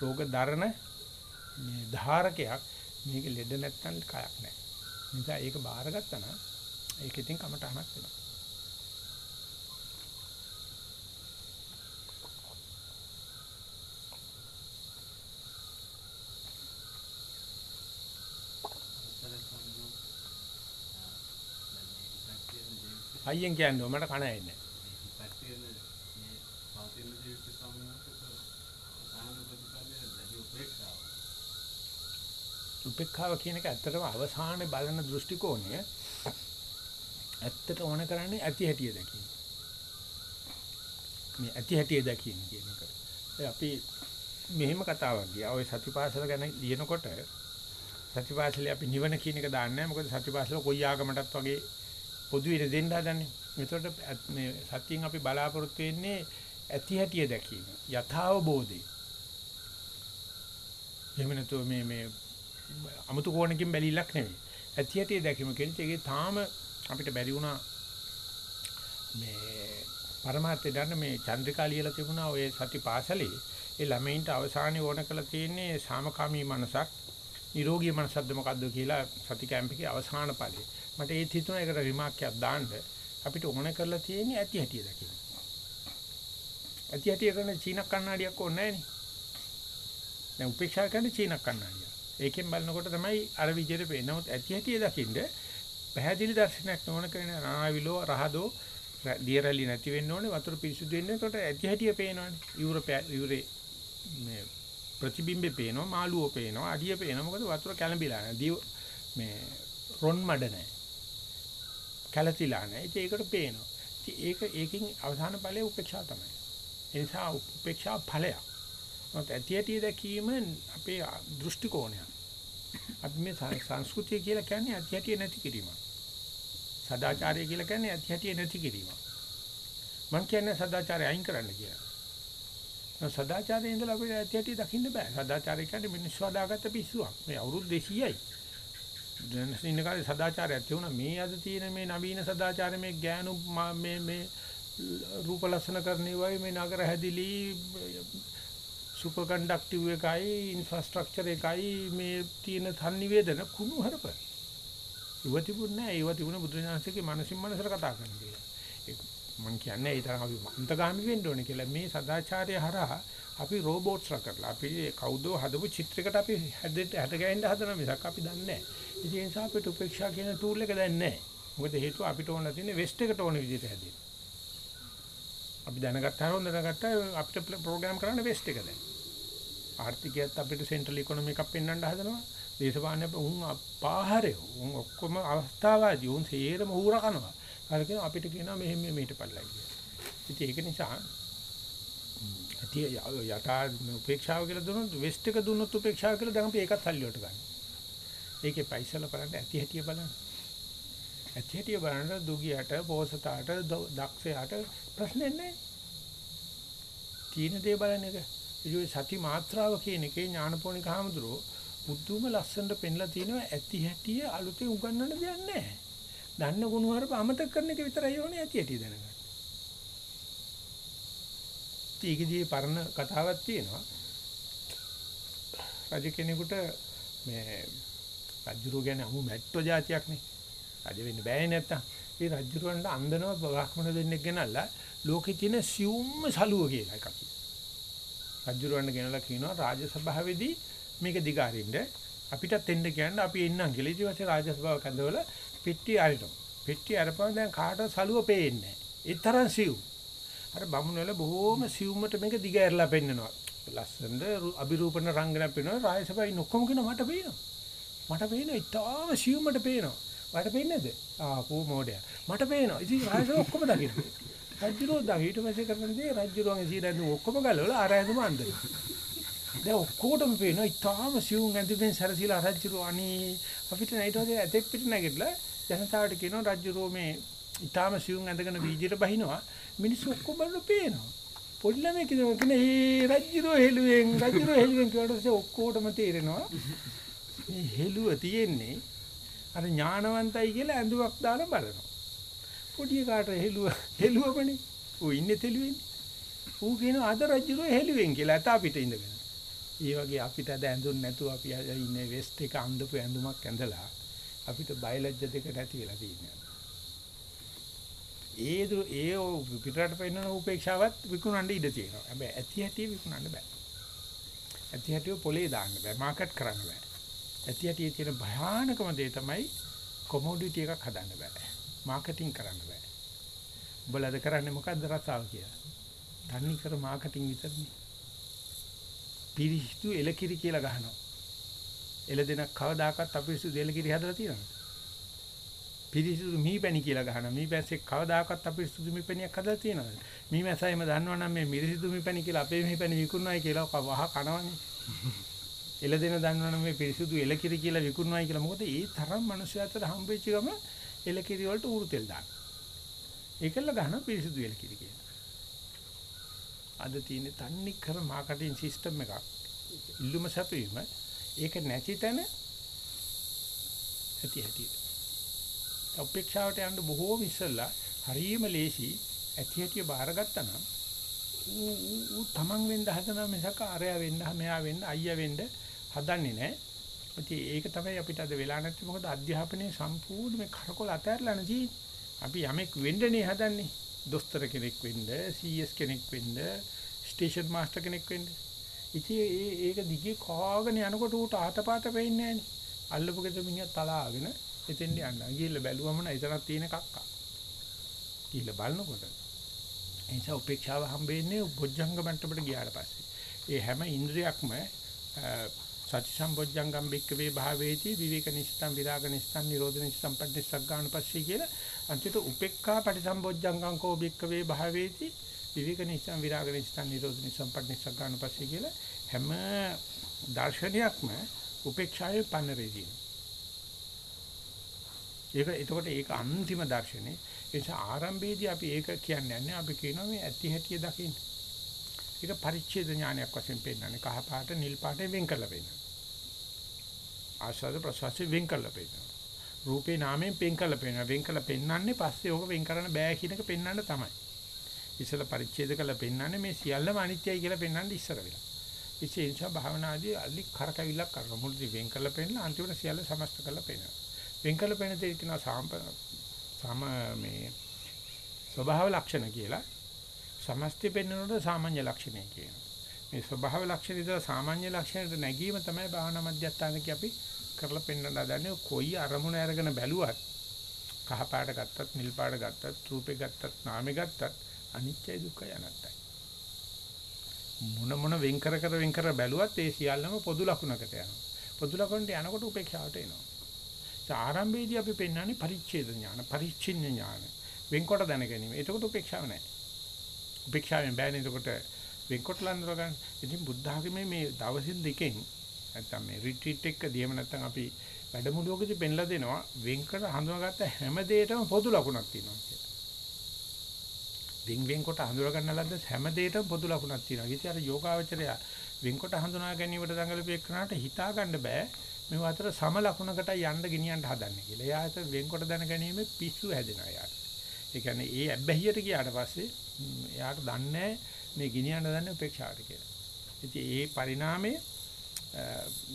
රෝග දරන මේ ධාරකයක්. මේක ලෙඩ නැත්තම් කයක් නැහැ නිසා ඒක බාරගත්තා නම් ඒක ඉතින් කමටහනක් වෙනවා. අයියෙන් කියන්නේ මට කණ ඇන්නේ උපේක්ඛාව කියන එක ඇත්තටම අවසානයේ බලන දෘෂ්ටි කෝණය ඇත්තට ඕන කරන්නේ ඇති හැටිය දැකීම. මේ ඇති හැටිය දැකීම කියන එක. අපි මෙහෙම කතාවක් ගියා. ඔය සතිපාසල ගැන ලියනකොට සතිපාසලේ අපි නිවන කියන එක දාන්නේ නැහැ. මොකද සතිපාසල කොයි ආගමකටත් වගේ පොදු ඉර දෙන්න හදන්නේ. ඒතකොට මේ සත්‍යයෙන් අපි බලාපොරොත්තු වෙන්නේ ඇති හැටිය දැකීම. යථාබෝධය. එහෙම නැතුව මේ මේ අමුතු කෝණකින් බැලිලක් නෙවෙයි. ඇති හැටිය දැකීම කියන්නේ ඒකේ තාම අපිට බැරි වුණා මේ පරමාර්ථය ගන්න මේ චන්ද්‍රිකා ලියලා තිබුණා ඔය සති පාසලේ ඒ ළමයින්ට අවසානයේ ඕන කරලා තියෙන්නේ සාමකාමී මනසක් නිරෝගී මනසක්ද මොකද්ද කියලා සති කැම්ප් එකේ අවසාන ඵලය. මට ඒත් හිතුණා ඒකට රිමාර්ක් එකක් දාන්න අපිට ඕන කරලා තියෙන්නේ ඇති හැටිය දකින්න. ඇති හැටිය කරන චීන කණ්ණාඩියක් ඕනේ නැහැ නේ. දැන් උපේක්ෂා කරන චීන කණ්ණාඩිය. ඒකෙන් බලනකොට තමයි අර විදිහට පේන්නේ. නමුත් ඇති හැටිය දකින්න පැහැදිලි දර්ශනයක් නොවන කෙන රාවිලෝ රහදෝ දියරලි නැති වෙන්න ඕනේ වතුර පිරිසුදු වෙන්න. ඒකට ඇති හැටිය පේනවනේ. යුරෝපය යුරේ මේ ප්‍රතිබිම්බේ පේනවා මාළුවෝ පේනවා අඩිය පේනවා මොකද වතුර කැළඹිලා නැහැ. මේ රොන් මඩ නැහැ. කැළතිලා නැහැ. ඉතින් ඒකට පේනවා. ඉතින් ඒක ඒකෙන් අවසාන ඵලය උපේක්ෂා තමයි. ඒ නිසා උපේක්ෂා ඵලයක්. මොකද ඇති ඇති දැකීම අපේ දෘෂ්ටි කෝණයක්. අපි මේ සංස්කෘතිය කියලා කියන්නේ ඇති ඇති නැති කිරීම. සදාචාරය කියලා කියන්නේ ඇති ඇති නැති කිරීම. මම කියන්නේ සදාචාරය අයින් කරන්න කියලා. සදාචාරයේ ඉඳලා අපිට ඇති ඇති දකින්න බෑ. සදාචාරය කියන්නේ මිනිස්සු හදාගත්ත පිස්සුවක්. මේ අවුරුදු 200යි. දැන් ඉන්න කාලේ සදාචාරයක් තියුණා. මේ අද තියෙන මේ නවීන සදාචාරය මේ ගෑනු මේ මේ රූප ලස්සන කරන්නේ වයි මේ නගර හැදිලි සුපර් කන්ඩක්ටිව් එකයි ඉන්ෆ්‍රාස්ට්‍රක්චර් එකයි මේ තියෙන සංනිවේදන කුණු හරප. ඉව තිබුණ නෑ. ඒව තිබුණ බුදුරජාණන්සේගේ මානසික මනසට කතා කරන දේ. මම කියන්නේ ඒ තරම් අපි අන්තගාමි වෙන්න ඕනේ කියලා මේ සදාචාරය හරහා අපි රෝබෝට්ස්ලා කරලා අපි කවුදෝ හදපු චිත්‍රයකට අපි හැදෙට හැට ගෑන්න හදන මිසක් අපි දන්නේ නැහැ. ඉතින් ඒ නිසා අපිට උපේක්ෂා කියන ටූල් එක දැන් නැහැ. මොකද හේතුව අපිට ඕන තියෙන්නේ වෙස්ට් එකට ඕන විදිහට හැදෙන්න. අපි දැනගත්තා හොඳ දැනගත්තා අපිට ප්‍රෝග්‍රෑම් කරන්න වෙස්ට් එක දැන්. ආර්ථිකයත් අපිට සෙන්ට්‍රල් ඉකොනොමි එකක් පෙන්වන්න හදනවා. දේශපාලන උන් පාහරේ උන් ඔක්කොම අවස්ථාවාදී උන් සේරම ඌර කනවා. අර කියන අපිට කියනවා මෙහෙම මෙහෙට පල්ලයි කියලා. ඉතින් ඒක නිසා ඇති යටා උපේක්ෂාව කියලා දුන්නොත් වෙස්ට් එක දුන්නොත් උපේක්ෂාව කියලා දැන් අපි ඒකත් සල්ලි වලට ගන්න. ඒකේ පයිසල බලන්න ඇති හැටිය බලන්න. ඇති හැටිය බලන්න දුගියට, පෝසතාට, දක්ෂයාට ප්‍රශ්නේ නැහැ. තීන දේ බලන එක. ඒ සති මාත්‍රාව කියන එකේ ඥානපෝනික හාමුදුරුවෝ බුද්ධුම ලස්සනට පෙන්ලා තිනවා ඇති හැටිය අලුතෙන් උගන්වන්න දෙයක් නැහැ. දන්න ගුණ වරප අමතක කරන එක විතරයි ඕනේ ඇති හැටි දැනගන්න. ඊකදී පරණ කතාවක් තියෙනවා. රජ කෙනෙකුට මේ රජුරෝ කියන්නේ අමු මැට්ටෝ જાතියක් නේ. රජ වෙන්න බෑනේ නැත්තම්. ඒ රජුරවන්ට අන්දනව බ්‍රාහ්මණ දෙන්නෙක් ගෙනල්ලා ලෝකේ තියෙන සියුම්ම සලුව කියලා එකක්. රජුරවන්ට ගෙනලා කියනවා රාජසභාවේදී මේක දිගාරින්න අපිටත් එන්න කියන්න අපි එන්නම් කියලා. ඊට පස්සේ රාජසභාව කැඳවල පෙට්ටිය අරිනවා. පෙට්ටිය අරපුවම දැන් කාටවත් සලුව පේන්නේ නැහැ. ඒ තරම් සිව්. අර බමුණ වල බොහෝම සිව්මට මේක දිග ඇරලා පෙන්නනවා. ලස්සනද අභිරූපණ රංගනක් පෙන්වනවා. රාජසභාවේ ඔක්කොම කියන මට පේනවා. මට පේනවා ඉතාලම සිව්මට පේනවා. වට පේන්නේ නැද? ආ කෝ මොඩයා. මට පේනවා. ඉතින් රාජසභාව ඔක්කොම දකින්න. රජුරෝ දා ඊට පස්සේ කරන දේ රජුරෝගේ සීරඳු ඔක්කොම ගලවලා ආර ඇඳුම අඳිනවා. දැන් ඔක්කොටම පේනවා ඉතාලම සිවුම් ඇඳුමෙන් සැරසීලා රජුරෝ අනේ අපිට ඊට පස්සේ ඇතෙක් පිට නැගිටලා ජනතාවට කියනවා රජුරෝ මේ ඊටාම සිවුම් ඇඳගෙන වීදියට බහිනවා මිනිස්සු ඔක්කොම බලන පේනවා. පොඩි ළමයි කියනවා කියන්නේ ඒ රජුරෝ හෙළුවෙන් රජුරෝ හෙළුවෙන් කියවට පස්සේ ඔක්කොටම තේරෙනවා. මේ හෙළුව තියෙන්නේ අර ඥානවන්තයි කියලා ඇඳුමක් දාලා බලනවා. පොඩි කාට හෙළුව හෙළුවමනේ. ඌ ඉන්නේ තෙලුවෙන්නේ ඌ කියනවා අද රජුරෝ හෙළුවෙන් කියලා. ඇත අපිට ඉඳගෙන. ඒ වගේ අපිට අද ඇඳුම් නැතුව අපි ඉන්නේ වෙස්ට් එක අඳපු ඇඳුමක් ඇඳලා අපිට බයලජ්‍ය දෙක නැති වෙලා තියෙනවා. ඒ දු ඒ පිටරට පෙන්වන උපේක්ෂාවත් විකුණන්න ඉඩ තියෙනවා. හැබැයි ඇති හැටි විකුණන්න බෑ. ඇති හැටිව පොලේ දාන්න බෑ. මාකට් කරන්න බෑ. ඇති හැටි තියෙන භයානකම දේ තමයි කොමොඩිටි එකක් හදන්න බෑ. මාකටිං කරන්න බෑ. උඹලද කරන්නේ මොකද්ද රසාව කියලා? තන්නේ කර මාකටිං විතරනේ. පිරිසිදු එලකිරි කියලා ගහනවා. එළ දෙන කවදාකවත් අපිරිසුදු එලකිරි හදලා තියෙනවද? පිරිසිදු මීපැණි කියලා ගහනවා. මීපැස්සේ කවදාකවත් අපිරිසුදු මීපැණියක් හදලා තියෙනවද? මීමැසයිම දන්නවනම් මේ මිරිසිදු මීපැණි කියලා අපේ මීපැණි විකුණනවායි කියලා වහ කනවනේ. එළ දෙන දන්නවනම් මේ පිරිසිදු එලකිරි කියලා විකුණනවායි කියලා. මොකද ඒ තරම් මිනිස්සු අතර හම්බෙච්ච ගම එලකිරි වලට උරු තෙල් දාන. ඒකල ගහනවා පිරිසිදු එලකිරි කියලා. අද තියෙන තන්නේ කර මාකටිං සිස්ටම් එකක්. ඉල්ලුම සැපීම ඒක නැති තැන ඇති ඇති. අපේක්ෂාවට යන්න බොහෝම ඉස්සෙල්ලා හරියම ලේසි ඇති ඇති බාරගත්තා නම් ඌ ඌ තමන් වෙන්න හදන මිසක අරයා වෙන්න මෙයා වෙන්න අයියා වෙන්න හදන්නේ නැහැ. ඉතින් ඒක තමයි අපිට අද වෙලා නැත්තේ මොකද අධ්‍යාපනයේ සම්පූර්ණ මේ කරකොල අතහැරලා නැති අපි යමෙක් වෙන්නනේ හදන්නේ. දොස්තර කෙනෙක් වෙන්න, CS කෙනෙක් වෙන්න, ස්ටේෂන් මාස්ටර් කෙනෙක් වෙන්න. ඉතින් ඒ ඒක දිගේ කාගෙන යනකොට ඌට ආතපාත වෙන්නේ නැහනේ. අල්ලපු ගෙද මිනිහා තලාගෙන එතෙන්ට යන්න. ගිහිල්ලා බැලුවම නෑ එතනක් තියෙන කක්කා. ගිහිල්ලා බලනකොට ඒ නිසා උපේක්ෂාව හම්බෙන්නේ බොජ්ජංග මට්ටමට ගියාට පස්සේ. ඒ හැම ඉන්ද්‍රියක්ම සති සම්බොජ්ජංගම් බික්කවේ භාවේති විවේක නිස්සම් විරාග නිස්සම් නිරෝධ නිස්සම් පටිච්චසග්ගාණ පස්සේ කියලා අන්තිමට උපේක්ඛා පටිසම්බොජ්ජංගම් කෝ බික්කවේ භාවේති විවේක නිස්සම් විරාග නිස්සම් නිරෝධ නිස්සම් පටිච්චසග්ගාණ පස්සේ කියලා හැම දර්ශනයක්ම උපේක්ෂාවේ පන්නරේදී. ඒක එතකොට ඒක අන්තිම දර්ශනේ. ඒ නිසා ආරම්භයේදී අපි ඒක කියන්නේ නැහැ. අපි කියනවා මේ ඇති හැටිය දකින්න. ඒක පරිච්ඡේද ඥානයක් වශයෙන් පෙන්නන්නේ. කහ පාට නිල් පාටෙන් වෙන් කරලා පෙන්නනවා. ආස්වාද ප්‍රසවාසයෙන් වෙන් කරලා පෙන්නනවා. රූපේ නාමයෙන් වෙන් කරලා පෙන්නනවා. වෙන් කරලා පෙන්නන්නේ පස්සේ ඕක වෙන් කරන්න බෑ කියන එක පෙන්වන්න තමයි. ඉස්සෙල්ලා පරිච්ඡේද කරලා පෙන්වන්නේ මේ සියල්ලම අනිත්‍යයි කියලා පෙන්වන්න ඉස්සර වෙලා. ඉතින් ඒ නිසා භාවනාදී අලි කරකවිලක් කරනවා. මුලදී වෙන් කරලා පෙන්නලා අන්තිමට සියල්ල සමස්ත කරලා පෙන්නනවා. වෙන් කරලා පෙන්න දෙයක් කියනවා සාම සම මේ ස්වභාව ලක්ෂණ කියලා. සමස්තය පෙන්වනකොට සාමාන්‍ය ලක්ෂණය කියනවා. මේ ස්වභාව ලක්ෂණ ඉදලා සාමාන්‍ය ලක්ෂණයට නැගීම තමයි භාවනා මධ්‍යස්ථානකේ අපි කරලා පෙන්වන්න හදන්නේ. කොයි අරමුණ අරගෙන බැලුවත් කහ පාට ගත්තත්, නිල් පාට ගත්තත්, රූපේ ගත්තත්, නාමේ ගත්තත් අනිත්‍යයි දුක්ඛයි අනත්තයි. මොන මොන වෙන් කර කර වෙන් කර බැලුවත් ඒ සියල්ලම පොදු ලකුණකට යනවා. පොදු ලකුණට යනකොට උපේක්ෂාවට එනවා. ඒ ආරම්භයේදී අපි පෙන්වන්නේ පරිච්ඡේද ඥාන, පරිච්ඡින්න ඥාන. වෙන්කොට දැන ගැනීම. එතකොට උපේක්ෂාව නැහැ. උපේක්ෂාවෙන් බෑනේ එතකොට වෙන්කොට ලඳුර ගන්න. ඉතින් බුද්ධ ආගමේ මේ දවසින් දෙකෙන් නැත්තම් මේ රිට්‍රීට් එක දියම නැත්තම් අපි වැඩමුළුවකදී පෙන්ලා දෙනවා වෙන්කර හඳුනාගත්ත හැම දෙයකම පොදු ලකුණක් තියෙනවා කියලා. වෙන් වෙන්කොට හඳුනා ගන්න ලද්ද හැම දෙයකම පොදු ලකුණක් තියෙනවා. ඉතින් අර යෝගාවචරය වෙන්කොට හඳුනා ගැනීමට දඟලපෙන්නාට හිතා ගන්න බෑ මේ අතර සම ලකුණකට යන්න ගෙනියන්න හදන්නේ කියලා. එයාට වෙන්කොට දැන ගැනීම පිස්සු හැදෙනවා යාට. ඒ කියන්නේ ඒ ඇබ්බැහියට ගියාට පස්සේ එයාට දන්නේ මේ ගෙනියන්න දන්නේ උපේක්ෂාවට කියලා. ඉතින් ඒ පරිණාමයේ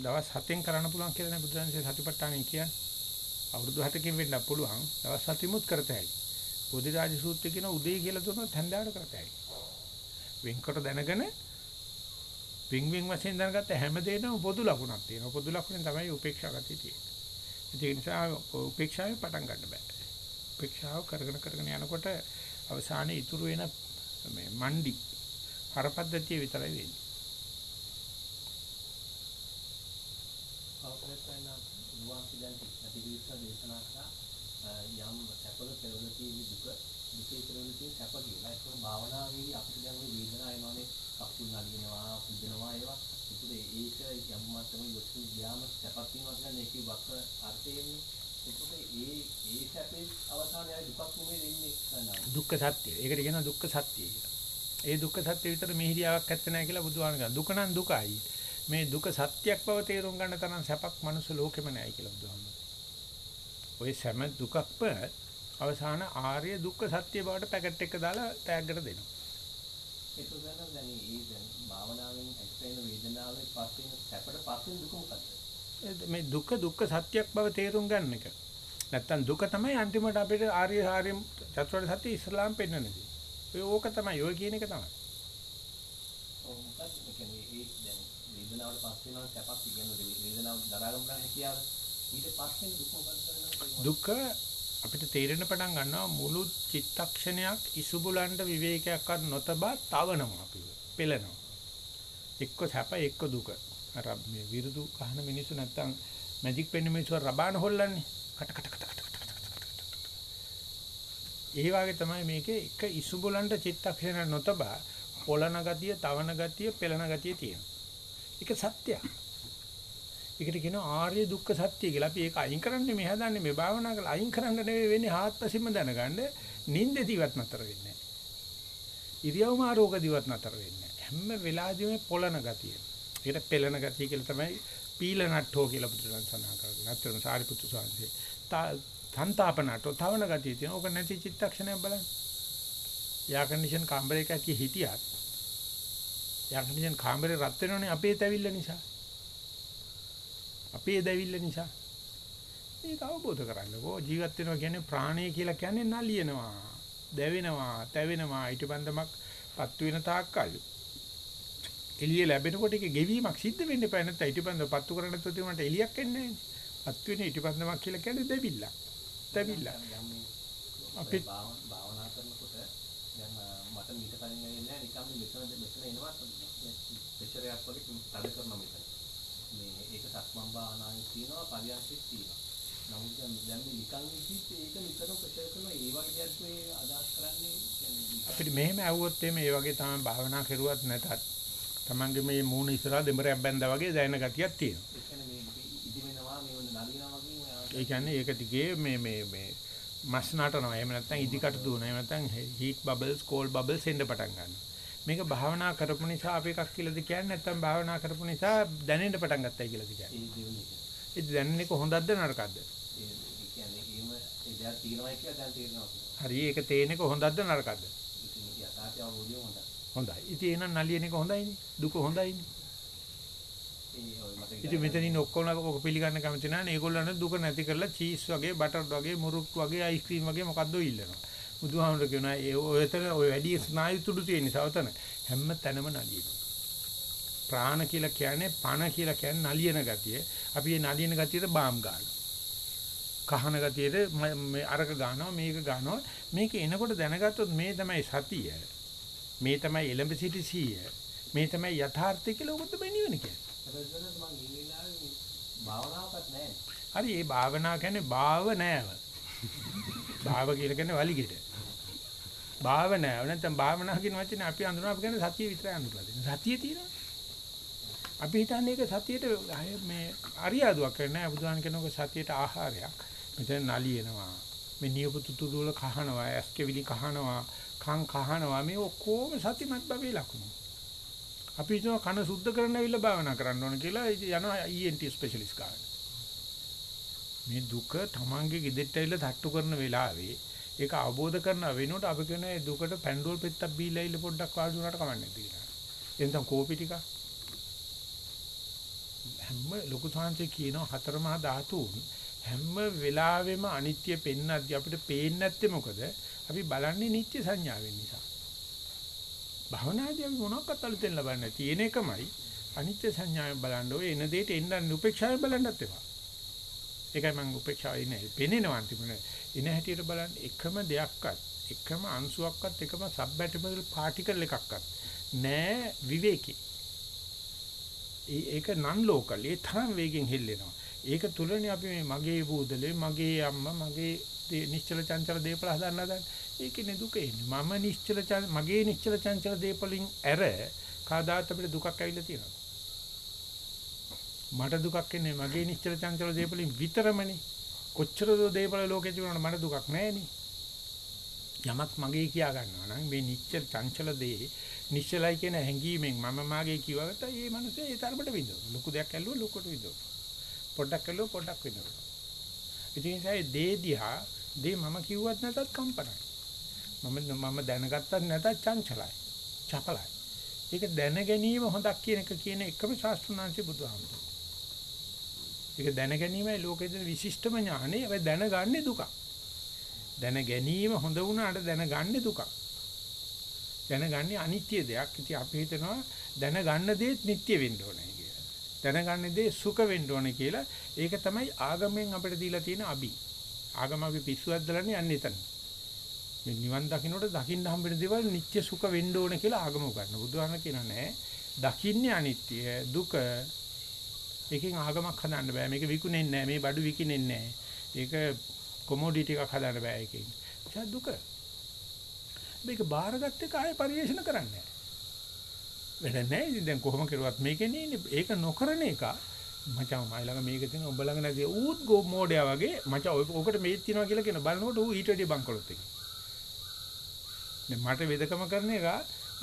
දවස් 7න් කරන්න පුළුවන් කියලා නේ බුදුරජාණන්සේ සතිපට්ඨානෙන් කියන්නේ. අවුරුදු 7කින් වෙන්න පුළුවන්. දවස් 7මුත් කරත හැකියි. බෝධිරාජ සූත්‍රය කියන උදේ කියලා දුන්නොත් හැන්දෑවට කරත හැකියි. වෙන්කොට දැනගෙන වින් වින් වශයෙන් දැනගත්ත හැම දෙයකම පොදු ලකුණක් තියෙනවා. පොදු ලකුණෙන් තමයි උපේක්ෂා ගතිය තියෙන්නේ. ඒ නිසා උපේක්ෂාවෙන් පටන් ගන්න බෑ. උපේක්ෂාව කරගෙන කරගෙන යනකොට අවසානයේ ඉතුරු වෙන මේ මණ්ඩි හරපද්ධතිය විතරයි වෙන්නේ. අවසරයෙන් උන්වහන්සේ දැන් අතිවිස්ස දේශනා කරා යම් සැපල පෙරවල තියෙන දුක දුකේ පෙරවල තියෙන සැප කියලා. ඒක භාවනාවේදී අපිට දැන් මේ වේදනාව එනවානේ කකුල් නලියනවා, පුදනවා ඒවා. ඒකද ඒක යම් මට්ටමක යොසු ගියාම සැපක් තියෙනවා කියන්නේ ඒකේ වක්‍ර අර්ථයෙන්නේ. ඒකද ඒ ඒ සැපේ අවසානයේ දුකක් නෙමෙයි වෙන්නේ කරනවා. දුක්ඛ සත්‍ය. ඒකට කියනවා දුක්ඛ සත්‍ය කියලා. ඒ දුක්ඛ සත්‍ය විතර මිහිරියාවක් ඇත්ත නැහැ කියලා බුදුහාම කියනවා. දුක නම් දුකයි. මේ දුක සත්‍යයක් බව තේරුම් ගන්න තරම් සැපක් මනුස්ස ලෝකෙම නැහැ කියලා බුදුහාම. ඔය සෑම දුකක්ම අවසාන ආර්ය දුක්ඛ සත්‍ය බවට පැකට් එක දාලා ටැග්ගට දෙනවා. ඒක ගන්න දැන් ඒ දැන් භාවනාවෙන් ඇතිවෙන වේදනාවේ පස්සේ සැපට පස්සේ දුක මොකක්ද? මේ දුක දුක්ඛ සත්‍යයක් බව තේරුම් ගන්න එක. නැත්තම් දුක තමයි අන්තිමට අපිට ආර්ය ආර්ය චතුරාර්ය සත්‍ය ඉස්ලාම් පෙන්වන්නේ. ඔය ඕක තමයි ඔය කියන එක තමයි. ඔව් මොකක්ද කියන්නේ ඒ දැන් වේදනාවට පස්සේ නම් සැපක් ඉගෙනද වේදනාව දරා ගන්න හැකියාව ඊට පස්සේ දුක මොකක්ද දුක අපිට තේරෙන්න පටන් ගන්නවා මුළු චිත්තක්ෂණයක් ඉසුබුලන්ට විවේකයක්වත් නොතබා තවනවා අපිව. පෙළෙනවා. එක්ක සැප එක්ක දුක. අර මේ විරුදු කහන මිනිස්සු නැත්තම් මැජික් පෙන්න මිනිස්සු රබාන හොල්ලන්නේ. කට කට කට කට කට කට කට. ඒ වගේ තමයි මේකේ එක ඉසුබුලන්ට චිත්තක්ෂණ නොතබා පොළන ගතිය, තවන ගතිය, පෙළන ගතිය තියෙනවා. ඒක සත්‍යයක්. ඒකට කියනවා ආර්ය දුක්ඛ සත්‍ය කියලා. අපි ඒක අයින් කරන්නේ මේ හදන්නේ මේ භාවනා කරලා අයින් කරන්න නෙවෙයි වෙන්නේ හාත්පසින්ම දැනගන්න නින්දේදීවත් නතර වෙන්නේ නැහැ. ඉරියව් මාරෝගදීවත් නතර වෙන්නේ නැහැ. හැම වෙලාවෙදීම පොළන ගතිය. ඒකට පෙළන ගතිය කියලා තමයි පීලනට්ඨෝ කියලා බුදුරජාණන් සඳහන් කරන්නේ. නැත්නම් සාරිපුත්තු සාංශේ. තන්තාපනට්ඨෝ තවන ගතිය තියෙන. ඕක නැති චිත්තක්ෂණයක් බලන්න. යා කන්ඩිෂන් කාමරයක කී හිටියත් යා කන්ඩිෂන් කාමරේ රත් වෙනවනේ අපේ තැවිල්ල නිසා. අපේ දැවිල්ල නිසා. මේක අවබෝධ කරගන්නකෝ ජීවත් වෙනවා කියන්නේ ප්‍රාණය කියලා කියන්නේ නලියනවා, දැවෙනවා, තැවෙනවා, ඊටබන්දමක් පත්තු වෙන තාක්කල්. එළිය ලැබෙනකොට ඒක ගෙවීමක් සිද්ධ වෙන්න එපා නැත්නම් ඊටබන්ද පත්තු කරන්නේ නැත්නම් උන්ට එළියක් එන්නේ නැහැ. පත්තු වෙන ඊටබන්දමක් කියලා කියන්නේ දැවිල්ල. දැවිල්ල. අපි භාවනා කරනකොට දැන් මට මීට කලින් ඇවිල්ලා නිකම් මෙතන මෙතන එනවා ප්‍රෙෂරයක් වගේ තද කරනවා සක්මන් භාවනාවේ තියෙනවා පරියන්කෙත් තියෙනවා. නමුත් දැන් මේ නිකන් ඉතිත් ඒක නිතරම ප්‍රෙෂර් කරනවා ඒ වගේ දෙයක් මේ අදහස් කරන්නේ අපිට මෙහෙම ඇහුවොත් එimhe මේ වගේ තමයි භාවනා කරුවත් නැතත් Tamange මේ මූණ ඉස්සරහා දෙමරයක් බැඳා වගේ දැනෙන ගතියක් තියෙනවා. ඒ කියන්නේ මේ ඉදි වෙනවා මේ වුණ නලියනවා වගේ ඒ කියන්නේ ඒක දිගේ මේ මේ මේ මස් නටනවා. එහෙම නැත්නම් ඉදිකට දුවනවා. එහෙම නැත්නම් හීට් බබල්ස්, කෝල් බබල්ස් එන්න පටන් ගන්නවා. මේක භාවනා කරපු නිසා අපි එකක් කියලාද කියන්නේ නැත්නම් භාවනා කරපු නිසා දැනෙන්න පටන් ගත්තයි කියලාද කියන්නේ. ඒ දිනුනේ. ඒ දැනෙන්නේ කොහොඳද නරකද? හරි ඒක තේන්නේ කොහොඳද නරකද? හොඳයි. ඉතින් එහෙනම් නලියන එක හොඳයිනේ. දුක හොඳයිනේ. ඉතින් මෙතන ඉන්න ඔක්කොම ඔක පිළිගන්න කැමති නැහැ. ඒගොල්ලන්ට දුක නැති කරලා චීස් වගේ, බටර් වගේ, මුරුක් වගේ, අයිස්ක්‍රීම් වගේ මොකද්ද ඉල්ලනවා. බුදුහාමුදුර කියනවා ඒ ඔයතන ඔය වැඩි ස්නායු තුඩු තියෙන නිසා ඔතන හැම තැනම නලියනවා. ප්‍රාණ කියලා කියන්නේ පණ කියලා කියන්නේ නලියන ගතිය. අපි මේ නලියන ගතියට බාම් ගන්නවා. කහන ගතියට මේ අරක ගන්නවා මේක ගන්නවා මේක එනකොට දැනගත්තොත් මේ තමයි සතිය. මේ තමයි එලඹ සිටි සීය. මේ තමයි යථාර්ථය කියලා උගත බෑ නිවන කියන්නේ. හැබැයි මම ඉන්නේ වෙලාවේ භාවනාවක්වත් නැහැ. හරි මේ භාවනා කියන්නේ භාව නෑව. භාව කියලා කියන්නේ වලිගෙට. භාව නෑව නැත්නම් භාවනා කියන වචනේ අපි අඳුරන අපි කියන්නේ සතිය විතරයි අඳුරලා දෙන්නේ. සතිය තියෙනවා. අපි හිතන්නේ ඒක සතියේට මේ අරියාදුවක් කරන්නේ නෑ බුදුහාම කියනක සතියේට ආහාරයක්. මෙතන නලියනවා. මේ නියපොතු තුඩු වල කහනවා, ඇස්කෙවිලි කහනවා, කන් කහනවා. මේ ඔක්කොම සතිමත් භවයේ ලකුණු. අපි හිතනවා කන සුද්ධ කරන්න ඇවිල්ලා භාවනා කරන්න ඕන කියලා යනවා ENT ස්පෙෂලිස්ට් කාට. මේ දුක තමන්ගේ ගෙදෙට්ට ඇවිල්ලා තට්ටු කරන වෙලාවේ ඒක අවබෝධ කරන වෙනකොට අපි කියන ඒ දුකට පැන්ඩෝල් පෙත්තක් බීලා ඉල්ල පොඩ්ඩක් වාඩි වුණාට කමන්නේ නැති කියලා. එතන කෝපි ටික හැම ලොකු සංහසේ කියන හතර මහා ධාතුන් හැම වෙලාවෙම අනිත්‍ය පෙන්නද්දී අපිට පේන්නේ නැත්තේ මොකද? අපි බලන්නේ නිත්‍ය සංඥාවෙන් නිසා. භවනාදී අපි මොනක්වත් අලුතෙන් ලබන්නේ තියෙන එකමයි අනිත්‍ය සංඥාවෙන් බලන්න ඕනේ එන දෙයට එන්න උපේක්ෂාවෙන් බලන්නත් එපා. ඒකයි මම උපේක්ෂාව ඉන්නේ. පෙනෙනවා අන්තිමට. ඉන හැටියට බලන්න එකම දෙයක්වත් එකම අංශුවක්වත් එකම සබ්ඇටොමිකල් පාටිකල් එකක්වත් නෑ විවේකී. ඒක නන් ලෝකල් ඒ තරම් වේගෙන් හෙල්ලෙනවා. ඒක තුලනේ අපි මේ මගේ බූදලේ මගේ අම්මා මගේ නිශ්චල චංචල දේපල හදන්න හදන්නේ. ඒකනේ දුක එන්නේ. මම නිශ්චල මගේ නිශ්චල චංචල දේපලින් ඇර කාදාත් අපිට දුකක් ඇවිල්ලා තියෙනවා. මට දුකක් එන්නේ මගේ නිශ්චල චංචල දේපලින් විතරමනේ. කොච්චර දෝ දේපල ලෝකේ තිබුණාට මට දුකක් නැහෙනේ. යමක් මගේ කියා ගන්නවා නම් මේ නිශ්චල චංචල දේ නිශ්චලයි කියන හැඟීමෙන් මම මාගේ කිව්වට ඒ මනුස්සයා ඒ තරමට විඳව. ලොකු දෙයක් ඇල්ලුවා ලොකුට විඳව. පොඩ්ඩක් ඇල්ලුවා පොඩ්ඩක් විඳව. ඉතින් ඒ දේ දිහා දේ මම කිව්වත් නැතත් කම්පනයි. මම මම දැනගත්තත් නැතත් චංචලයි. චපලයි. ඒක දැන ගැනීම හොඳක් කියන එක කියන එකම ශාස්ත්‍රඥාන්සේ බුදුහාමුදුරුවෝ. ඒක දැන ගැනීමයි ලෝකයේ විශිෂ්ටම ඥානෙ. ඒ දැනගන්නේ දුක. දැන ගැනීම හොඳ වුණාට දැනගන්නේ දුක. දැනගන්නේ අනිත්‍ය දෙයක්. ඉතින් අපි හිතනවා දැනගන්න දේත් නිට්ටය වෙන්න ඕනේ කියලා. දැනගන්න දේ සුඛ වෙන්න ඕනේ කියලා. ඒක තමයි ආගමෙන් අපිට දීලා තියෙන අභි. ආගම අපි පිස්සුවක් දලන්නේ යන්නේ එතන. මේ නිවන් දකින්නට දකින්න හම්බෙන දේවල් නිත්‍ය සුඛ වෙන්න ඕනේ කියලා ආගම උගන්වන. බුදුහාම කියනවා නෑ. දකින්නේ අනිත්‍ය දුක ඒකෙන් ආගමක් හදන්න බෑ. මේක විකුණෙන්නේ නෑ. මේ බඩු විකිනෙන්නේ නෑ. ඒක කොමොඩිටි එකක් හදන්න බෑ ඒකෙන්. ඒක දුක. මේක බාරගත්ත එක ආයෙ පරිේෂණ කරන්නේ නෑ. වැඩ නෑ. ඉතින් දැන් කොහොම කරුවත් මේකනේ ඉන්නේ. ඒක නොකරන එක මචං මයි ළඟ මේක තියෙන ඔබ ළඟ නැති ඌත් ගෝ මෝඩයා වගේ මචං ඔකට මේක තියෙනවා කියලා කියන බලනකොට ඌ ඊට වැඩිය බංකොලොත් එක. දැන් මට වෙදකම කරන එක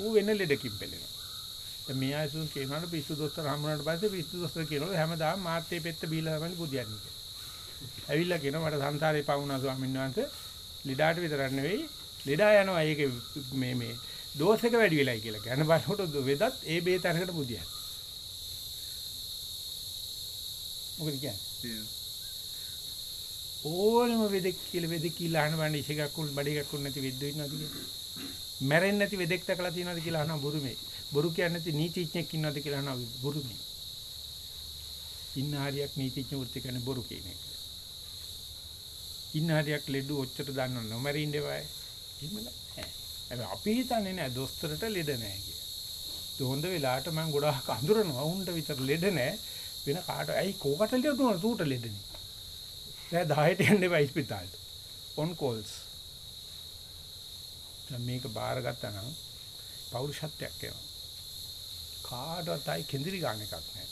ඌ වෙන ලෙඩකින් පෙළෙනවා. මේ ආයසුන් කියනවාට පිස්සු දොස්තර හම්බුනාට පස්සේ පිස්සු දොස්තර කියනවා හැමදාම මාත්‍යේ පෙත්ත බීලා තමයි බුදියන්නේ කියලා. ඇවිල්ලා කියනවා මට සංසාරේ පවුනා ස්වාමීන් වහන්සේ ලීඩාට විතරක් නෙවෙයි ලීඩා යනවා ඒක මේ මේ ඩෝස් එක වැඩි වෙලයි කියලා. කියන බලනකොට වෙදත් ඒ බේත අරකට බුදියන්නේ. මොකද කියන්නේ? ඕනම වෙදෙක් කියලා වෙදෙක් කියලා අහන බණ්ඩ ඉෂේකක් උල් බඩේකක් උල් නැති වෙද්දෝ ඉන්නවද කියලා. මැරෙන්නේ නැති වෙදෙක් දැකලා තියෙනවද කියලා අහනවා බුරුමේ. බොරු කියන්නේ නැති නීතිඥෙක් ඉන්නවද කියලා අහනවා බුරුමේ. ඉන්න හරියක් නීතිඥ වෘත්ති කරන බොරු කියන එක. ඉන්න හරියක් ලෙඩ ඔච්චර දන්නව නොමරි ඉන්නවයි. එහෙම නැහැ. හැබැයි අපි හිතන්නේ නෑ දොස්තරට ලෙඩ නැහැ කියලා. ඒ හොඳ වෙලාවට මම ගොඩාක් අඳුරනවා උන්ට විතර ලෙඩ නැහැ. වෙන කාට ඇයි කෝකට ලෙඩ උනන ඌට ලෙඩනේ. දැන් 10ට යන්න එපා ඉස්පිතාලට. on calls. දැන් මේක බාරගත්තා නම් පෞරුෂත්වයක් එනවා. කාටවත් අයි කෙඳිරි ගන්න එකක් නැහැ.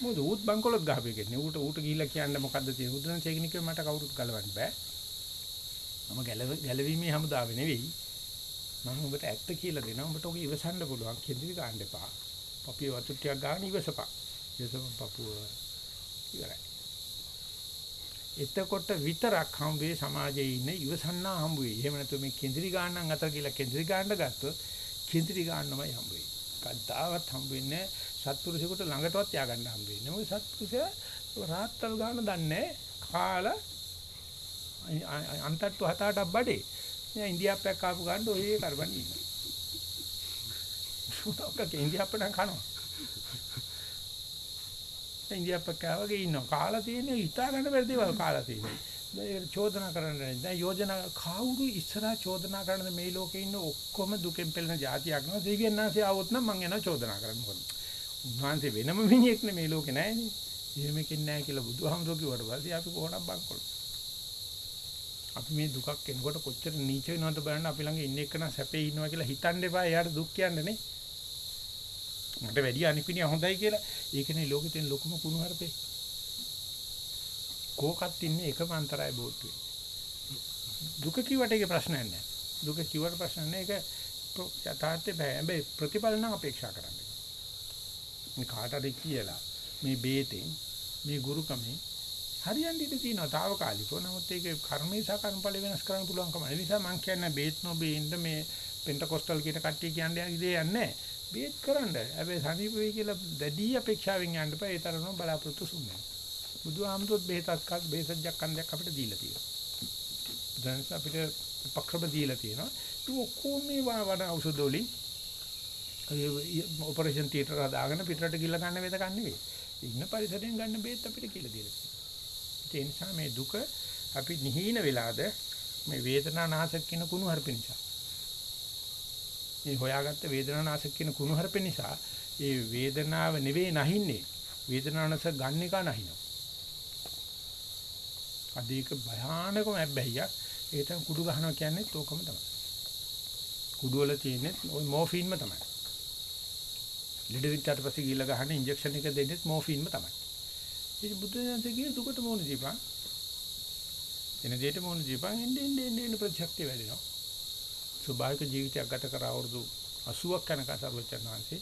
මොකද ඌත් බංකොලොත් ගහපෙන්නේ. ඌට ඌට ගිහිල්ලා කියන්න මොකද්ද තියෙන්නේ. උදන චේකිනික මට කවුරුත් ගලවන්න බෑ. මම ගැලව ගැලවීමේ හමුදාවේ නෙවෙයි. මම ඔබට ඇත්ත කියලා දෙනවා. ඔබට ඔක ඉවසන්න පුළුවන්. කෙඳිරි ගන්න එපා. පපිය වතු ටිකක් ගන්න ඉවසපන්. ඉවසපන් පපුව. ඉවරයි. එතකොට විතරක් හම්බේ සමාජයේ ඉන්න ඉවසන්නා හම්බ වෙයි. එහෙම නැත්නම් මේ කෙඳිරි ගානන් අතර කියලා කෙඳිරි ගන්න ගත්තොත් කෙඳිරි ගන්නමයි හම්බ වෙන්නේ. කද්දාවත් හම්බ වෙන්නේ සත්පුරුෂයෙකුට ළඟටවත් ය아가න්න හම්බ වෙන්නේ. මොකද සත්පුරුෂයා රාත්තල් ගන්න දන්නේ කාලා අන්තට්ටු හත අටක් බඩේ මම ඉන්දියාප්පයක් ආපු ගන්න ඔය කරබන් ඉන්නවා. මොකක්ද ඉන්දියාප්ප නම් කනවා. ඉන්දියාප්ප කෑවගේ ඉන්නවා. කාලා තියෙන්නේ හිතා ගන්න බැරි දේවල් කාලා තියෙන්නේ. ඒක චෝදනා කරන්න නැහැ. යෝජනා කවුරු ඉස්සරහා චෝදනා කරනද මේ ලෝකේ ඉන්න ඔක්කොම දුකෙන් පෙළෙන જાතියක් නෝ දෙවියන් නැසේ ආවොත් නම් මං යනවා චෝදනා කරන්න මොකද? උන්වහන්සේ වෙනම මිනිහෙක් නේ මේ ලෝකේ නැහැනේ. එහෙමකින් නැහැ කියලා බුදුහාමුදුරුවෝ කිව්වට පස්සේ අපි කොහොමද බංකොලොත්? අපි මේ දුකක් එනකොට කොච්චර නීච වෙනවද බලන්න අපි ළඟ ඉන්න එක නම් සැපේ ඉන්නවා කියලා හිතන්න එපා. එයාට දුක් කියන්නේ නේ. මට වැඩි අනිපිනිය හොඳයි කියලා. ඒකනේ ලෝකෙ තියෙන ලොකුම කුණුහරුපේ. කෝකත් ඉන්නේ එකම අන්තරයි බෝට්ටුවේ. දුක කිව්වට ඒක ප්‍රශ්නයක් නැහැ. දුක කිව්වට ප්‍රශ්න නැහැ. ඒක යථාර්ථේ බෑ. හැබැයි ප්‍රතිඵල නම් අපේක්ෂා කරන්න. මේ කාටද කියලා මේ බේතෙන් මේ ගුරුකමෙන් හරියන්න ඉඩ තියෙනවා తాවකාලිකව. නමුත් ඒක කර්මේ සහ කර්මඵල වෙනස් කරන්න පුළුවන්කම. ඒ නිසා මම කියන්නේ බේත් නොබේ ඉන්න මේ පෙන්ටකොස්ටල් කියන කට්ටිය කියන්නේ ඉතේ යන්නේ නැහැ. බේත් කරන්න. හැබැයි සනීප වෙයි කියලා දැඩි අපේක්ෂාවෙන් යන්න බෑ. ඒ තරම බලාපොරොත්තු සුන්නේ. බුදුහාමුදුරුවෝ බෙහෙතක් කත් බෙහෙතක් කන්දයක් අපිට දීලා තියෙනවා. දැන් අපිට උපක්‍රම දීලා තියෙනවා. ඒ ඔක්කොම මේ වඩ ඖෂධ වලින් ඔපරේෂන් තියටර් හදාගෙන පිටරට ගිල්ල ගන්න වේද ගන්න නෙවෙයි. ඉන්න පරිසරයෙන් ගන්න බෙහෙත් අපිට කියලා දීලා තියෙනවා. ඒ නිසා මේ දුක අපි නිහීන වෙලාද මේ වේදනා නාශක කියන කුණු හරප නිසා. මේ හොයාගත්ත වේදනා නාශක කියන කුණු හරප නිසා ඒ වේදනාව නෙවෙයි නැහින්නේ. වේදනානස ගන්න එක නැහිනවා. අධික භයානකම හැබැයියක් ඒ තමයි කුඩු ගහනවා කියන්නේ තෝකම තමයි. කුඩු වල තියෙන්නේ ওই මෝෆින්ම තමයි. ලෙඩ විච්චාට පස්සේ ගිහලා ගහන ඉන්ජෙක්ෂන් එක දෙන්නේ මෝෆින්ම තමයි. ඉතින් බුදුදහමේ කියන දුකට මොන දීපන්. එන දෙයට මොන දීපන් එන්නේ එන්නේ එන්නේ ප්‍රතිශක්තිය වැඩිනවා. ස්වභාවික ජීවිතයක් ගත කර අවුරුදු 80ක් යනකම් සර්වචන්නාංශේ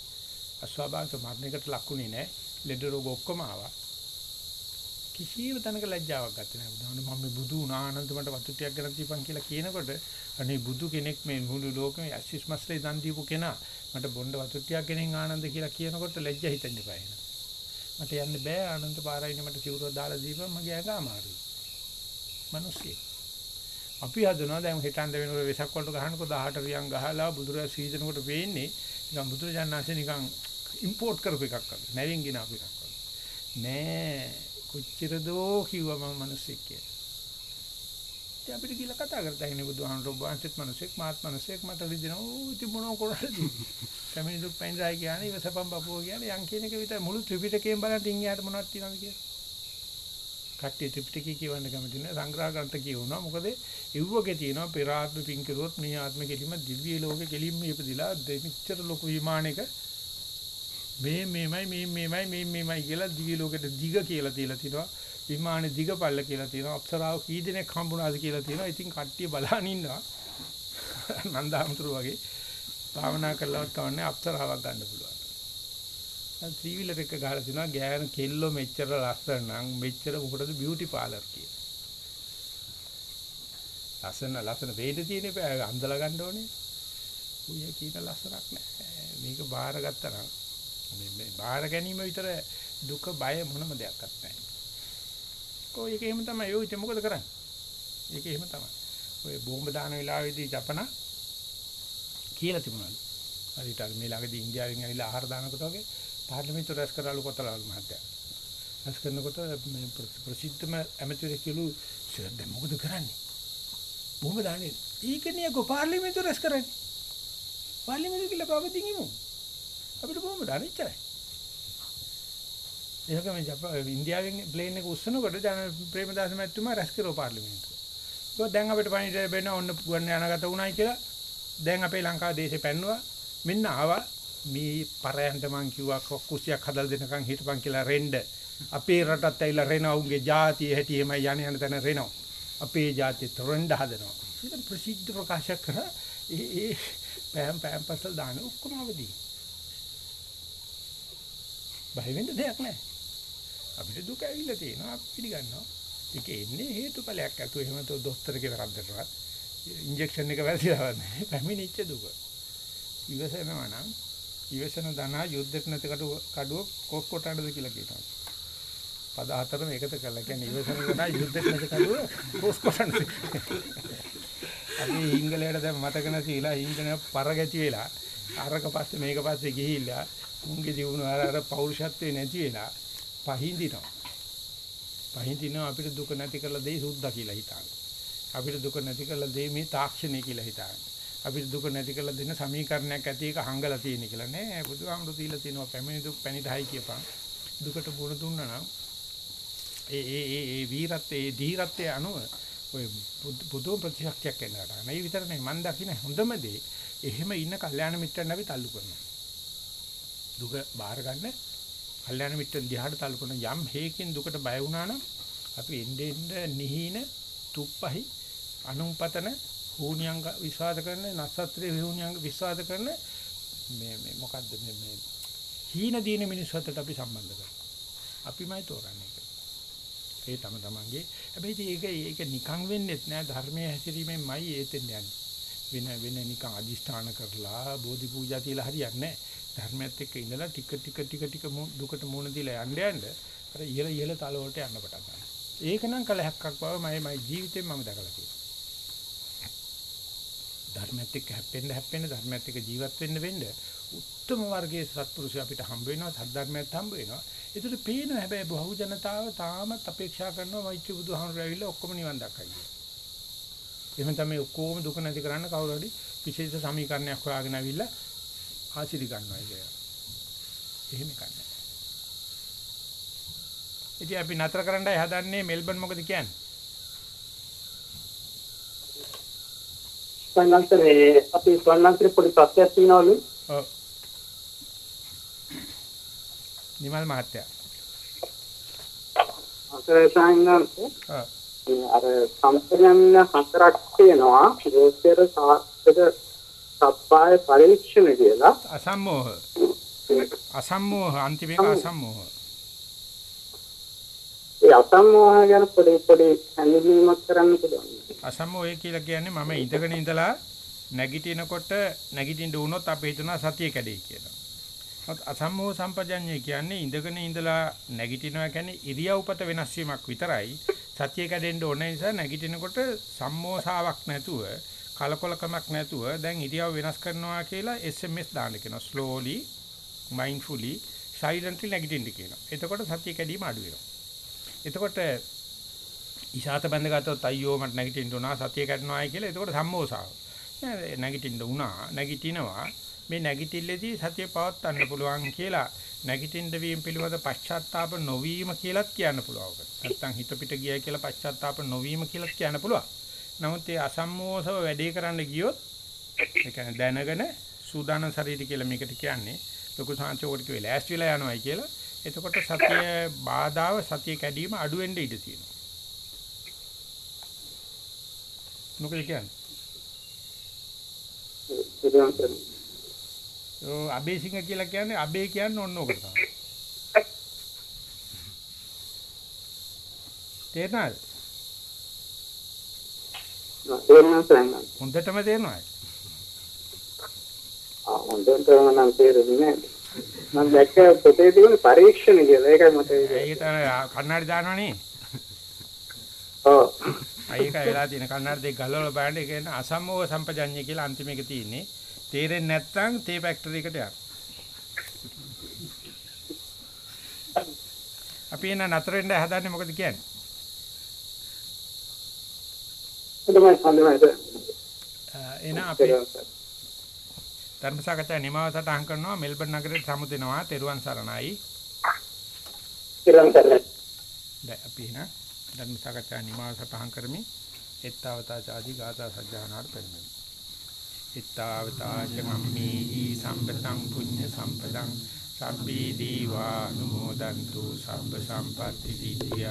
අස්වාභාවික මරණයකට ලක්ුණේ නැහැ. ලෙඩ රෝග ඔක්කොම ආවා. කිසිම තැනක ලැජ්ජාවක් ගත්තේ නැහැ. බුදුහාමුදුරුවෝ මම මේ බුදු වුණා ආනන්ද මට වතුට්ටියක් ගෙනත් දීපන් කියලා කියනකොට අනේ බුදු කෙනෙක් මේ මුළු ලෝකෙම ඇසිස් මස්ලේ දන් දීපු කෙනා මට බොණ්ඩ වතුට්ටියක් ගෙනින් ආනන්ද කියලා කියනකොට ලැජ්ජ හිතෙන්න එපා එන. මට යන්න බෑ ආනන්ද පාරයිනේ මට සිවුරක් දාලා දීපන් මගේ ඇඟ අමාරුයි. මිනිස්සේ. අපි හදනවා දැන් හිතන්න වෙනකොට වෙසක් වලට ගහනකොට 18 රියන් ගහලා බුදුරජා සීදනකොට වෙන්නේ නිකන් බුදුරජාණන්සේ නිකන් ඉම්පෝට් කරපු එකක් වගේ. නැවින් ගෙන අපු එකක් වගේ. නෑ කොච්චර දෝ කිව්වා මම මිනිස්සෙක් කියලා. ඉතින් අපිට කියලා කතා කරતા ඉන්නේ බුදුහාමුදුරුවෝ වහන්සේත් මිනිස්සෙක් මාත් මිනිස්සෙක් මට රිදෙනවා. ඕ ඉතින් මොනව කරන්නද? කැමිනි දුක් පෙන්රයි කියන්නේ ඉවසපම් බපුව කියන්නේ යම් කියන එක විතර මුළු ත්‍රිපිටකයෙන් බලන්න ඉන් යාට මොනවද තියෙනවද කියලා. කට්ටිය ත්‍රිපිටකය කියවන්න කැමති නෑ සංග්‍රහ ග්‍රන්ථ කියවනවා. මොකද ඉව්වගේ තියෙනවා පෙර ආත්ම පින් කරුවොත් මේ ආත්ම කෙලිම දිව්‍ය ලෝකෙ කෙලින්ම ඉපදිලා දෙමිච්චර ලොකු විමානයක මේ මේමයි මේ මේමයි මේ මේමයි කියලා දිවි ලෝකෙට දිග කියලා තියලා තිනවා. විමානේ දිග පල්ල කියලා තිනවා. අප්සරාව කී දෙනෙක් හම්බුණාද කියලා තිනවා. ඉතින් කට්ටිය බලන් ඉන්නවා. නන්දාමතුරු වගේ භාවනා කළාවත් කවන්නේ අප්සරාවක් ගන්න පුළුවන්. දැන් ත්‍රී වීලර් එක ගහලා තිනවා. ගෑන කෙල්ලෝ මෙච්චර ලස්සන නම් මෙච්චර මොකටද බියුටි පාලර් කියලා. ලස්සන ලස්සන වේද තියෙන එපා. අන්දලා ගන්න ඕනේ. උය කියන ලස්සනක් නැහැ මේක බාරගත්තා නම් මේ මේ බාහිර ගැනීම විතර දුක බය මොනම දෙයක්වත් නැහැ. කොයි එක එහෙම තමයි යෝ ඉතින් මොකද කරන්නේ? ඒක එහෙම තමයි. ඔය බෝම්බ දාන වෙලාවේදී ජපන කියලා තිබුණා. හරියට අර මේ ළඟදී ඉන්දියාවෙන් ඇවිල්ලා ආහාර දානකොට වගේ පාර්ලිමේන්තුව රැස් කරලාලු කොතලාලු මහත්තයා. රැස් කරනකොට මේ ප්‍රසිද්ධම ඇමතිවරයෙක් කිව්ලු දැන් මොකද කරන්නේ? බෝම්බ දාන්නේ. ඊකනේ කො පාර්ලිමේන්තුව රැස් කරන්නේ. පාර්ලිමේන්තුව කියලා බවදින් ඉමු. අපිට කොහොමද අනිච්චරයි. ඒකම ජපාන ඉන්දියාවෙන් ප්ලේන් එක උස්සනකොට ජන ප්‍රේමදාස මැතිතුමා රැස් කරෝ පාර්ලිමේන්තුව. ඒක දැන් අපිට පණිවිඩය බෙන්න ඔන්න ගුවන් යනගත වුණයි කියලා දැන් අපේ ලංකාව දේශේ පැන්නුවා. මෙන්න ආවා මේ පරයන්ට මං කිව්වා කුස්සියක් හදලා දෙනකන් හිටපන් කියලා රෙන්ඩ. අපේ රටත් ඇවිල්ලා රෙනවුන්ගේ ජාතිය හැටි එමය යන යන තැන රෙනව. අපේ ජාතිය රෙන්ඩ හදනවා. ඒක ප්‍රසිද්ධ ප්‍රකාශ කරා ඒ ඒ පෑම් පෑම් පසල් දාන ඔක්කොම අවදී. බය වෙන්න දෙයක් නැහැ. අපිට දුක ඇවිල්ලා තියෙනවා අපි පිළිගන්නවා. ඒක එන්නේ හේතුඵලයක් ඇතුව එහෙම તો දොස්තරගේ වැරද්දටවත් ඉන්ජෙක්ෂන් එක වැරදිලාවත් නැහැ. පැමිණිච්ච දුක. ඉවසනවා නම් ඉවසන දනා යුද්ධෙත් නැති කඩුව කඩුව කොස් කොටන්නද කියලා කියනවා. පද හතරම එකතු කරලා කියන්නේ ඉවසන දනා යුද්ධෙත් නැති කඩුව කොස් කොටන්නද. අපි හිංගලයට දැන් මතක නැතිලා හිංගන පරගැති වෙලා අරක පස්සේ මේක පස්සේ ගිහිල්ලා මුංගේ දිනුන අර අර පෞරුෂත්වේ නැති වෙලා පහින්දිනවා. පහින්දිනවා අපිට දුක නැති කරලා දෙයි සුද්දා කියලා හිතාන. අපිට දුක නැති කරලා දෙයි මේ තාක්ෂණය කියලා හිතාන. අපිට දුක නැති කරලා දෙන සමීකරණයක් ඇති එක හංගලා තියෙන කියලා නෑ බුදුහාමුදුරු තියලා තියෙනවා පැමිණි දුක් පැණිදහයි කියපන්. දුකට බුණ දුන්නා නම් ඒ ඒ ඒ ඒ වීරත්වයේ ඒ ධීරත්වයේ අනුව ඔය බුදු ප්‍රතිශක්තියක් එන්නට. මේ විතර නෙවෙයි මම දකින්න හොඳම දේ එහෙම ඉන්න කල්යාණ මිත්‍රයන් අපි තල්ලු කරනවා. දුක බාර ගන්න කල්යාණ මිත්‍රන් දිහාට තල්ලු කරන යම් හේකින් දුකට බය වුණා නම් අපි එන්නේ එන්නේ නිහින තුප්පහි අනුපතන හෝනියංග විශ්වාස කරන නසත්‍රේ හෝනියංග විශ්වාස කරන මේ මේ මොකද්ද මේ මේ හීන දීන මිනිස්සුන්ට අපි සම්බන්ධ කරනවා. අපිමයි තෝරන්නේ. ඒ තම තමන්ගේ හැබැයි ඒක ඒක නිකන් වෙන්නේත් නෑ ධර්මයේ හැසිරීමෙන්මයි ඒතෙන් යන්නේ. වෙන වෙන නිකන් අදිෂ්ඨාන කරලා බෝධි පූජා තියලා හරියන්නේ නෑ. ධර්මයත් එක්ක ඉඳලා ටික ටික ටික ටික දුකට මුහුණ දීලා යන්න යන්න අර ඉහළ ඉහළ තල වලට යන්න පටන් ගන්නවා. ඒක නම් කලහක්ක් බව මම මගේ ජීවිතේම මම දැකලා තියෙනවා. ධර්මයත් එක්ක හැප්පෙන්න හැප්පෙන්න ධර්මයත් එක්ක ජීවත් වෙන්න වෙන්න උත්තම වර්ගයේ සත්පුරුෂය අපිට හම්බ වෙනවා සද්ධර්මයත් හම්බ වෙනවා. ඒකට පේන හැබැයි බහු ජනතාව තාමත් අපේක්ෂා කරනවා මෛත්‍රී බුදුහාමුදුරුවෝ ඇවිල්ලා ඔක්කොම නිවන් දක්කයි කියලා. එහෙම තමයි ඔක්කොම දුක නැති කරන්න කවුරු හරි විශේෂ සමීකරණයක් හොයාගෙන ඇවිල්ලා ආශිර්වාද ගන්නවා කියලා. එහෙම කන්නේ. ඉතින් අපි නතර කරන්නයි හදන්නේ මෙල්බන් මොකද කියන්නේ? ස්වර්ණාන්තරේ අපි ස්වර්ණාන්තරේ පොඩි ප්‍රශ්නයක් තියෙනවලු. ඔව්. නිමල් මහත්තයා. ඔව්. අර සම්පූර්ණ හතරක් තියෙනවා. ගෝචර සාස්ත්‍ර සප්පාය පරීක්ෂණ කියලා. අසම්මෝහ. අසම්මෝහ අන්තිමේක අසම්මෝහ. ඒ අසම්මෝහ ගැන පොඩි පොඩි හැඳින්වීමක් කරන්න පුළුවන්. අසම්මෝහය කියලා කියන්නේ මම ඉඳගෙන ඉඳලා නැගිටිනකොට නැගිටින්න වුණොත් අපි හිතනවා සතිය කැඩේ කියලා. නමුත් අසම්මෝහ සම්පජඤ්ඤය කියන්නේ ඉඳගෙන ඉඳලා නැගිටිනවා කියන්නේ ඉරියව්පත වෙනස් වීමක් විතරයි. සතිය කැඩෙන්න ඕන නිසා නැගිටිනකොට සම්මෝසාවක් නැතුව කලකොලකමක් නැතුව දැන් ඉරියව් වෙනස් කරනවා කියලා SMS දාන්න කියනවා. slowly mindfully silently නැගිටින්න කියනවා. එතකොට සතිය කැඩීම අඩු වෙනවා. එතකොට ඉෂාත බැඳගත්තොත් අයියෝ මට නැගිටින්න උනා සතිය කැඩනවායි කියලා එතකොට සම්මෝසාව. නෑ නැගිටින්න උනා නැගිටිනවා මේ නැගිටිල්ලේදී සතිය පවත්වන්න පුළුවන් කියලා නැගිටින්න වීම පිළිබඳ පශ්චාත්තාප නොවීම කියලාත් කියන්න පුළුවන්. නැත්තම් හිත පිට ගියයි කියලා පශ්චාත්තාප නොවීම කියලාත් කියන්න පුළුවන්. නමුත් ඒ අසම්මෝසව වැඩේ කරන්න ගියොත් ඒ කියන්නේ දැනගෙන සූදානම් ශරීරය කියලා මේකට කියන්නේ ලොකු සංචෝකට කිව්වේ ලෑස්ති වෙලා යනවායි කියලා. එතකොට සතිය බාධාව සතිය කැඩීම අඩු වෙන්න ඉඩ තියෙනවා. මොකද කියන්නේ? ඔව් අබේසිංහ කියලා කියන්නේ අබේ කියන්නේ ඔන්න ඕකට තමයි. තේරෙනවද? තේරෙනවා සංඥා. හොඳටම තේරෙනවද? ආ හොඳට නම් තේරෙන්නේ. මම දැක්ක පොතේ තිබුණ පරීක්ෂණ කියලා. ඒකයි මට ඒකට කන්නඩි දානවනේ. ඔව්. ඒක වෙලා තියෙන කන්නඩි දෙක ගලවලා බලන්න ඒක න අසම්මෝහ සම්පජඤ්ඤය කියලා අන්තිම එක තියෙන්නේ. තේරෙන්නේ නැත්නම් තේ ෆැක්ටරි එකට යන්න. අපි එන නතර වෙන්න හදන්නේ මොකද කියන්නේ? හොඳයි හොඳයි. එන අපි ධර්ම සාකච්ඡා නිමාව සටහන් කරනවා මෙල්බන් නගරයට සමුදෙනවා තෙරුවන් සරණයි. ඉරන්තරනේ. දැන් අපි එන ධර්ම සාකච්ඡා නිමාව සටහන් කරමින් එත්තාවතා ආදී ගාථා සජ්ජානාට පෙරමෙමු. එත්තාවතා චමම්මි සම්පතං පුඤ්ඤ සම්පතං සබ්බී දීවා නුමෝදන්තු සබ්බ සම්පatti සිද්ධියා